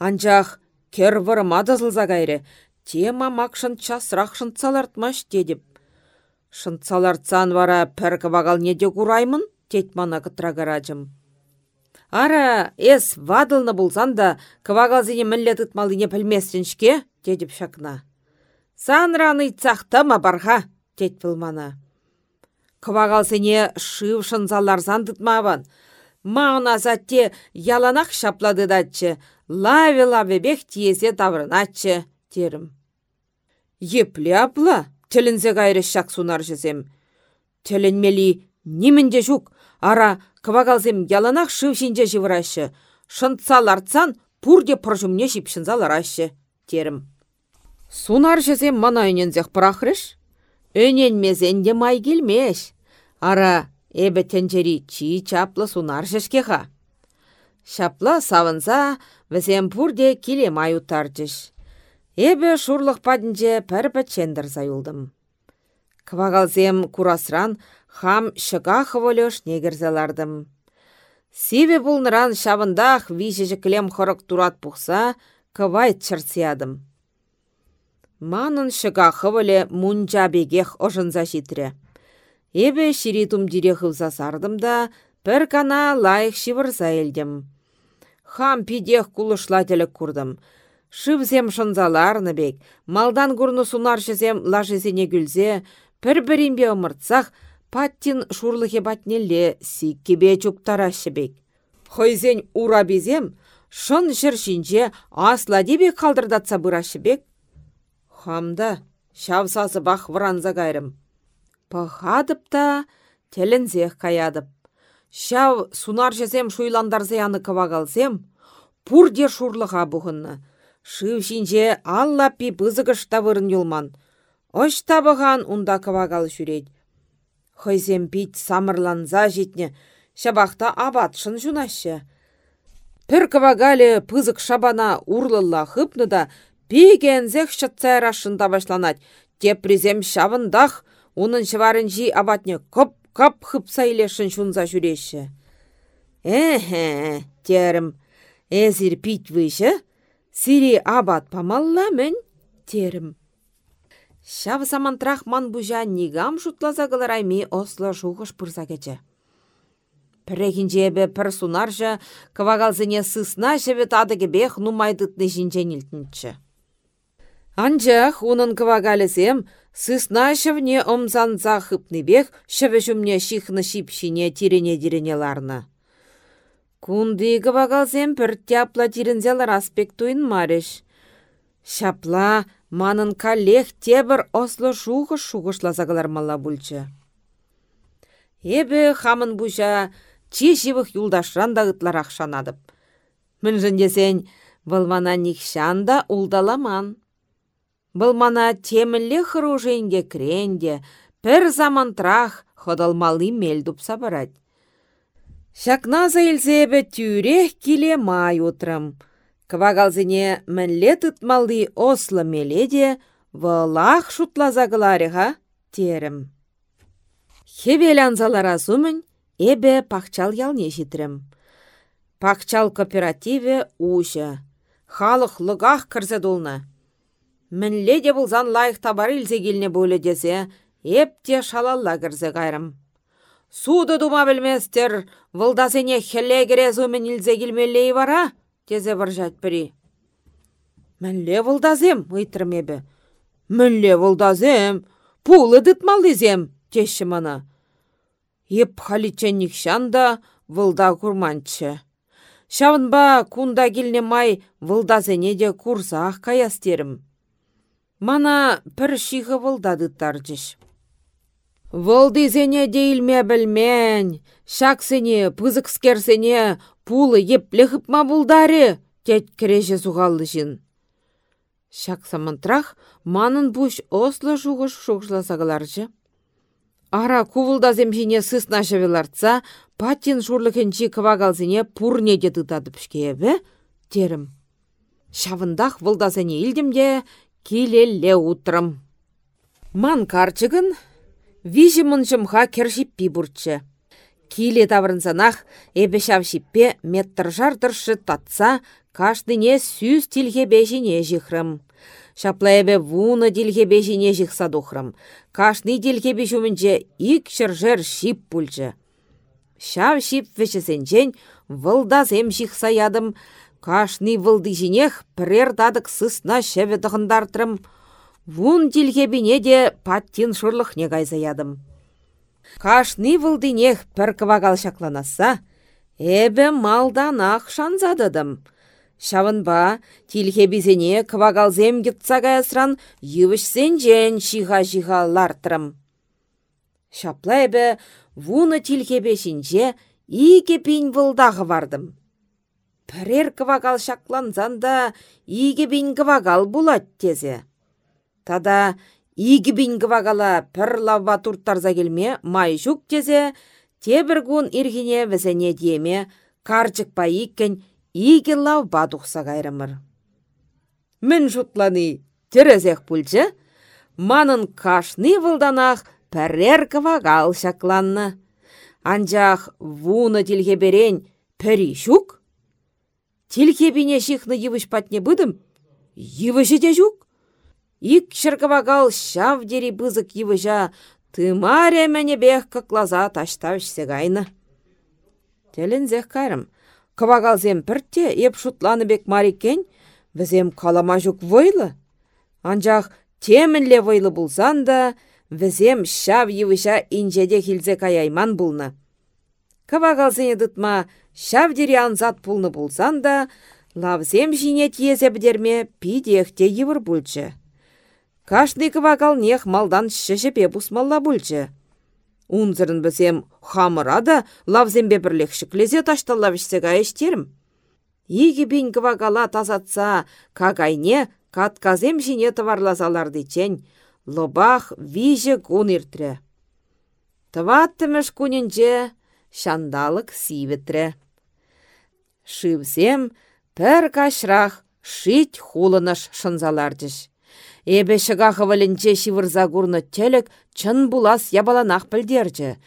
Анжақ кер вырыма дазылза тема макшын часрақшын цалартмаш дедіп. Шынцаларцан вара пәркі бағал неде кураймын, тет мана кытрагаражым. Ара, эс вадылны болсан да, кывагалзине мінлі тұтмалыне пілместіншке, дедіп шакна. Санраны цақтама барға, дед пілмана. Кывагалзине шыв шынзаларзан тұтмаван. Мауна затте яланақ шаплады датчы, лаве-лаве бек тиесе таврыначы, терім. Епле апла, тілінзе кайры шак сунар жезем. Тілінмели немінде жүк, ара квагалзем яланақ шывшинже живырашы. Шынтсал артсан пурде пұржымне арашы, терім. Сунар жезем мана үнензех пырахрыш? Өненмезен май келмеш. Ара эбі тенжери чи чаплы сунар жешкеха. Шапла савынса, візем пурде келе май утарчыш. Эбе шурлық падінже пір пәтчендір зайылдым. Квагалзем курасран хам шыға хыволеш негерзелардым. Сиве бұлныран шавындақ вижежі кілем хорық турат пухса, кывайт чырсиядым. Манын шыға хыволе мунча бегех ожынза житре. Эбе ширитум дирехывза сардым да, пір кана лайық шивырза елдім. Хам пидех кулышлателік курдым. Шывзем шынзаларны бек, малдан гурну сунаршызем лажызене гүлзе, пір-бірінбе ымыртсақ, паттин шурлыхе батнелле сиккебе чуктарашы бек. Хойзен ура безем, шын шинже асла дебе қалдырдатса бұрашы бек. Хамда, шавсасы бақ вранза кайрым. Пахадып та, телензех каядып. Шав сунар жезем шуйландарзе яны кывагалзем, пурде шурлыға бұғынны. Шыв шинже алла пи пызығыш тавырын юлман. Ош табыған унда кывагал жүрет. Хойзем пит самырланза житне, шабақта абатшын жунашы. Пір кывагале пызык шабана урлылла хыпны да, пигензех шытсайрашында башланать. Тепризем шавындах, унын шыварынжи абатне коп-коп хыпса илешін шунза жүреші. Эхе, терім, әзір пит выйшы, Сири абат памалла мен терім. Шав самантрах ман бұжа нигам шутлаза ми осло шуғыш пырса кече. Пірекінже бе пір сунаржы, кывагалзыне сысна жеве тады кебех нумайдытны жинжен илтінші. Анчах унын кывагалесем сысна шывне омсанса хыпныбех шывы шумне шихны шипшине тирене ларна. Кунды кывагалсем пір тяпла тирензелар аспект туин мареш. Шапла манын калех тебір ослы шуғыш шуғышласа мала бүлчі. Эбі хамын бұша чи шивых юлдашран да ытларақ шанадып. Мін десен, бұл мана никшанда улдаламан. Бұл мана темілі хыруженге кренде, пір замантрах ходалмалы мелдуп сабарать. Шакна заилзебе тюрех киле май утрым. Квагалзине мінле тытмалды ослы меледе, вылах шутлаза га, терім. Хевел анзалара сумын, эбе пахчал ялне житрім. Пахчал кооперативе уша. Халық лыгах кірзе дулны. Мінле де бұлзан лайық табар илзе келіне бөлі десе, епте шалалла кірзе қайрым. Суды дума білместер, вылдасене хелле керезу мен илзе келмелей вара, тезе варжат бірі. Мінле вылдазем, ұйтырым ебі. Мінле вылдазем, пулы дытмалдызем, теші мана. Еп халиченник шанда вылда курманчы. Шавынба кунда келне май де курсақ каястерім. Мана пір шиғы вылдады жеш. Вăлдисене дейлме білмен, шаксене, пызыкскерсене, пулы епле хыпма булдаре, тет кереше суғалды жын. Шак самантрах манын буш ослы жуғыш шуғышласағыларжы. Ара кувылдазем жіне сысна шевеларца, паттин шурлыкенчи кывагалзине пурне де тытадып шкебе, терім. Шавындах вылдазене илдімде, килелле утрым. Ман карчыгын Вижі мұншымға кершіппі бұртшы. Киле таврынсанах эбе шавшиппе меттір жардыршы татса, кашдыне сүйіз тілге бежіне жихрым. Эбе вуны тілге бежіне жихса духрым. Кашны тілге бежумінже ик шыржыр шип пульчы. Шав шип вешесенчен вылдазем жихса ядым. Кашны вылды жинех пірер дадық сысна шеве дығындартырым. Вун бине де паттин не кайса ядым. Кашны вылдынех пір кывагал шакланаса, эбі малданақ шанзадыдым. Шавынба, тилхебізене кывагалзем гітса каясран ювішсен жен шиға-жиға лартырым. Шапла әбі вуны тилхебешінже иге пин вылдағы вардым. Пірер кывагал шакланзанда иге бин кывагал булат тезе. Тада игі бінгі вағала пір лавба турттарза келме май жүк тезе, тебір күн иргіне візіне деме, карчык па иккен игі лавба тұқса қайрымыр. Мін жұтланы терезек пүлчі, манын кашны вылданақ пірер шакланны. Анжақ вуны тілге берен пірі жүк? Тілге бине шихны евіш патне бұдым? Евіші де жүк? Ик шыркывагал шав дери бызык йывыжа, тымаре мәне бех кыклаза таштавшсе гайны. Телензех карым. Кывагалзем піртте, еп шутланы бек марикен, візем калама жүк войлы. Анжақ темінле войлы булсан да, візем шав йывыжа инжеде хилзе каяйман булны. Кывагалзене дытма шав дери анзат пулны булсан да, лавзем жине тиезе бідерме пидехте йывыр булчы. Кашны нех малдан шешепе пусмалла бүлчі. Унзырын бізем хамыра да лавзембе бірлек шіклезе ташталла вішсега ештерім. Игі бін кывагала тазатса, кагайне катказем жіне тыварлазалар дечен, лобах виже кун иртре. Тываттымыш кунінже шандалық сивітре. Шывзем пір кашрақ шит хулыныш шынзалардыш. Эбе шыға хываленче шивырза гурны телек чын булас ябаланақ пілдерчі.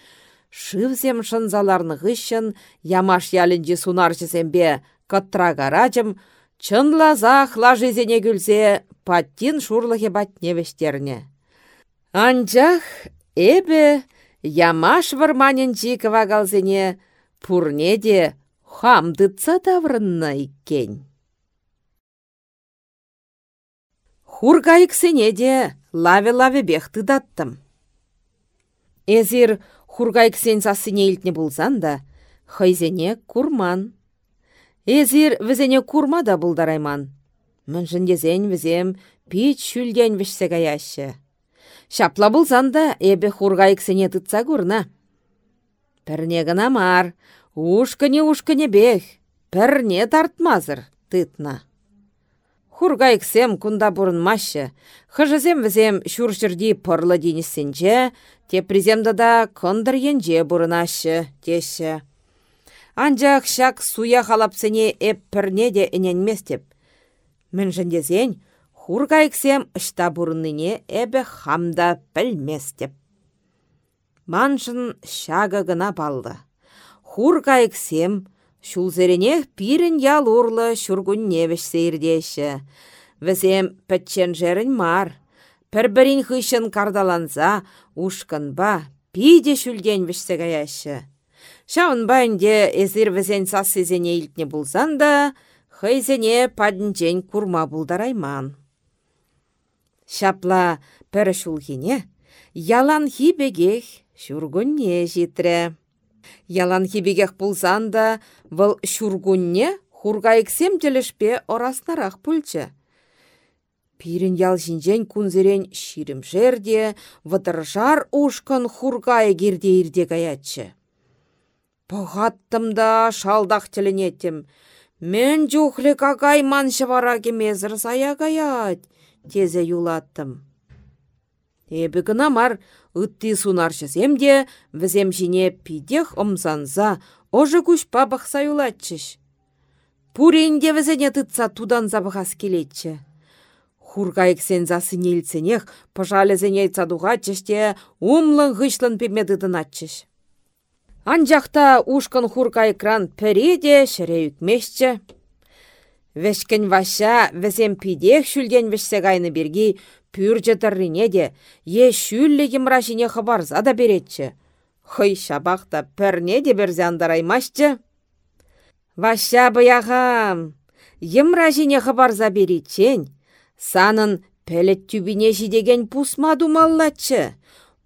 Шывзем шынзаларны ғышын, ямаш ялінчі сунарчысембе кыттрагаражым, чын лазах лажызене күлсе, паттин шурлығы батне вештерне. Анчах ямаш варманенчі кывагалзене пурне де хамдытса таврынна иккен. Хургайыксене де лаве-лаве бех тыдаттым. Эзир хургайксен сасыне илтне булсан да, хайзене курман. Эзир візене курма да булдарайман. Міншіндезен візем пич шүлден вішсе гаяшы. Шапла булсан да, эбе хургайксене тытса курна. Пірне гына мар, ушкыне-ушкыне бех, пірне тартмазыр, тытна. Хургайксем кунда бурынмашы. Хыжызем візем шүршірді пырлы денісінже, те приземді да кондыр енже бұрынашы, теші. Анжақ шак суя халапсыне эп пірне де іненместеп. Мін жіндезен, хургайксем ұшта бұрыныне әбі хамда білместеп. Маншын шага гына балды. Хургайксем, Шулзерене пирін ял урлы шүргүнне сейірдеші. Візем пәтчен мар. Пір-бірін хышын кардаланса, ушкынба, пиде шүлден вішсе гаяшы. Шауын байынде ezir візен сас сезене илтне бұлсан да, хайзене падінчен курма бұлдарайман. Шапла пәрі шулхине, ялан хибегех шүргүнне житрі. Ялан хибегех пулсан да, вăл çуркунне хургайыксем телешпе ораснарақ пульчче. Пирен ял çинчен кунсерен çиремшерде, вăтăршар ушкын хургайы кирде ирде каятчче. Пăхаттым да шалдах теленеттем. Мен чухле какай маншы вара кемезір сая каят, тезе юлаттым. Эбі гына мар ытти сунарчысем де візем жіне пидех омсанса, ожы күш пабық саюлатчыш. Пуренде візене тытса тудан забығас келетчі. Хургайксен засы нелценех, пыжалезене цадуғатчыште умлын ғышлын пемедыдынатчыш. Анжақта ушкын хургайкран піреде шіре үкмешчі. Вешкен ваша візем пидех шүлден вешсе гайны берги Пүрже тіррине де, е шүллі емрашине хабарза да беретчі. Хый шабақта пірне де берзе андараймашчы. Ваша бұяғам, емрашине хабарза беретчен, санын пәлет түбіне жидеген пусма думаллатчы.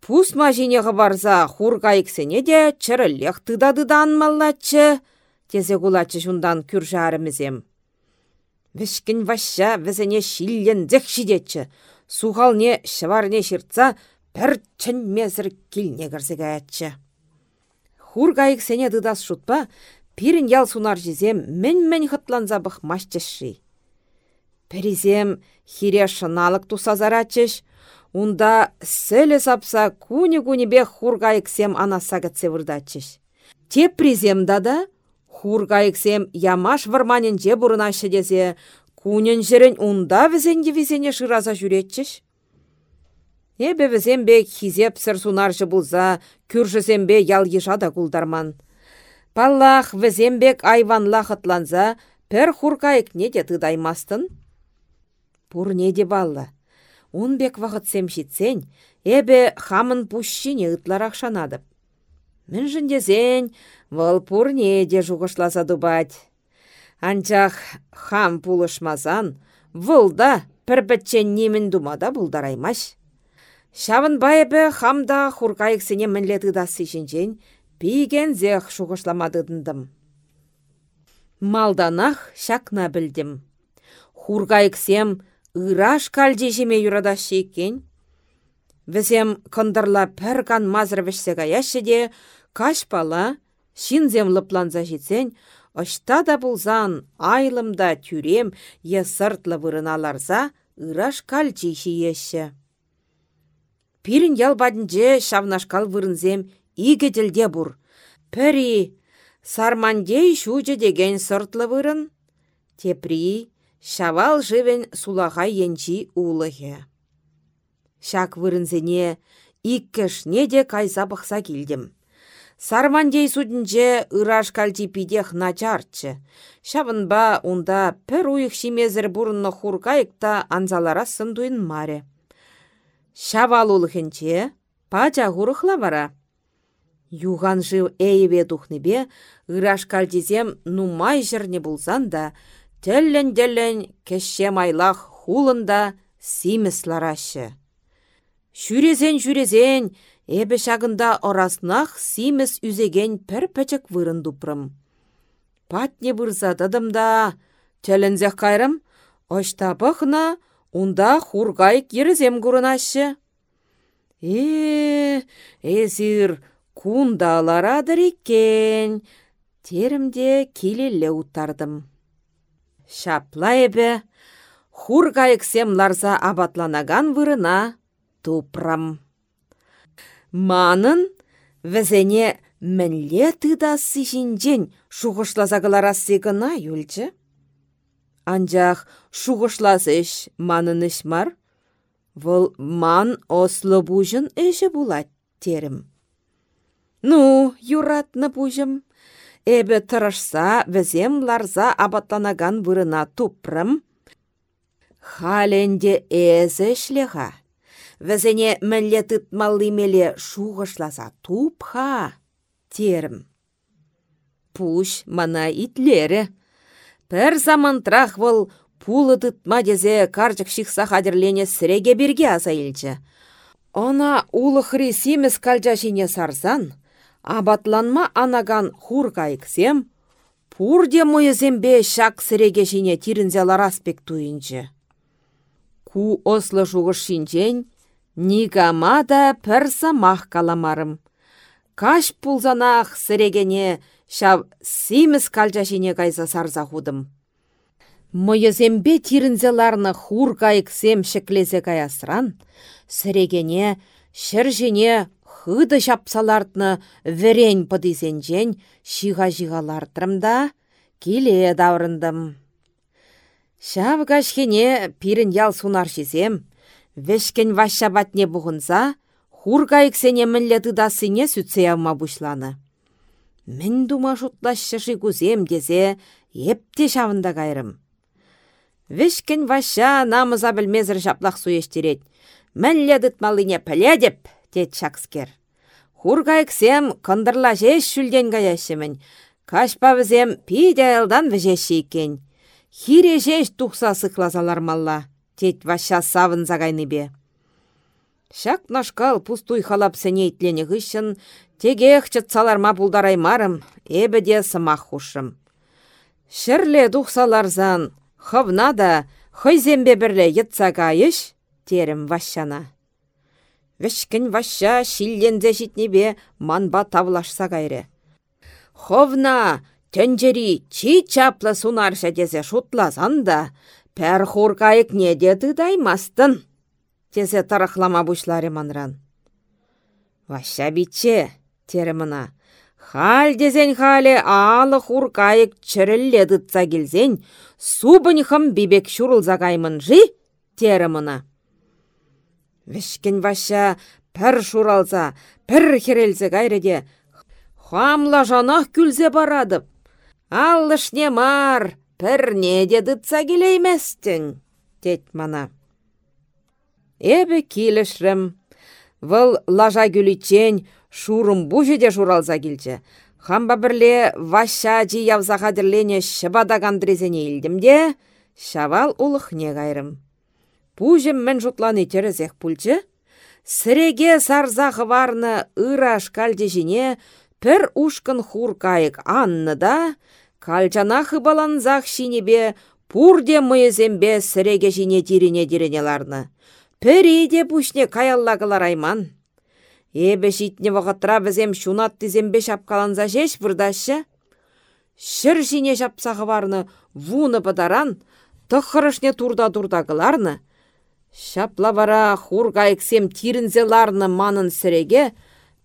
Пусма жине хабарза хургайксене де чырыллех тыда-дыда анмаллатчы. Тезе кулатчы жундан. Вішкін ваша візіне шиллен зек шидетчі. Сухалне шыварне шыртса, пір чын мезір келне кірзігі әтчі. Хургайық сене дыдас шутпа, пирін ял сунар жезем мен-мен хытланза бұқ машчышши. Пірізем хире шыналық тусазаратчыш, Унда сәлі сапса куни-куни бек хургайықсем анаса кітсе вырдатчыш. Те призем дада, хургайықсем ямаш варманен же бұрынашы дезе, Кунен жерен унда візенде візене шыраза жүретчіш. Эбе візембе хизеп сыр сунаржы бұлза, күржізембе ял ежада кулдарман. Паллах візембек айванла хытланза, пір хуркайык неде тыдаймастын? Пур неде балла. Унбек вағытсем жетсен, эбе хамын пущине шанадып. Мін жіндезен, вăл пур неде жуғышласа дубать. Анчах хам пулышмазан, вылда пірбітчен немін думада бұлдараймаш. Шавын байыбы хамда хуркайықсене мінлеті да сишінчен, пейген зех шуғышламадыдындым. Малданах шакна білдім. Хургайықсем ыраш калдежеме юрадашы екен. Візем кындырла пәрган мазыр вішсе гаяшы де, каш бала, шинзем жетсен, Ышта да булзан айлымда тюрем е сыртлы вырыналарса, ыраш кальчи еші. Пирін ял бадынже шавнашкал вырынзем иге тілде бұр. Пәрі, сармандей шучы деген сыртлы вырын. Тепри, шавал живен сулаға енчи улығы. Шак вырынзене, иккішне де кайса бұқса келдім. Сармандей судінже ыраш пидех начарчы. Шавынба унда пір уйық шимезір бұрынны хуркайықта анзалара сындуын маре. Шавал улықынче пача хурықла бара. Юған жив әйбе тухныбе ыраш кальтизем нумай жерне булсан да, теллен-теллен кеше майлах хулында симес ларашы. Шүрезен жүрезен, эбі шағында ораснақ симес үзеген пір пәчік вырын дупрым. Патне бұрза дадымда, тәлінзек қайрым, Ошта бұқна, унда хургайк ерізем күрінашы. Э, эзір, кундаларадыр екен, терімде келелі ұттардым. Шапла эбі, хургайксем ларса абатланаган вырына тупрам. Манын візене мінле тыдасы жинжен шуғышлазағыларасы гына юлчы. Анжақ шуғышласыш маныныш мар. Вұл ман ослы бұжын әші булат терім. Ну, юратны бұжым. Эбі тұрышса, візем ларза абаттанаган вырына тупрым. Халенде әзі шлеға. Візене мәлі тұтмалы меле шуғышласа тупха. Терім. Пуш мана итлері. Пір замантрах вăл пулы тытма дезе карчык сіреге берге аса илчче. Она улы хри симес кальча сарсан, абатланма анаган кайксем, пурде мойызембе шак сіреге шине тирінзе лараспек туйынчы. Ку ослы шуғыш шинчен, нигама да пір самах каламарым. Каш пулзанах сірегене Шав симес кальчашине кайса сарса худым. Мыйызембе тирінзеларны хур кайыксем шеклесе каясран, сірегене, шыржене хыды шапсалартны верен пыдызенжен шиға жиғалартрымда келе даврындым. Шав кашхене пирін ял сунаршизем, вешкен вашшабатне бұғынса, хур кайыксене мінлі тыдасыне сүтсе явма бұшланы. Мін дума кузем дезе, епте шавында кайрым. Вешкен ваша намыза білмезір жаплақ суештерет. Мәлле дытмалыне піле деп, дед шакскер. Хургайксем кындырла жеш шүлден каяшымын. Кашпа візем пиде елдан вежеші екен. Хире жеш тухса сықлазалар малла, дед ваша савын загайны бе. Шак нашкал пустуй халап сене итлені ғышын, Тегех чытсаларма пулдараймарым, эбі де сымақ хушым. Шірле дұқсаларзан, хывна да, хыйзембе бірле етса кайыш, терім ващана. Вішкін ваща шиллензе житнебе манба тавлашса кайры. Ховна, төнжері чи чаплы сунарша дезе шутласан да, пәр хуркайык не деді даймастын. Тезе тарықлама бұшлары манран. Ваща битче, теремына. Хал дезен хале алы хур кайык чірілле дытса келзен, субын хым бибек шурылза каймын жи, теремына. Вешкен ваша пір шуралза, пір херелзе кайреде, хамла жанах күлзе барадып. Аллышне мар, пір неде дытса келейместін, дет мана. Эбі келішрім, выл лажа күлічен, шурым де шуралса келчі. Хамба бірле ваша жи явза қадірлене шыбада кандрезене илдімде, шавал не кайрым. Пужым мен жұтланы терезех пульчы, сіреге сарзағы варны ыраш жіне пір ушкын хур кайык анны да, калчана хыбаланзақ шинебе пурде мыйызембе сіреге жіне дирине диренеларны. Пірі де пушне каяллагылар айман. Эбе житне вағытра бізем шунат тізембе шапкаланза жеш вырдашы. Шыр жине жапсағы барны вуны бадаран, тұқырышне турда-турда кыларны. Шапла бара хур кайксем тирінзеларны манын сіреге,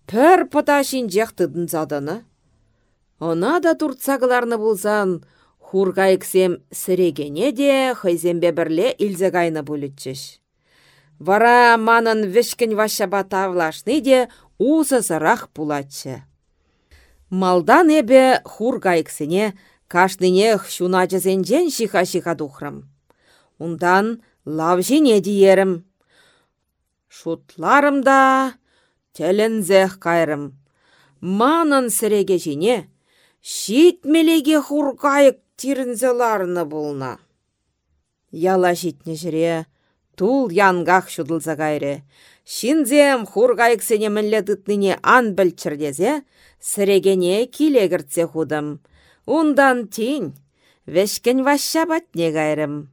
пір пыташин жақтыдын задыны. Она да туртсағыларны болзан, хур кайксем сірегене де хайзембе бірле илзегайны бұлітчіш. Вара манын вешкен ваша батавлашны де узызырақ пулатчы. Малдан эбе хур кашныне кашнынех шуна жезенжен шиха-шиха духрым. Ундан лав жіне диерім. Шутларым да кайрым. Манын сіреге жіне, шит мелеге хуркайык тирінзеларны бұлна. Яла житне жіре, Тул янгах шудылса кайры. Шинзем хур кайыксене мінлі тытныне ан білчірдезе, сірегене килегіртсе худым. Ундан тин, вешкен вашша батне кайрым.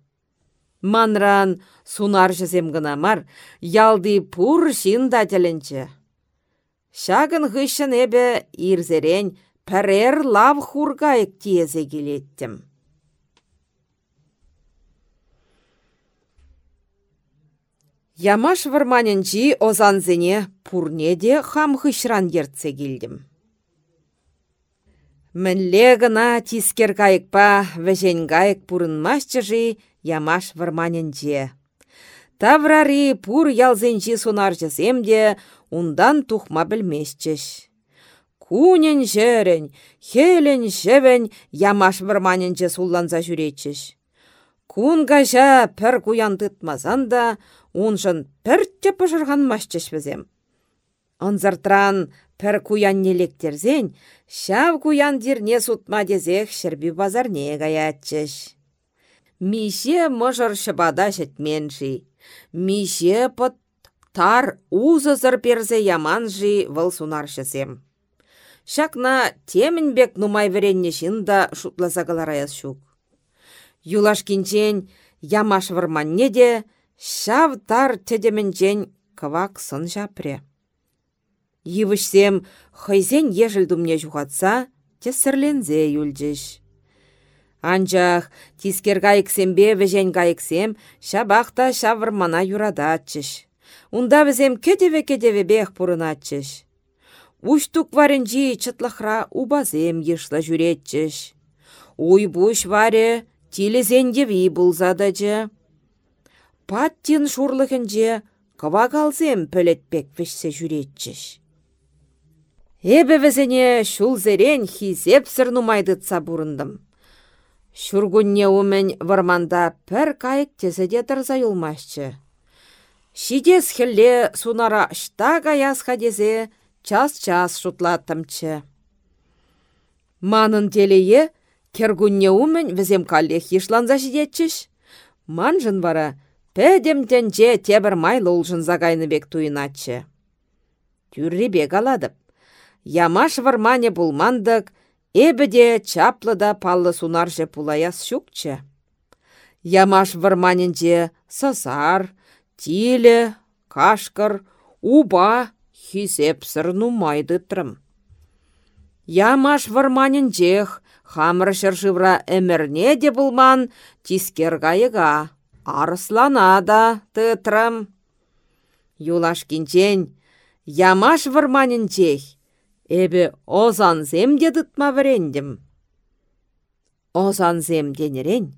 Манран сунар жызем гына мар, ялды пур шинда тілінчі. Шагын ғышын эбі ирзерен пәрер лав хургайык тиезе келеттім. Ямаш варманенчи озанзене пурнеде хам хышран ертсе келдім. Мінле гына тискер кайыкпа вәжен пурынмашчыжи ямаш варманенче. Таврари пур ялзенчи сунарчысемде ундан тухма білмесчіш. Кунен жерен, хелен жевен ямаш варманенче сулланса жүретчіш. Кун кажа пір куян тытмасан да, уншын піртте пышырған машчыш бізем. Анзартран пір куян нелектерзен, шав куян дирне сутма дезех шерби базарне гаятчыш. Мише мұжыр шыбада менші. Мише пыт тар узызыр перзе яманжи выл сунаршысем. Шакна темінбек нумай веренне да шутласа калараяс шук. Юлаш кинчен ямаш варманне де, шав тар тедеменчен кывак сын жапре. Йывышсем хайзен ежіл думне жухатса, тесірлензе юльчеш. Анчах тискер кайыксембе вежен кайыксем шабақта шавырмана юрадатчыш. Унда візем кетеве-кетеве бех пурынатчыш. Уштук варенжи чытлахра убазем ешла жүретчіш. Уй буш варе Тилезендеви булзадачы. Паттин шурлыхынже кавагалзем пөлетпек вешсе жүретчіш. Эбі візіне шулзерен хизеп сырнумайдытса бұрындым. Шургунне умен варманда пір кайык тезеде тұрза юлмашчы. Шидес хілле сунара шта гаяс хадезе час-час шутлаттымчы. Манын телее Кергунне умен візем каллех ешланза жидетчіш. Манжын вара, пәдем тәнче тебір майлы бек туйначы. бек аладып. Ямаш вармане булмандык, эбіде чаплыда паллы сунаржы пулаяс шукчы. Ямаш варманенже сасар, тиле, кашкыр, уба, хисепсір нумайды трым. Ямаш варманенжех, Хамыр шыршывра әмірне де бұлман, тискер ғайыға. Арыслана да тытрым. Юлаш кинчен, ямаш вырманын чех. Эбі озан земде дытма вірендім. Озан земденерен,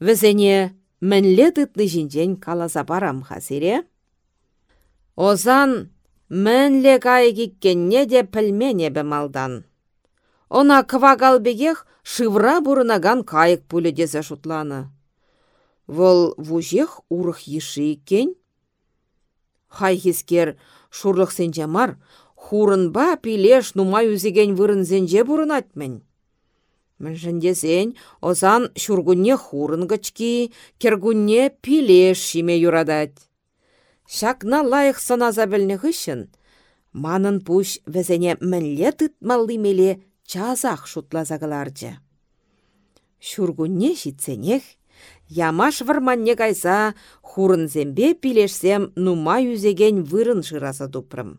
візене мінлі дытны жинжен каласа барам хасире. Озан мінлі кайы де пілмене малдан. Она квагалбегех шывра бурынаган кайык пуледезе шутланы. Вăл вужех урых иккен. Хай хискер шурлық сенже мар, хурынба пилеш нумай үзеген вырын зенже бурынатмен. Міншіндесен, озан шургунне хурын гычки, кергунне пилеш шиме юрадать. Шакна лайық саназа білні ғышын, манын пуш візене мінле тытмалли меле часах шутласа кыларчы. Шургунне шитсенех, ямаш варманне кайса хурынсембе пилешсем нума юзеген вырын шыраса тупрым.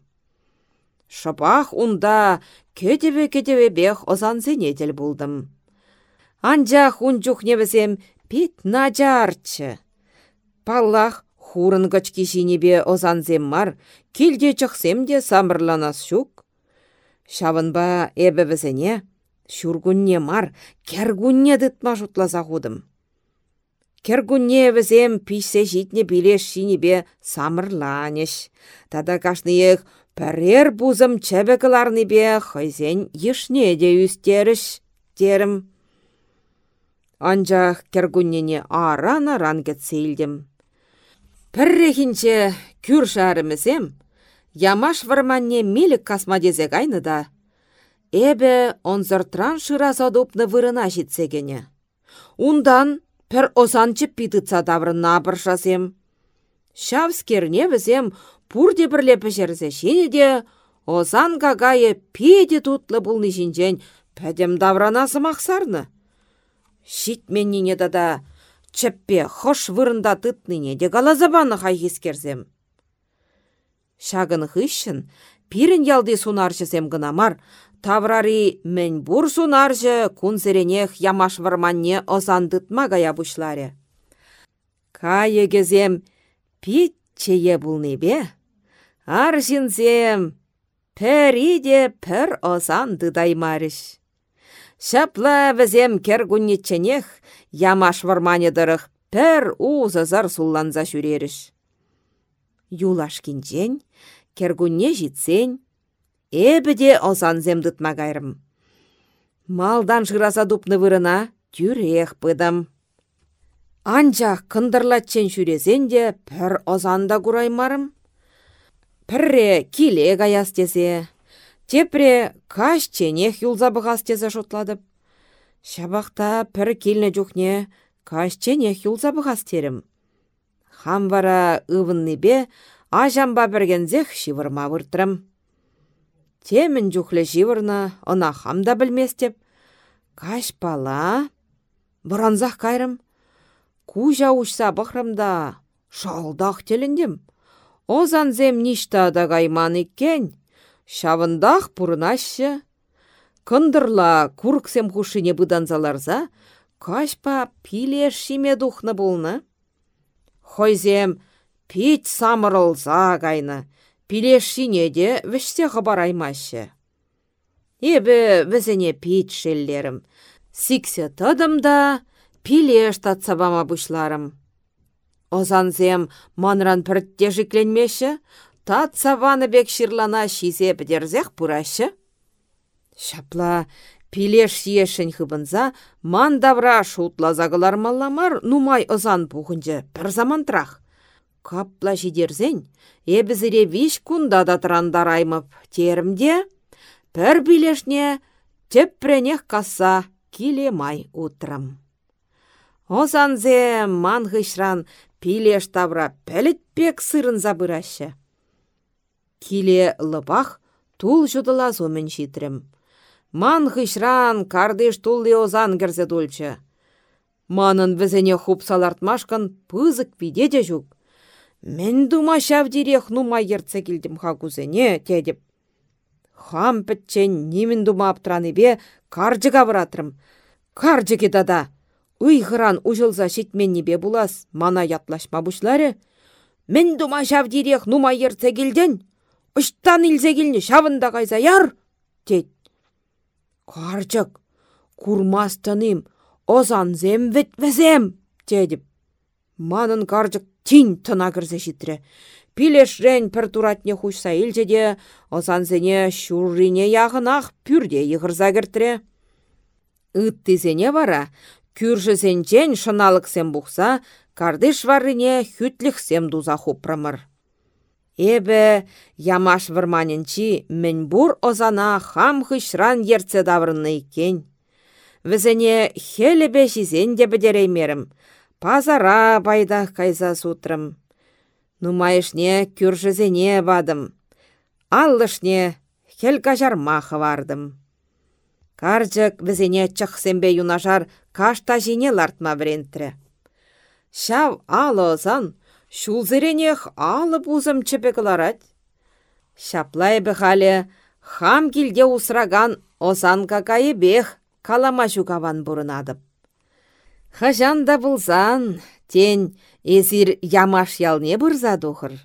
Шапах унда кетеве-кетеве бех озансенетел булдым. Анчах хун чухневесем пит начарчы. Паллах хурын качки шинебе озансем мар, килде чықсем де самырланас шук. Шавынба эбі візіне, шүргүнне мар, кергүнне дытма жұтласа худым. Кергүнне візем пишсе житне билеш шинебе самырланыш. Тада кашныех пәрер бузым чәбекіларны бе хайзен ешне де үстеріш, терім. Анжақ кергүннене аран-аран кетсейлдім. Піррехінче күр шарымызем, Ямаш варманне милік касмадезе да. Эбе онзыртран шыра садупны вырына житсегене. Ундан пір осанчы питыца даврына бұршасем. Шавскерне візем пурде бірле пішерзе шені де, озан кагайы педе тутлы бұлны жинжен пәдем давранасы мақсарны. Шитменніне дада чеппе хош вырында тытныне де галазабаны хайхискерзем. Шагын хыщын, пирін ялды сунарчысем гынамар, таврари мен бур сунаржы кунзеренех ямаш варманне озандытма гая бушларе. Кайы кезем пит чее булнебе, аржинзем пәри де пір озан дыдаймарыш. Шапла візем кергуннетченех ямаш варманедырых пір узазар сулланза жүреріш. Юлашкинчен, кергунне житсен, де озан земдытма кайрым. Малдан жыраса дупны вырына тюрех пыдым. Анчах кындырлатчен жүрезен де озанда кураймарым. Пірре киле гаяс тесе, тепре каш юлза бұғас тесе шотладып. Шабақта пір келіне жүхне каш юлза бұғас терім. Хам вара бе, ажамба бергензех шивырма выртырым. Темін жүхлі живырна, она хамда білместеп. Каш пала, бұранзақ кайрым. Кужа ұшса бұқрымда, шалдақ теліндім. Озанзем ништа да шавындақ пұрынашы. Кындырла курксем хушине бұданзаларза, кашпа пилеш шиме духны болны. Хойзем пить самырылза гайны, пилешшине де вішсе хабараймашы. Ебі візіне пить шеллерім. Сиксе тадым да пилеш татсабама бұшларым. Озанзем манран піртте татсаваны бек ширлана шизе бідерзех пұрашы. Шапла пилеш сиешін хыбынза, ман давра шутла малламар нумай озан бұғынжы бір замантрах. Капла жидерзен, эбізіре виш кунда да аймып терімде, пір билешне теппренех каса киле утрам. Озанзе мангышран пилеш тавра пәлітпек сырын забырашы. Киле лыбах тул жудыла зомен житрім. Ман хышран кардыш тулли озан керзе дульчы. Манын візіне хуп салартмашкан пызык пиде де жүк. Мен дума шавдирех нума ерце килдім хакузене, тедіп. Хам пітчен немін дума аптраныбе каржыға бұратырым. Каржыге дада. Уйғыран ұжылза шитменнебе булас, мана ятлашма бұшлары. Мен дума шавдирех нума ерце килден. Үштан илзе келні шавында қайза яр, тед. Каржык, курмастыным, озан зем візем, дедіп. Манын каржык тин тына кірзе житрі. Пилешрен пір туратне хушса илжеде, осанзене шуррине яғынақ пүрде йығырза кіртірі. Үттізене вара, күржізенчен шыналықсем бұқса, кардыш варрине хүтліксем дуза хупрамыр. Эбі ямаш вырманенчи мен бур озана хам хышран ерце даврынны иккен. Візене хелебе жизен де бідереймерім, Пазара байдах кайза сутрым. Нумайышне күржізене бадым. Аллышне хел кажармахы вардым. Каржык візене чықсембе юнашар кашта жине лартма врентрі. Шав алы озан, шулзыренех алы бузым чепекыларать. Шаплай бігалі хам усраган озан какайы бех калама жугаван бұрынадып. Хажанда бұлзан, тен езір ямаш ялне бұрза дұғыр.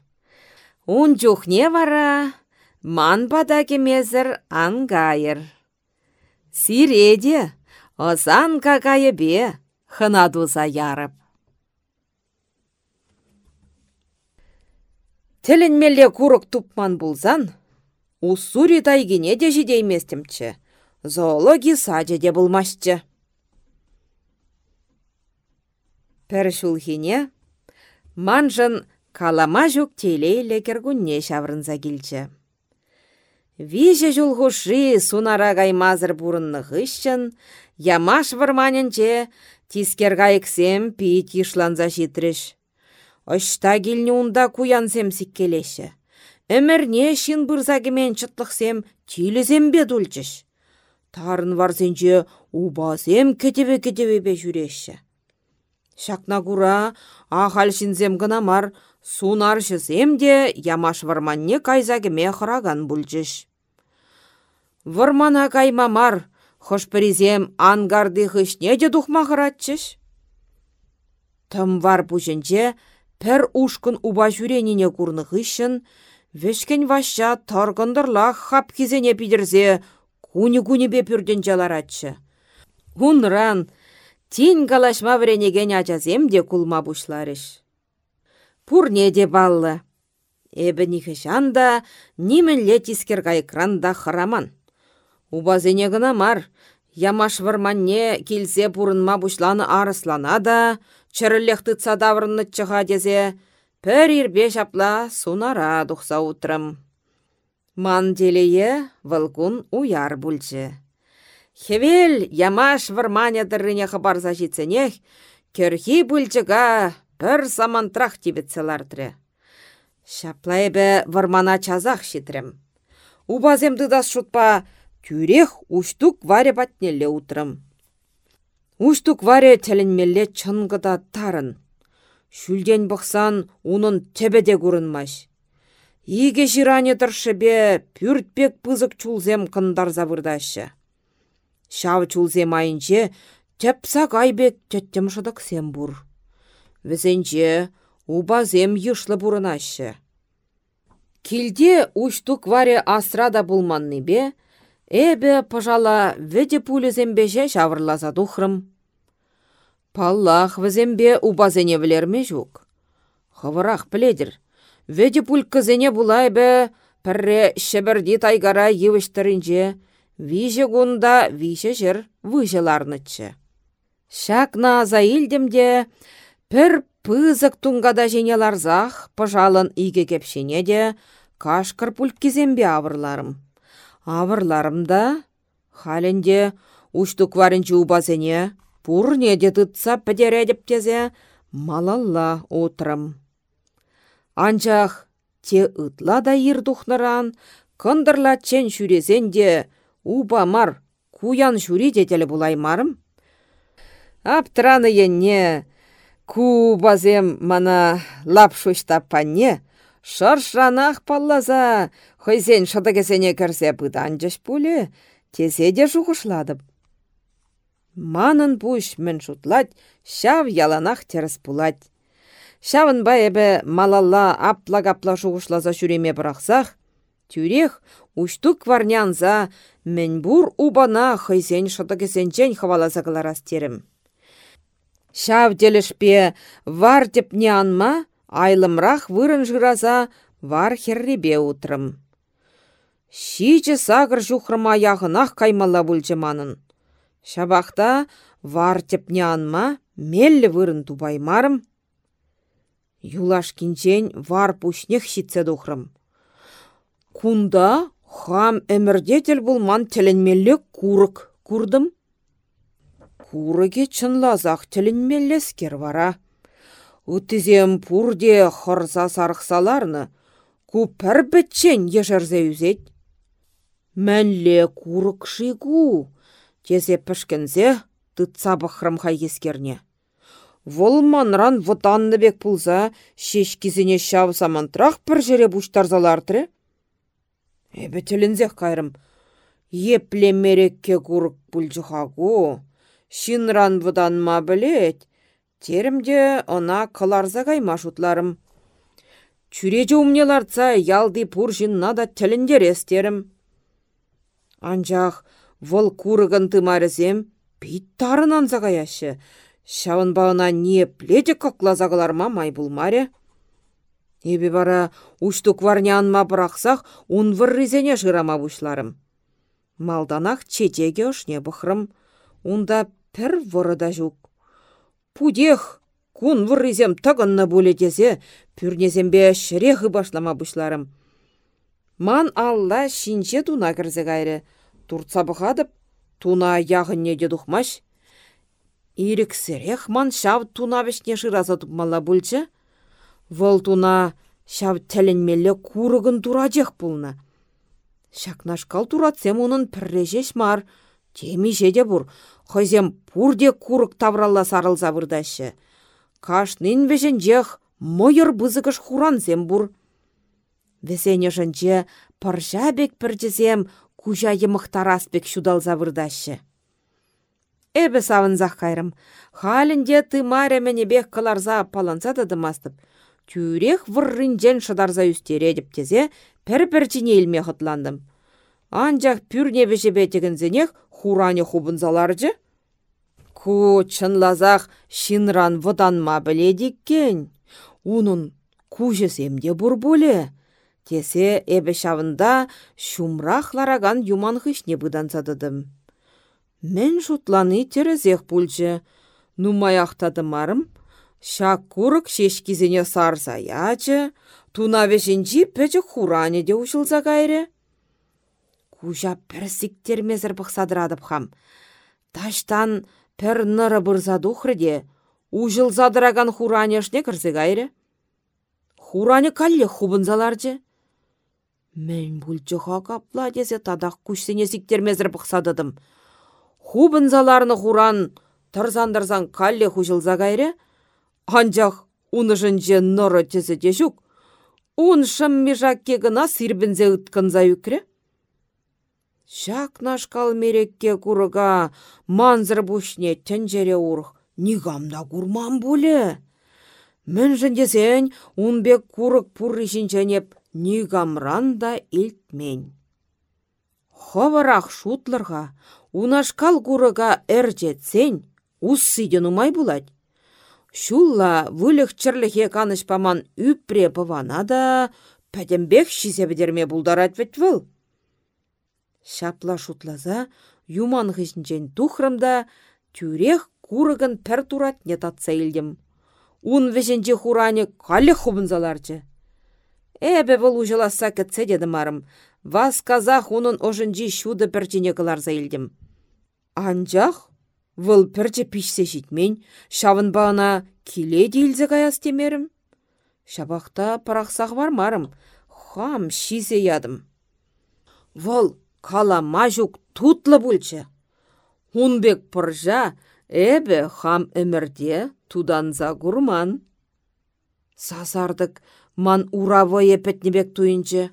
Ун не вара, ман бада кемезір ангайыр. Сиреде, озан какайы бе, хынадуза ярып. Тілінмелі курық тупман бұлзан, Уссури тайгене де жидейместімчі, зоологи саджа де бұлмашчы. Пір шулхине, манжын калама жүк телейлі кергунне шаврынза келчі. Виже жулғуши сунара бұрынны ғышчын, ямаш варманенче тискер гайксем пит ишланза житріш. Ышта келіне унда куянсем сиккелеші. Әмірне шин бұрзагімен чытлықсем бе дұлчыш. Тарын варсенче убасем кетебе-кетебе бе жүреші. Шакна кура, ахал шинзем гынамар, сунаршысем де ямаш варманне кайзагіме хыраган бұлчыш. Вармана каймамар, хошпыризем ангарды хышне де тухмахыратчыш. Тым вар пір ушкын уба жүренине курны хышын, Вешкен ваша таргындырла хап кизене пидерзе, куни-куни бе пүрден жаларатчы. Хунран, тин калашма вренеген ачазем де кулма бушларыш. Пурне де баллы. Эбі нихешанда нименле тискер гайкран хараман. Убазене гына мар, ямаш варманне килсе пурынма бушланы арыслана да, чырыллехты цадаврынны чыға дезе, Пір ирбе шапла сунара дұқса утрым. Ман делее вылгун уяр бүлчі. Хевел ямаш варманя дырыне хабарза житсенех, керхи бүлчіға пір самантрах тибетселардыры. Шаплайбе вармана чазах шитрім. Убазем дыдас шутпа, тюрех уштук варе батнелле утрым. Уштук варе тәлінмелле чынгыда тарын. Шүлден бұқсан, унын тебеде көрінмаш. Иге жиране тұршыбе пүртпек пызык чулзем кындар забырдашы. Шав чулзем айынче, тепсак айбек теттем шыдық сем бұр. Візенче, убазем йышлы бұрынашы. Килде уштук варе асрада булманны бе, эбе, пожала, веде пулезембеже шавырлаза духрым. Паллах візембе убазене білерме жук. Хывырақ біледір. Веде пульккызене булай бі, пірре шебірді тайгара евіштірінже, виже гунда виже жыр выжыларнычы. Шакна заилдемде, пір пызык тунгада женеларзах, пыжалын иге кепшене де, кашкыр пульккезембе авырларым. Авырларымда, халенде, уштук варынчы убазене, Пурне де тытса пӹдередіп тезе, малалла утрым. Анчах те ытла да кындырла чен шүрезен де, уба мар, куян шүри детелі булаймарым. Аптраны енне, ку базем мана лапшушта панне, шаршранах паллаза, хойзен шыдыгесене кірсе жеш пулі, тезе де жуғышладып. Манын пуш мін шутлать, шав яланах теріс пулать. Шавын ба эбі малалла апла-гапла шуғышлаза шүреме бұрақсақ, тюрех уштук варнянза мін бур убана хайзен шытыкесенчен хаваласа кыларас терім. Шав делішпе вар не анма, айлымрақ вырын жыраза вар херребе утрым. Шичі сағыр жухрыма яғынақ каймалла манын. Шабақта вар тепне анма, меллі вырын тубаймарым. Юлаш кинчен вар пушнех шитсе духрым. Кунда хам әмірдетел булман теленмелле курык курдым. Курыге чынлазақ теленмеллескер вара. Утызем пурде хорса сарықсаларны, ку пір бітчен ешерзе үзет. Мәнле курык шигу, Тезе пішкінзе тытса хай ескерне. Вол манран вұтанны бек пулса, шешкізіне шав самантрақ бір жере бұштарзалардыры. Эбі тілінзек қайрым. Епле мерекке күрік бұлжығағу. Шинран ма білет. Терімде она кайма шутларым. Чүреже умнеларца ялды пұр жинна да тіліндер естерім. Анжақ, Вăл курăгын тымарысем пит тарынан загаяшы. Шавын бауына не пледе каклазағыларма май булмаре. Эбі бара уштук варне анма бұрақсақ, он выррызене жырама бұшларым. Малданақ четеге ұшне бұхрым. Унда пір вұрыда жүк. Пудех, кун выррызем тағынны бөлетесе, пүрнезембе шірегі башлама бұшларым. Ман алла шинче туна кірзе гайры турца бұғадып, туна яғынне де дұқмаш. Иріксірек ман шав туна бішне шыраза тұпмала бұлчы. Вăл туна çав тӗленмелле курăкын турачех пулнă. Çакнашкал туратсем унын піррежеш мар. Темише де бур. Хăйсем пурде курăк тавралла сарылса вырдаççă. Кашнин вешенчех мойыр бызыкыш хурансем бур. Весене жынче пыржабек пірчесем кужа йымықтараспек шудалса вырдаççă. Эбе савынзах кайрым. Халінде тымаре бек кыларса паланса дымастып. Тюрех выррынчен шыдарса үстередіп тезе пір-пірчіне илме хытландым. Анчах пүрне бешебе тегінзенех хуране хубынзаларжы. Ку чынлазах шинран вăданма біледіккен. Унын кужесемде бұр боле. Тесе эбе шавында шумрах лараган юман хышне бұдансадыдым. Мен шутланы терезех пульчы. Нумаяқтадымарым. Шак курык шешкизене сарзаячы. Туна вешенчи пөчі хуране де ушылза кайры. Кужа пірсіктермезір бұқсадырадып хам. Таштан пір ныры бұрзаду хрыде. Ужылзадыраган хуранешне кірзе кайры. Хуране калле хубынзаларчы. Мен бұлчыға капла десе тадақ күшсене сіктермезір бұқсадыдым. Хубынзаларны хуран тұрзандырзан калле хужылза кайры, анжақ жынже нұры тезі жүк, ун шым межакке гына сирбінзе ұткынза үкірі. Шак нашкал мерекке курыга манзыр бұшне тәнжере урх, нигамда курман бұлі. Мін жіндесен унбек курык пурры жінченеп нигамран да илтмен. Ховарақ шутлырға, Унашкал курыга әржетсен, уссыйден умай булать. Шулла вылых чырлыхе каныш паман үпре пывана да пәдембек шизе бідерме булдарат вет выл. Шапла шутлаза, юман хышнчен тухрымда, тюрех курыгын пәр турат не. Ун вешенче хуране калі хубынзаларчы. Эбе бұл ұжыласа кітсе деді марым. Вас казах унын ожынжи шуды пірчіне кыларза илдім. Анчах вăл пірче пишсе çитмен, çавын бағына киле дейлзі каяс темерім. Шабақта парақсақ марым, хам шизе ядым. Вăл калама жүк тутлы бүлчі. Хунбек пыржа, эбе хам өмірде туданза гурман. Сазардык ман уравы епетнебек туйынчы.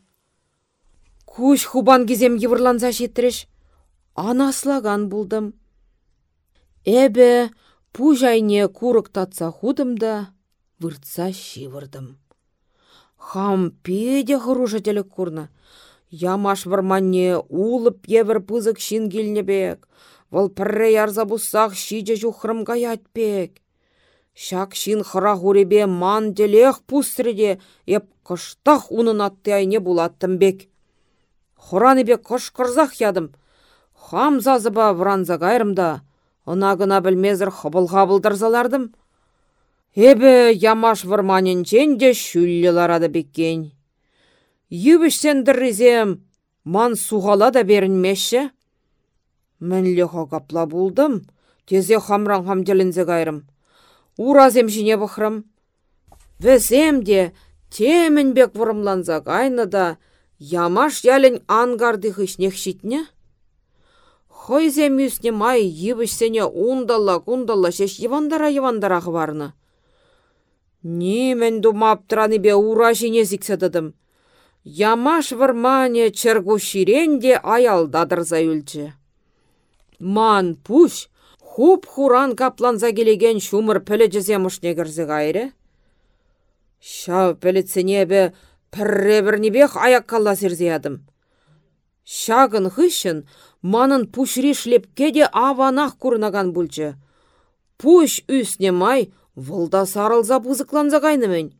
Куш хубан кезем евырланса шеттіріш анаслаган булдым. Эбе пужайне курык татса худым да выртса шивырдым. Хам педе хыруша телек курна. Ямаш варманне улып евір пызык шин келнебек. Вăл пірре ярза бұссақ шиже жухрым гаятпек. Шак шин хыра хуребе ман делех пустреде, еп кыштах унын атты айне булаттым бек. Хораныбек кышкырзах ядым. Хам зазыба вранза кайрымда, ына гына білмезір хыбыл хабылдырзалардым. Эбі ямаш вырманенчен де шүллі ларады беккен. Юбіштен дірризем, ман суғала да берінмеші. Мінлі қапла булдым, тезе хамран хамделінзе кайрым. Уразем жіне бұқырым. Візем де темін бек вұрымланза кайны да, ямаш ялін ангарды хышнех шитне. Хойзе мүсне май сене ундалла кундалла шеш евандара евандара хварны. Немен думаптыраны бе ура жіне зіксадыдым. Ямаш вармане чергу ширенде аялдадырза үлчі. Ман пуш, хуп хуран капланза келеген шумыр пілі жеземушне кірзі гайры. Шау пілітсіне бе пірре бірнебек аяк калла серзиядым. Шагын хыщын, манын пушри шлепке де аванах курнаган бульчы. Пуш үсне май, вылда сарылза бұзықланза кайнымын.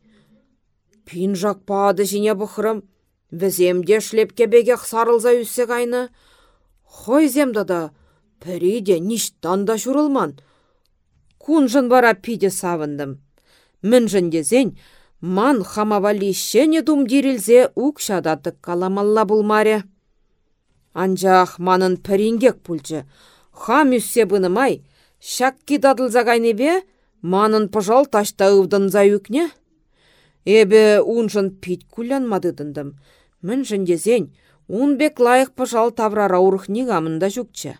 Пин пады жіне бұқырым, віземде шлепке бегех сарылза үссе кайны. Хойземда да, піриде ништан да шурылман. Кунжын бара пиде савындым. Мін дезен, ман хамавали шене дум дирилзе укшадатык каламалла булмаре. Анжақ манын пірингек пульчы. Хам үссе бұнымай, шакки дадылза бе, манын пыжал ташта ұвдынза үкне. Эбе унжын пит кулянмадыдындым. Мін жіндезен, ун бек лайық пыжал таврара урхни гамында жүкчі.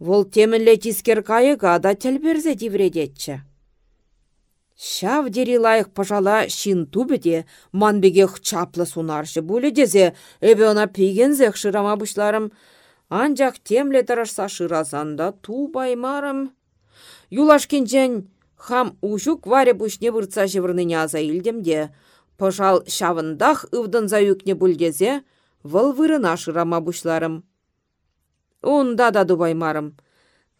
Вол темінле тискер кайыға да тәлберзе дивредетчі. Шав дери лайық пыжала шин тубеде манбеге чаплы сунаршы бұлі дезе, эбе она пигензех шырама бұшларым. Анжақ темле тұрышса шыразанда ту баймарым. Юлашкенжен хам ушук варе бушне вырца жевырныне аза илдемде. Пыжал шавындах ывдынза юкне бүлдезе, вăл вырына шырама бушларым. Унда да дубаймарым.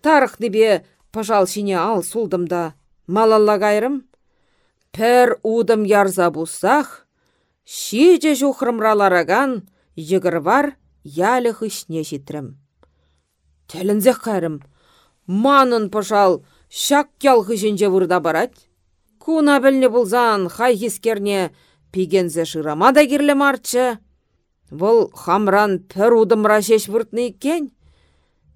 Тарықныбе пыжал шине ал сулдымда. Малалла кайрым. Пір удым ярза бұсақ, шеже жухрымралараган, егір бар, ялы хышне житрім. Тәлінзек қайрым, манын пыжал, шак кял хышынже вырда барад. Куна біліне бұлзан, хай хискерне, пигензе шырама да керлі марчы. Бұл хамран пір удымра шеш вұртны кен.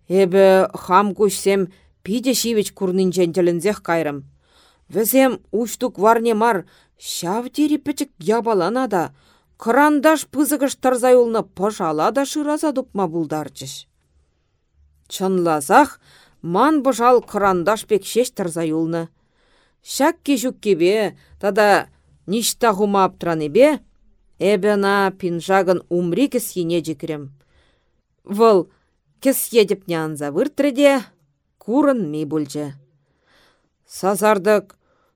Эбі хам күшсем пиде тілінзех кайрым. Візем уштук варне мар, шав тері пічік ябалана да, крандаш пызығыш тарзай улны пышала да шыраза. Чынлазах, ман бұжал крандаш пек шеш тарзай улны. Шак кешук кебе, тада ништа хума бе, Эбена пинжагын жекірем. Вұл, кіс едіп нянза выртреде, курын ми бүлже. Сазардық,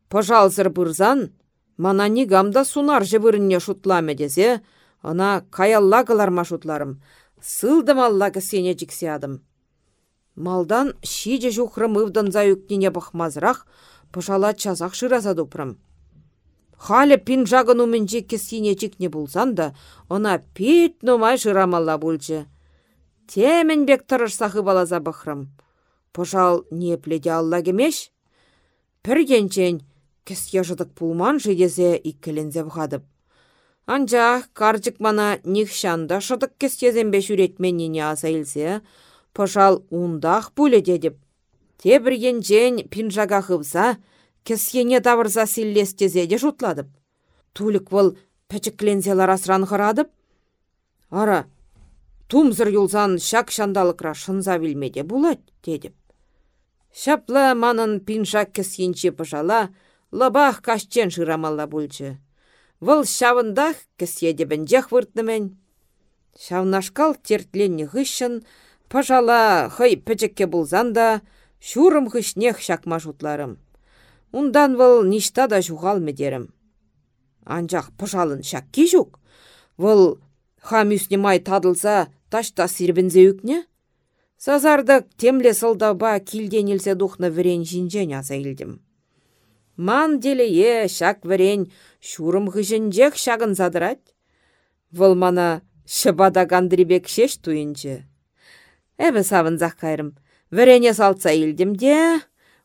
пожалзыр бұрзан, мана нигамда сунар жывырынне шутламе дезе, она каялла кыларма шутларым, сылдым алла кісене жіксиадым. Малдан шиже жухрым ывдан заюкнене бахмазырақ, пожала чазақ шыраза дупрым. Халі пинжагын умменнче кесине чикне булсан да, она пет нумай жырамалла. Темен бек тұрыш сахы балаза бұхрым. Пожал не пледе алла кемеш? Піргенчен кеске жыдық пулман жидезе иккелензе бұғадып. Анжа карчык мана нихшанда шыдық жүретменіне аса илсе, пожал ундах пуле дедіп. Тебіргенчен пинжага хывса, Кесхене тавырса силлестезе де жутладып. Тулік вол пәчіклензелар асран хырадып. Ара, тумзыр юлзан шак шандалықра шынза білмеде булат, дедіп. Шапла манын пиншак кесхенче пыжала, лабах кашчен шырамалла бульчы. Вăл çавындах кеседебенчех выртнымен. Шавнашкал тертленне хыщын, пыжала хый пӹчекке булзан да, шурым хышнех çакма шутларым. Ундан вăл ништа да çухалме дерем. Анчах пышалын çакки çук. Вăл хам тадылса, ташта сирбензе үкне? Сазардык темле сылдаба килденілсе духна вірен жинжен аса илдім. Ман делее шак вірен шурым хыжынжек шагын задырать. Вăл мана шыбада гандрибек шеш туйынчы. Эбі савынзақ кайрым. Вірене салтса илдім де,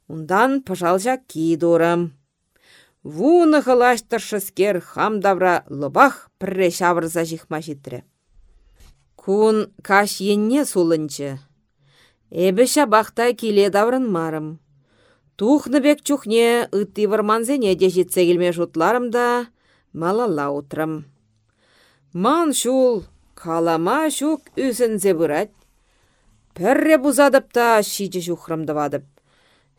Ундан пыжалжа ки дурым. Вуны хылаштыршыскер хам давра лыбах пірре шавырза жихма. Кун каш енне сулынчы. Эбі шабақта келе даврын марым. Тухны бек чухне ытты варманзене де жетсе келме жұтларым да малалла утрым. Ман шул калама шук үсінзе бұрат. Пірре бұзадып та шиджі жухрымды вадып.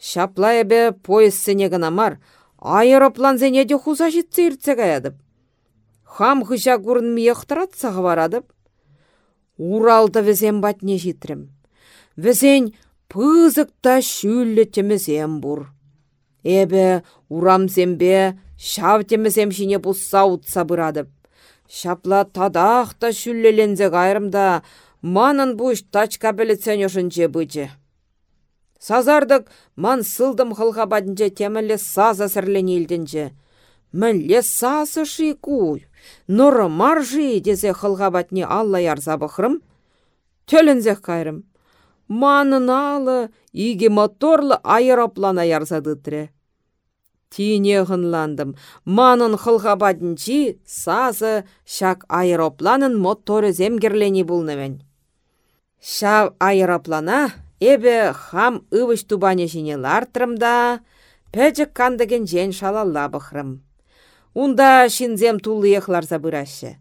Шаплай бе поезд сене гына мар, аэроплан зене де хуза жетсе иртсе гаядып. Хам хыжа гурын мияқтырат сағыварадып. Уралды візен батне житрім. Візен пызықта шүлі темізем бұр. Эбе урамзембе шав темізем жіне бұл саутса бұрадып. Шапла тадақта шүллензе ғайрымда манын бұш тачка біліцен өшінже бұджы. Сазардық ман сылдым хылға бадынче темілі саза сірлен елдінче. Мінле сасы шикуй, нұры маржи дезе хылға батне алла ярза бұхрым. Төлінзек кайрым. Манын алы, иге моторлы аэроплана ярзадытре. Тине ғынландым. Манын хылға бадынчи сазы шак аэропланын моторы земгерлені бұлнымен. Шав аэроплана Эбе хам ывыш тубане жіне лартрым да, пәчік кандыген жен шалалла бұхрым. Унда шинзем тулы ехларса бұрашы.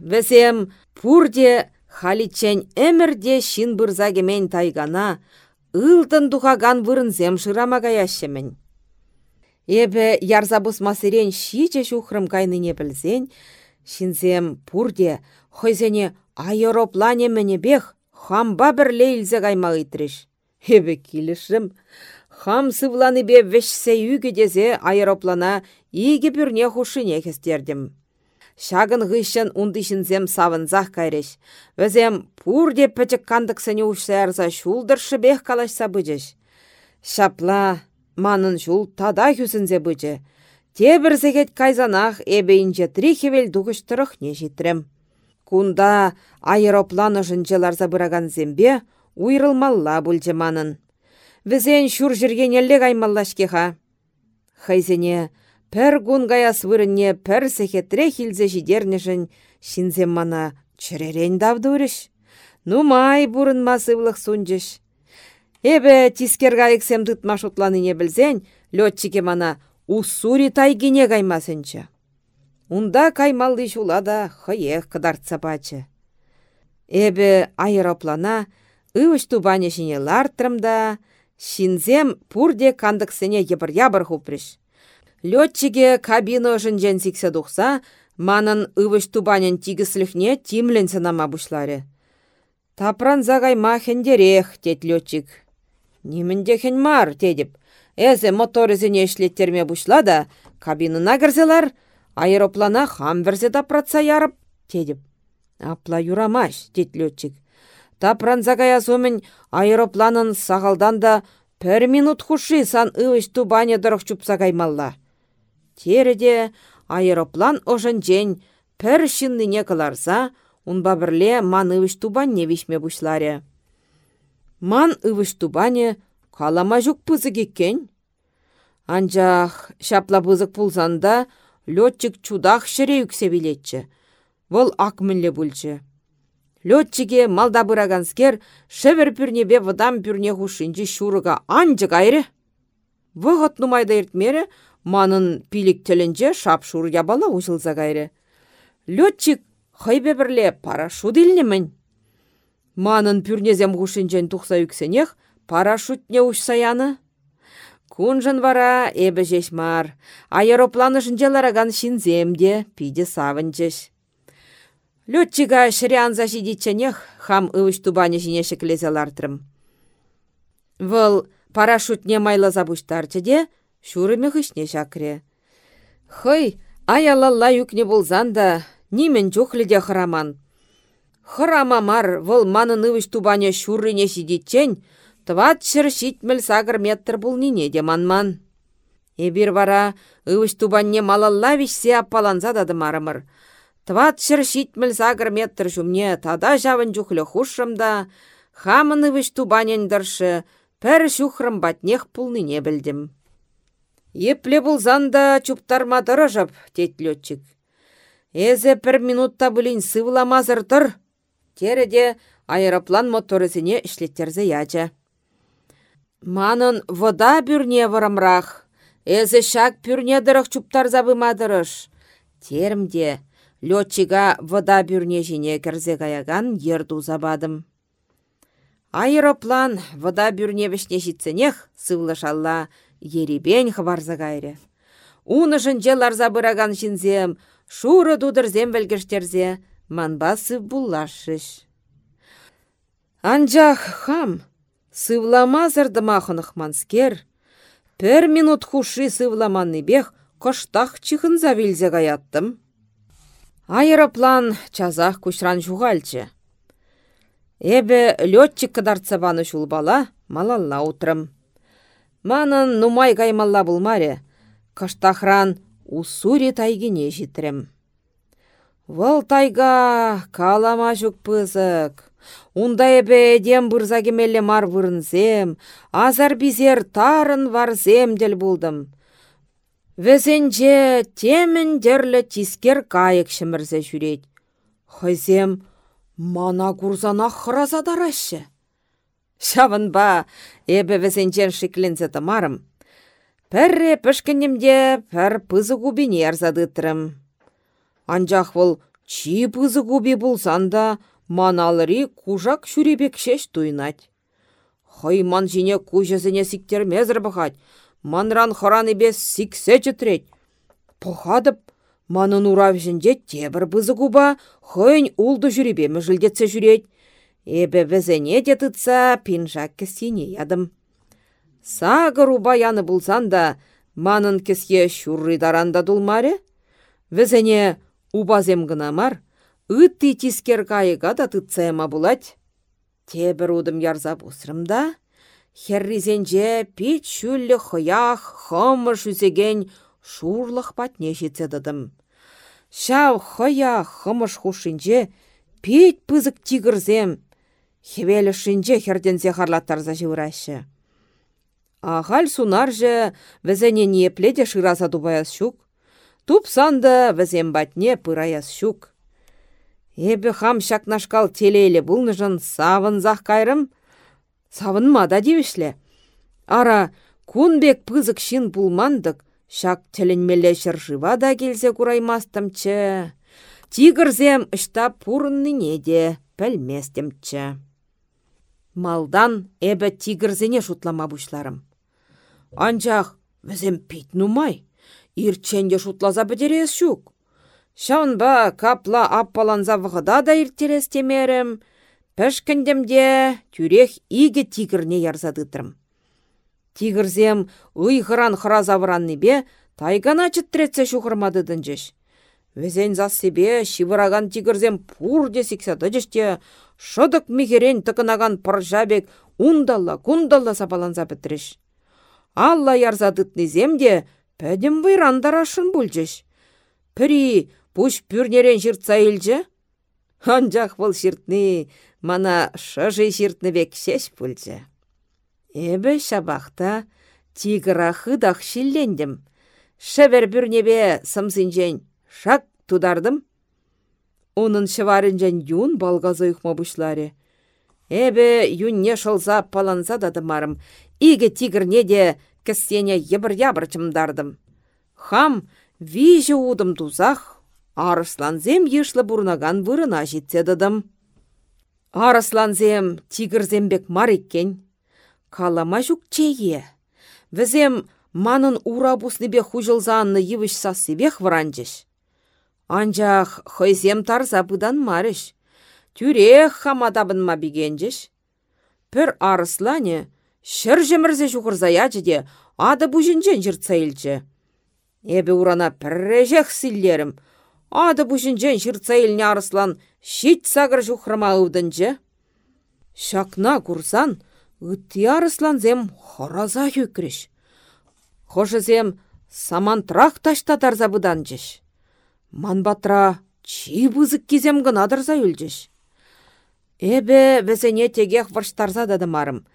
Весем пурде халичен эмірде шин бұрзагемен тайгана, ылтын тухаган вырынзем шырама яшемен. Эбі ярзабус масырен шиче шухрым кайныне білзен, шинзем пурде хойзене аэроплане бех хамба бір лейлзе кайма ыйтрыш. Эбі килішім. Хам сывланы бе вешсе дезе аэроплана иге пүрне хушыне хестердім. Шагын ғышын ундышынзем савынзақ кайреш. Өзем пурде пөчік кандықсыне ушсарса шулдыршы бех калашса бұжыш. Шапла, манын шул тада хүсінзе бұжы. Тебірзегет кайзанақ эбейінже трихевел не житрем. Кунда аэропланы жынчыларса бұраган зембе уйрылмалла бұлжы манын. Візен шур жүрген елі каймаллашкеха. Хайзене, Пәр гун гаяс вырынне пәр сехетре хилзе жидернешін шинзем мана чыререн давды үріш. Ну май бурын масывлық сунжыш. Эбе тискер гайыксем дытма шутланыне білзен, летчике мана уссури тайгине каймасынчы. Унда каймалды шулада хыех кыдартса бачы. Эбе аэроплана ывыш тубане шине лартрымда, шинзем пурде кандыксыне ебір-ябір хупрыш. Летчиге кабина жынжен сиксе дұқса, манын ывыш тубанен тигісліхне тимленсі нама бұшлары. Тапран ма хендерех, дед летчик. Немінде хен мар, дедіп. Әзі мотор ізіне ішлеттерме бұшла да, кабинына кірзелар, аэроплана хам верзе тапратса ярып, дедіп. Апла юрамаш, дед летчик. Тапран загая сомын аэропланын сағалдан да пір минут хуши сан ывыш тубане дұрық чупса каймалла. Тереде аэроплан ожынчен пір шинныне кыларса, унба бірле ман ывыш тубанне вишме бушларе. Ман ывыш тубане калама жүк пызы кеккен. Анжақ шапла пызык пулсанда летчик чудах шыре үксе билетчі. Вол акмінле бүлчі. Летчиге малда бұраганскер шевер пүрнебе вадам пүрне хушинчі шурыға анжы кайры. Вғыт нумайда манын пилік тілінже шапшур ябала ұшылза кайры. Летчик хайбе бірле парашют илнемін. Манын пүрнезем ғушынжен тұқса үксенех парашютне ұшсаяны. Кунжын вара эбі жеш мар. Аэропланы жынжелараган шинземде пиде савынчеш. Летчига шырианза жидетченех хам ывыш тубане жинешек лезелартрым. Вăл парашютне майла забуштарчы де, Шурыме хышне шакре. Хый, аялалла юкне болзан да, нимен хыраман. Хырама мар, вăл манын ывыш тубаня шуррине сидетчен, тыват çр çитмел сагыр метр булнине де манман. Эбир вара ывыш тубанне малалла вишсе аппаланса дады марымыр. Тыват çр çитмел сагыр метр çумне тада жавын чухлы хушрым да, хамын ывыш тубанен дыршы, пәр шухрым батнех пулныне білдім. Епле булзанда чуптарма дырыжып, тет летчик. Эзе пір минутта бұлін сывыламазыр тұр. Тереде аэроплан моторызіне ішлеттерзе яча. Манын вода бүрне. Эзе шак пүрне дырық чуптар забымадырыш. Термде летчига вода бүрне жіне кірзе каяган ерду забадым. Аэроплан вода бүрне вішне житсенех сывлышалла еребен хварза кайрре. Уны жынче ларза бұраган жінзем, шуры дудырзем вәлгештерзе, манбасы буллашыш. Анжақ хам, сывламазырды махынық манскер, пір минут хуши сывламанны бех, коштақ чихынза вилзе гаяттым. Аэроплан чазақ күшран жуғалчы. Эбі летчик кыдарца баны бала, малалла утрым. Манын нумай каймалла булмаре, кыштахран усури тайгине житрем. Вăл тайга калама жүк пызык. Унда эбе эдем бұрза кемелле мар азар бизер тарын варзем дел булдым. Везенче темін дерлі тискер кайык шымырзе жүрет. Хызем мана курзана. Шавын ба, эбі візенчен шиклензе тамарым. Пәрре пішкенемде пәр пызы губине арзадытрым. Анжақ вұл чи пызы губи бұлсан да маналыри кужак шүребек шеш туйнать. Хайман жіне кужызыне мезір бұхать, манран хораны бес сиксе чытрет. Пұхадып, манын уравжінде тебір бызы губа, хойн улды жүребе мүжілдетсе жүрет. Эбе візене де тұтса пинжак кісіне ядым. Сағыр яны бұлсан да, манын кіске шүрри даранда дұлмаре. Візене убазем гынамар, ытты тискер кайыға да тұтсайма бұлать. Тебір удым ярза бұсырымда, херризенже пит шүлі хыях, хымы жүзеген шурлық патне жетседідім. Шау хыях хымыш хушинже пит пызык тигірзем, хевелі шинже хердензе харлаттарза. Ағал сунарже візене непледе шыраза дубаяс шук, туп санды візем батне пыраяс шук. Эбі хам шакнашкал телейлі бұлныжын савынзақ кайрым. Савынмада девішлі. Ара кунбек пызык шин бұлмандық, шак тілінмелі жыва да келсе кураймастымчы. Тигірзем ішта пурынныне де пәлместімчі. Малдан эбі тигірзене шутлама бұшларым. Анчақ, візем пит нумай, ирченде шутлаза бідерес шук. Шаунба капла аппаланза вғыда да ирттерес темерім. Пәшкіндемде тюрех иге тигірне ярзадытрым. Тигірзем ұйғыран хыразавыранны бе тайгана чыттіретсе шуғырмадыдын жеш. Везен зас себе шивыраган тигірзем пур десіксады жеште шыдық мегерен тықынаган пыржабек ундалла кундалла сапаланза біттіріш. Алла ярзадытны земде пәдім вайрандар ашын бүлжеш. Пірі Пуш пүрнерен жыртса илчі? Анжақ бұл жыртны, мана шыжы жыртны бек шеш пүлчі. Эбі шабақта тигіра хыдақ шиллендім. Шәбір бүрнебе сымсынжен шак тудардым. Оның шыварынжен юн балғазы ұйқма бұшлары. Эбі юнне шылза паланса дадымарым. Игі тигірне де кістене ебір-ябір чымдардым. Хам вижі удым тузақ, Арысланзем ешлі бұрнаган вырына жетседідім. Арысланзем тигірзембек мар еккен. Калама жүк чейе. Візем манын ура бе хужылзанны евіш сасыбех вранжеш. Анжақ хойзем тарза бұдан марыш. Тюрех хамадабын ма бігенжеш. Пір арыслане шыр жемірзе жүгірзаячы де ады бұжынжен жыртсайлчы. Эбі урана піррежех силлерім, Ады бұшынжен жыртса арыслан, шет сағыр жұқырма ұвдынжы. Шакна курсан, үтті арыслан зем хораза хөкіріш. Хожы зем самантрақ таштатар забыдан жеш. Манбатра чи бұзық кезем гынадырза үлжеш. Эбе візіне тегех варштарза дадымарым.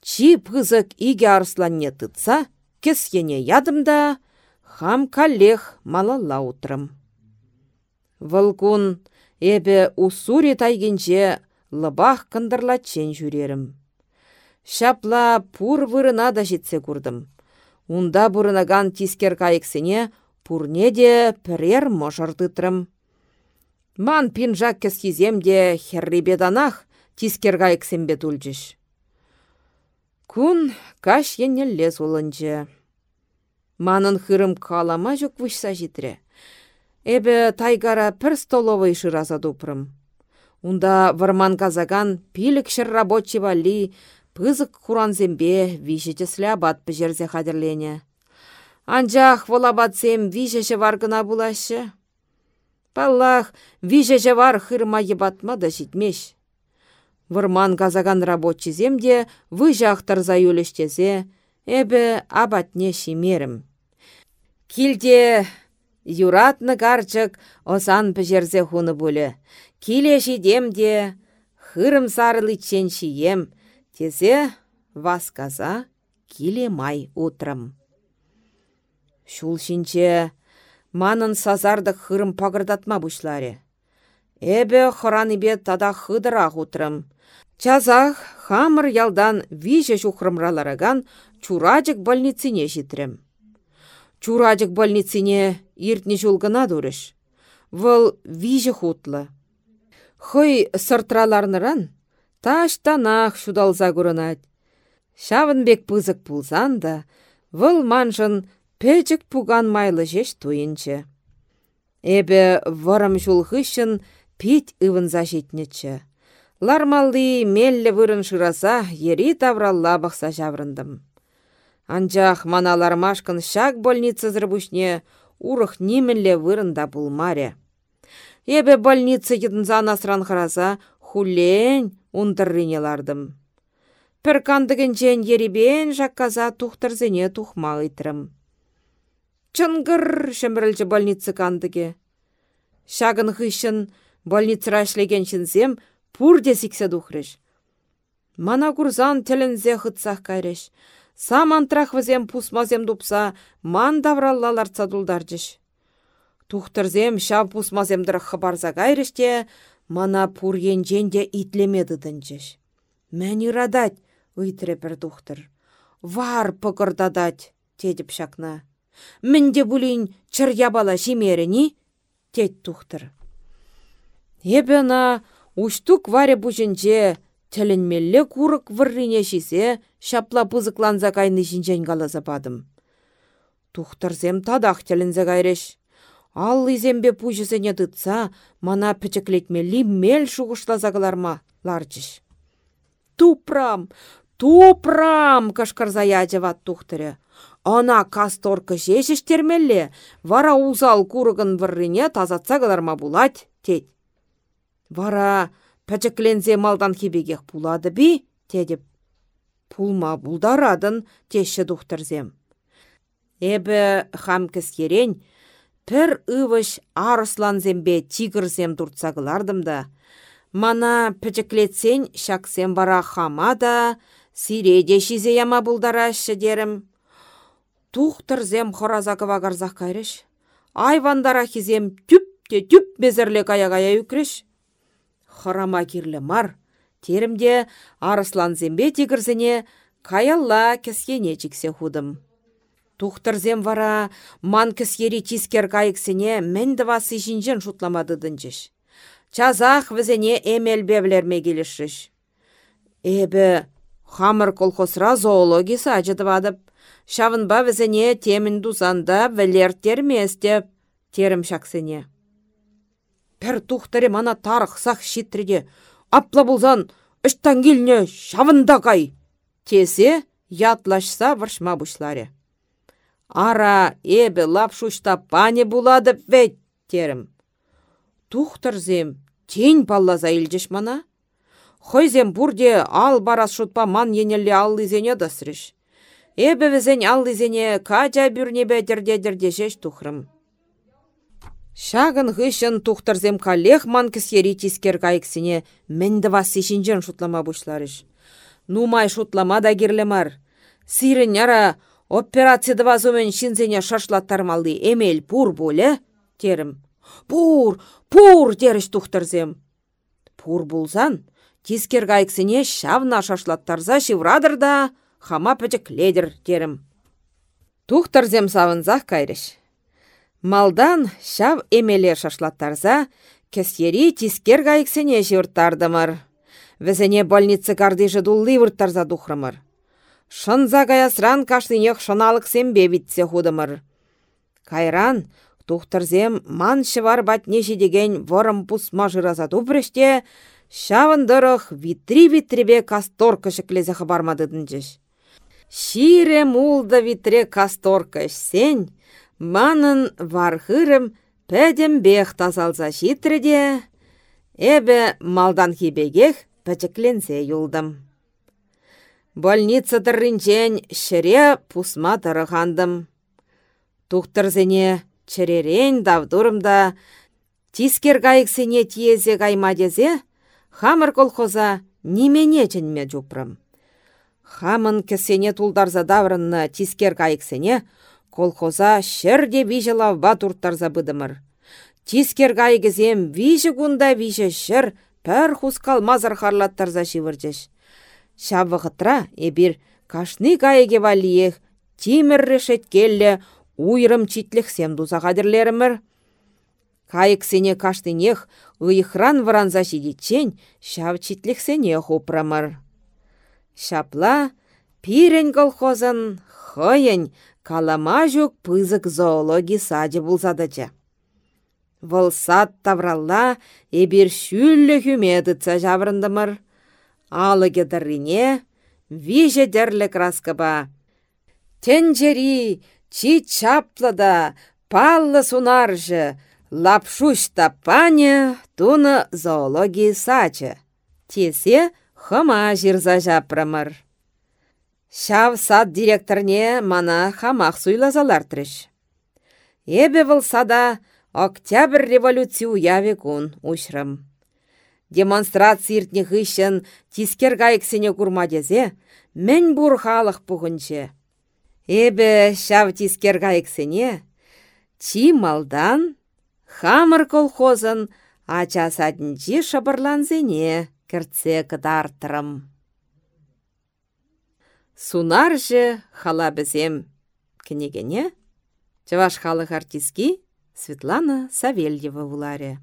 Чи пызык иге арыслан не тытса, кесене ядымда, хам каллех малалла утрым. Вăлкун эпе уссури тайгенче лыбах чен жүрерім. Шапла пур вырына да жетсе курдым. Унда бұрынаган тискер кайықсене пурне де пірер мұжырдытрым. Ман пинжак кескизем де херрибеданах тискер кайықсембе тульчыш. Кун каш еннеллес олынчы. Манын хырым калама жүк вышса житре. Эбе тайгара пір столовый шыраза дупрым. Унда варман казаган пилік шыр рабочий вали пызык хуранзембе вишечесле абат пӹжерзе хадерлене. Анжақ волабатсем вишеше варгына булашы. Паллах вишеше вар хырма ебатма да житмеш. Вырман казаган рабочий земде выжақ тарза юлештезе, эбе абатне шимерім. Килде Юратны карчык осан пӹжерсе хуны пулі. Киле демде, хырым сарылы чен шием, тезе васказа киле май утрым. Шул шинче манын сазардық хырым пағырдатма бұшларе. Эбе бет тада хыдырақ утрым. Чазах хамыр ялдан виже шухрымралараган чуражык больницыне житрем. Чурадик больницине иртне жулгына дурыш. Вăл виже хутлы. Хăй сыртраларныран таштанах шудалза курынать. Шавынбек пызык пулсан да, вăл маншын печек пуган майлы жеш туйынчы. Эбе вырым жулхышын пит ывынза житнечче. Лармалли мелле вырын шыраса, ери тавралла бақса жаврындым. Анчах маналармашкын шак больница зрбушне урых нимелле вырында булмаре. Эбе больница йытынса насран хыраса, хулен унтыррине лардым. Пір кандыгінчен еребен жақказа тухтырзене тухма ыйтрым. Чынгыр шемрілчі больница кандыге. Шагын хыщын больницыра ішлеген пурде сиксе тухрыш. Мана курзан тілінзе хытсақ кайрыш. Сам антрах візем пусмазем дупса, ман давраллалар цадулдаржыш. Тухтырзем ша пусмаземдір хабарза кайрыште, мана пур енженде итлемеді дінчіш. Мән ирадать, ыйтрре бір тухтыр. Вар пықырдадать, тедіп шакна. Мінде бұлін чыр ябала жемеріні, тет тухтыр. Ебена, уштук варе бұжынже, Тәлінмелле курык выррине шисе, шапла пызыкланза кайны жинжен қалаза бадым. Тухтырзем тадақ тәлінзе кайреш. Ал изембе пужысене дытса, мана пічіклетмелі мел шуғышлаза каларма, ларчыш. Тупрам, тупрам, кашкарза ядеват тухтыры. Ана касторка термелле, вара узал курыгын выррине тазатса каларма булать, тет. Вара пәчіклензе малдан хебегех пулады би, тедіп. Пулма бұлдарадын, теші дұқтырзем. Эбі хам кіскерен, пір ывыш арысланзембе тигірзем дұртсағылардым да. Мана пәчіклетсен шаксем бара хама да, сиреде шизе яма бұлдарашы дерім. Тухтырзем хоразакыва гарзақ кайрыш. Айвандара хизем түп те түп безірле кая-кая үкіріш хырама кирлі мар. Теремде арыслан зембе тигірзіне каялла кескене чиксе худым. Тухтырзем вара ман кескери тискер кайыксене мәнді васы жинжен шутламады дынчыш. Чазах візене эмел бевлерме келішіш. Эбі, хамыр колхозра зоологиясы ажыдывадып, шавынба візене темін дузанда вілертерместеп, терім шаксене. Пәр тухтаре мана тарықсақ шитреде. Апла бұлзан, үштан келіне шавында қай. Тесе ятлашса варшма бұшларе. Ара эбі лапшушта пане булады вәт терім. Тухтарзем, тень паллаза илжеш мана. Хойзем бурде ал барас шутпа ман енелі аллызене дасырыш. Эбі візен аллызене кача бүрне бәдірде тухрым. Шагын ғышын тухтырзем калех ман кісері тискер кайксіне мінді васы шинжен шутлама бұшларыш. Нумай шутлама да керлемар. Сирін яра операцияды вазумен шинзене шашлаттармалды эмел пур боле, терім. Пур, пур, теріш тухтырзем. Пур булзан, тискер кайксіне шавна шашлаттарза шиврадыр да, хама пәчік ледір, терім. Тухтырзем савынзақ кайрыш. Малдан шав эмеле шашлаттарса, кесьери тискер гайыксене жырттардымыр. Візене больницы кардыжы дулли вырттарса духрымыр. Шынза гаясран кашлинех шыналык сембе витсе худымыр. Кайран, тухтырзем ман шывар батне деген ворым пусма жыраза дупрыште, шавындырых витри-витребе касторка шеклезе хабармадыдынчыш. Шире мулда витре касторка сень, Манын вархырым бех тазалза житреде, эбе малдан хибегех пәчікленсе юлдым. Больница дырринчен шыре пусма дырығандым. Тухтырзене чыререн давдурымда тискер гайыксене тиезе дезе, хамыр колхоза немене ченме жупрым. Хамын кесене тулдарза даврынны тискер гайыксене колхоза шерде виже лавба турттарса быдымыр. Тискер гайгізем виже гунда виже шыр пәр хускал мазар харлаттарса шивырчыш. Шавы эбір кашны гайге валиех тимір решет келле уйрым читлехсем дуза қадірлерімір. Кайықсене каштынех ұйықран варанза шидетчен шав читлехсене хупрамыр. Шапла пирен колхозын хойын калама пызык зоологи саде булзадычы. Вăл сад тавралла эбир шүллі хүмедыца жаврындымыр. Алыге дыррине, виже дерлі краскаба. Тенджери, чи чаплыда, паллы сунаржы, лапшуш тапане, туны зоологи сачы. Тесе хыма жирза жапрымыр. Шав сад директорне мана хамақ суйлазалар тріш. Эбе выл сада Октябрь революцию уяве кун ушрым. Демонстрация иртне хыщын тискер гайксене курмадезе, мен бур халық пухынче. Эбе шав тискер гайксене, чи малдан, хамыр колхозын ача садынчи шабырланзене кіртсе кыдартырым. Сунаржы хала бізем кінегене, Чаваш халық артистки Светлана Савельева в Ларе.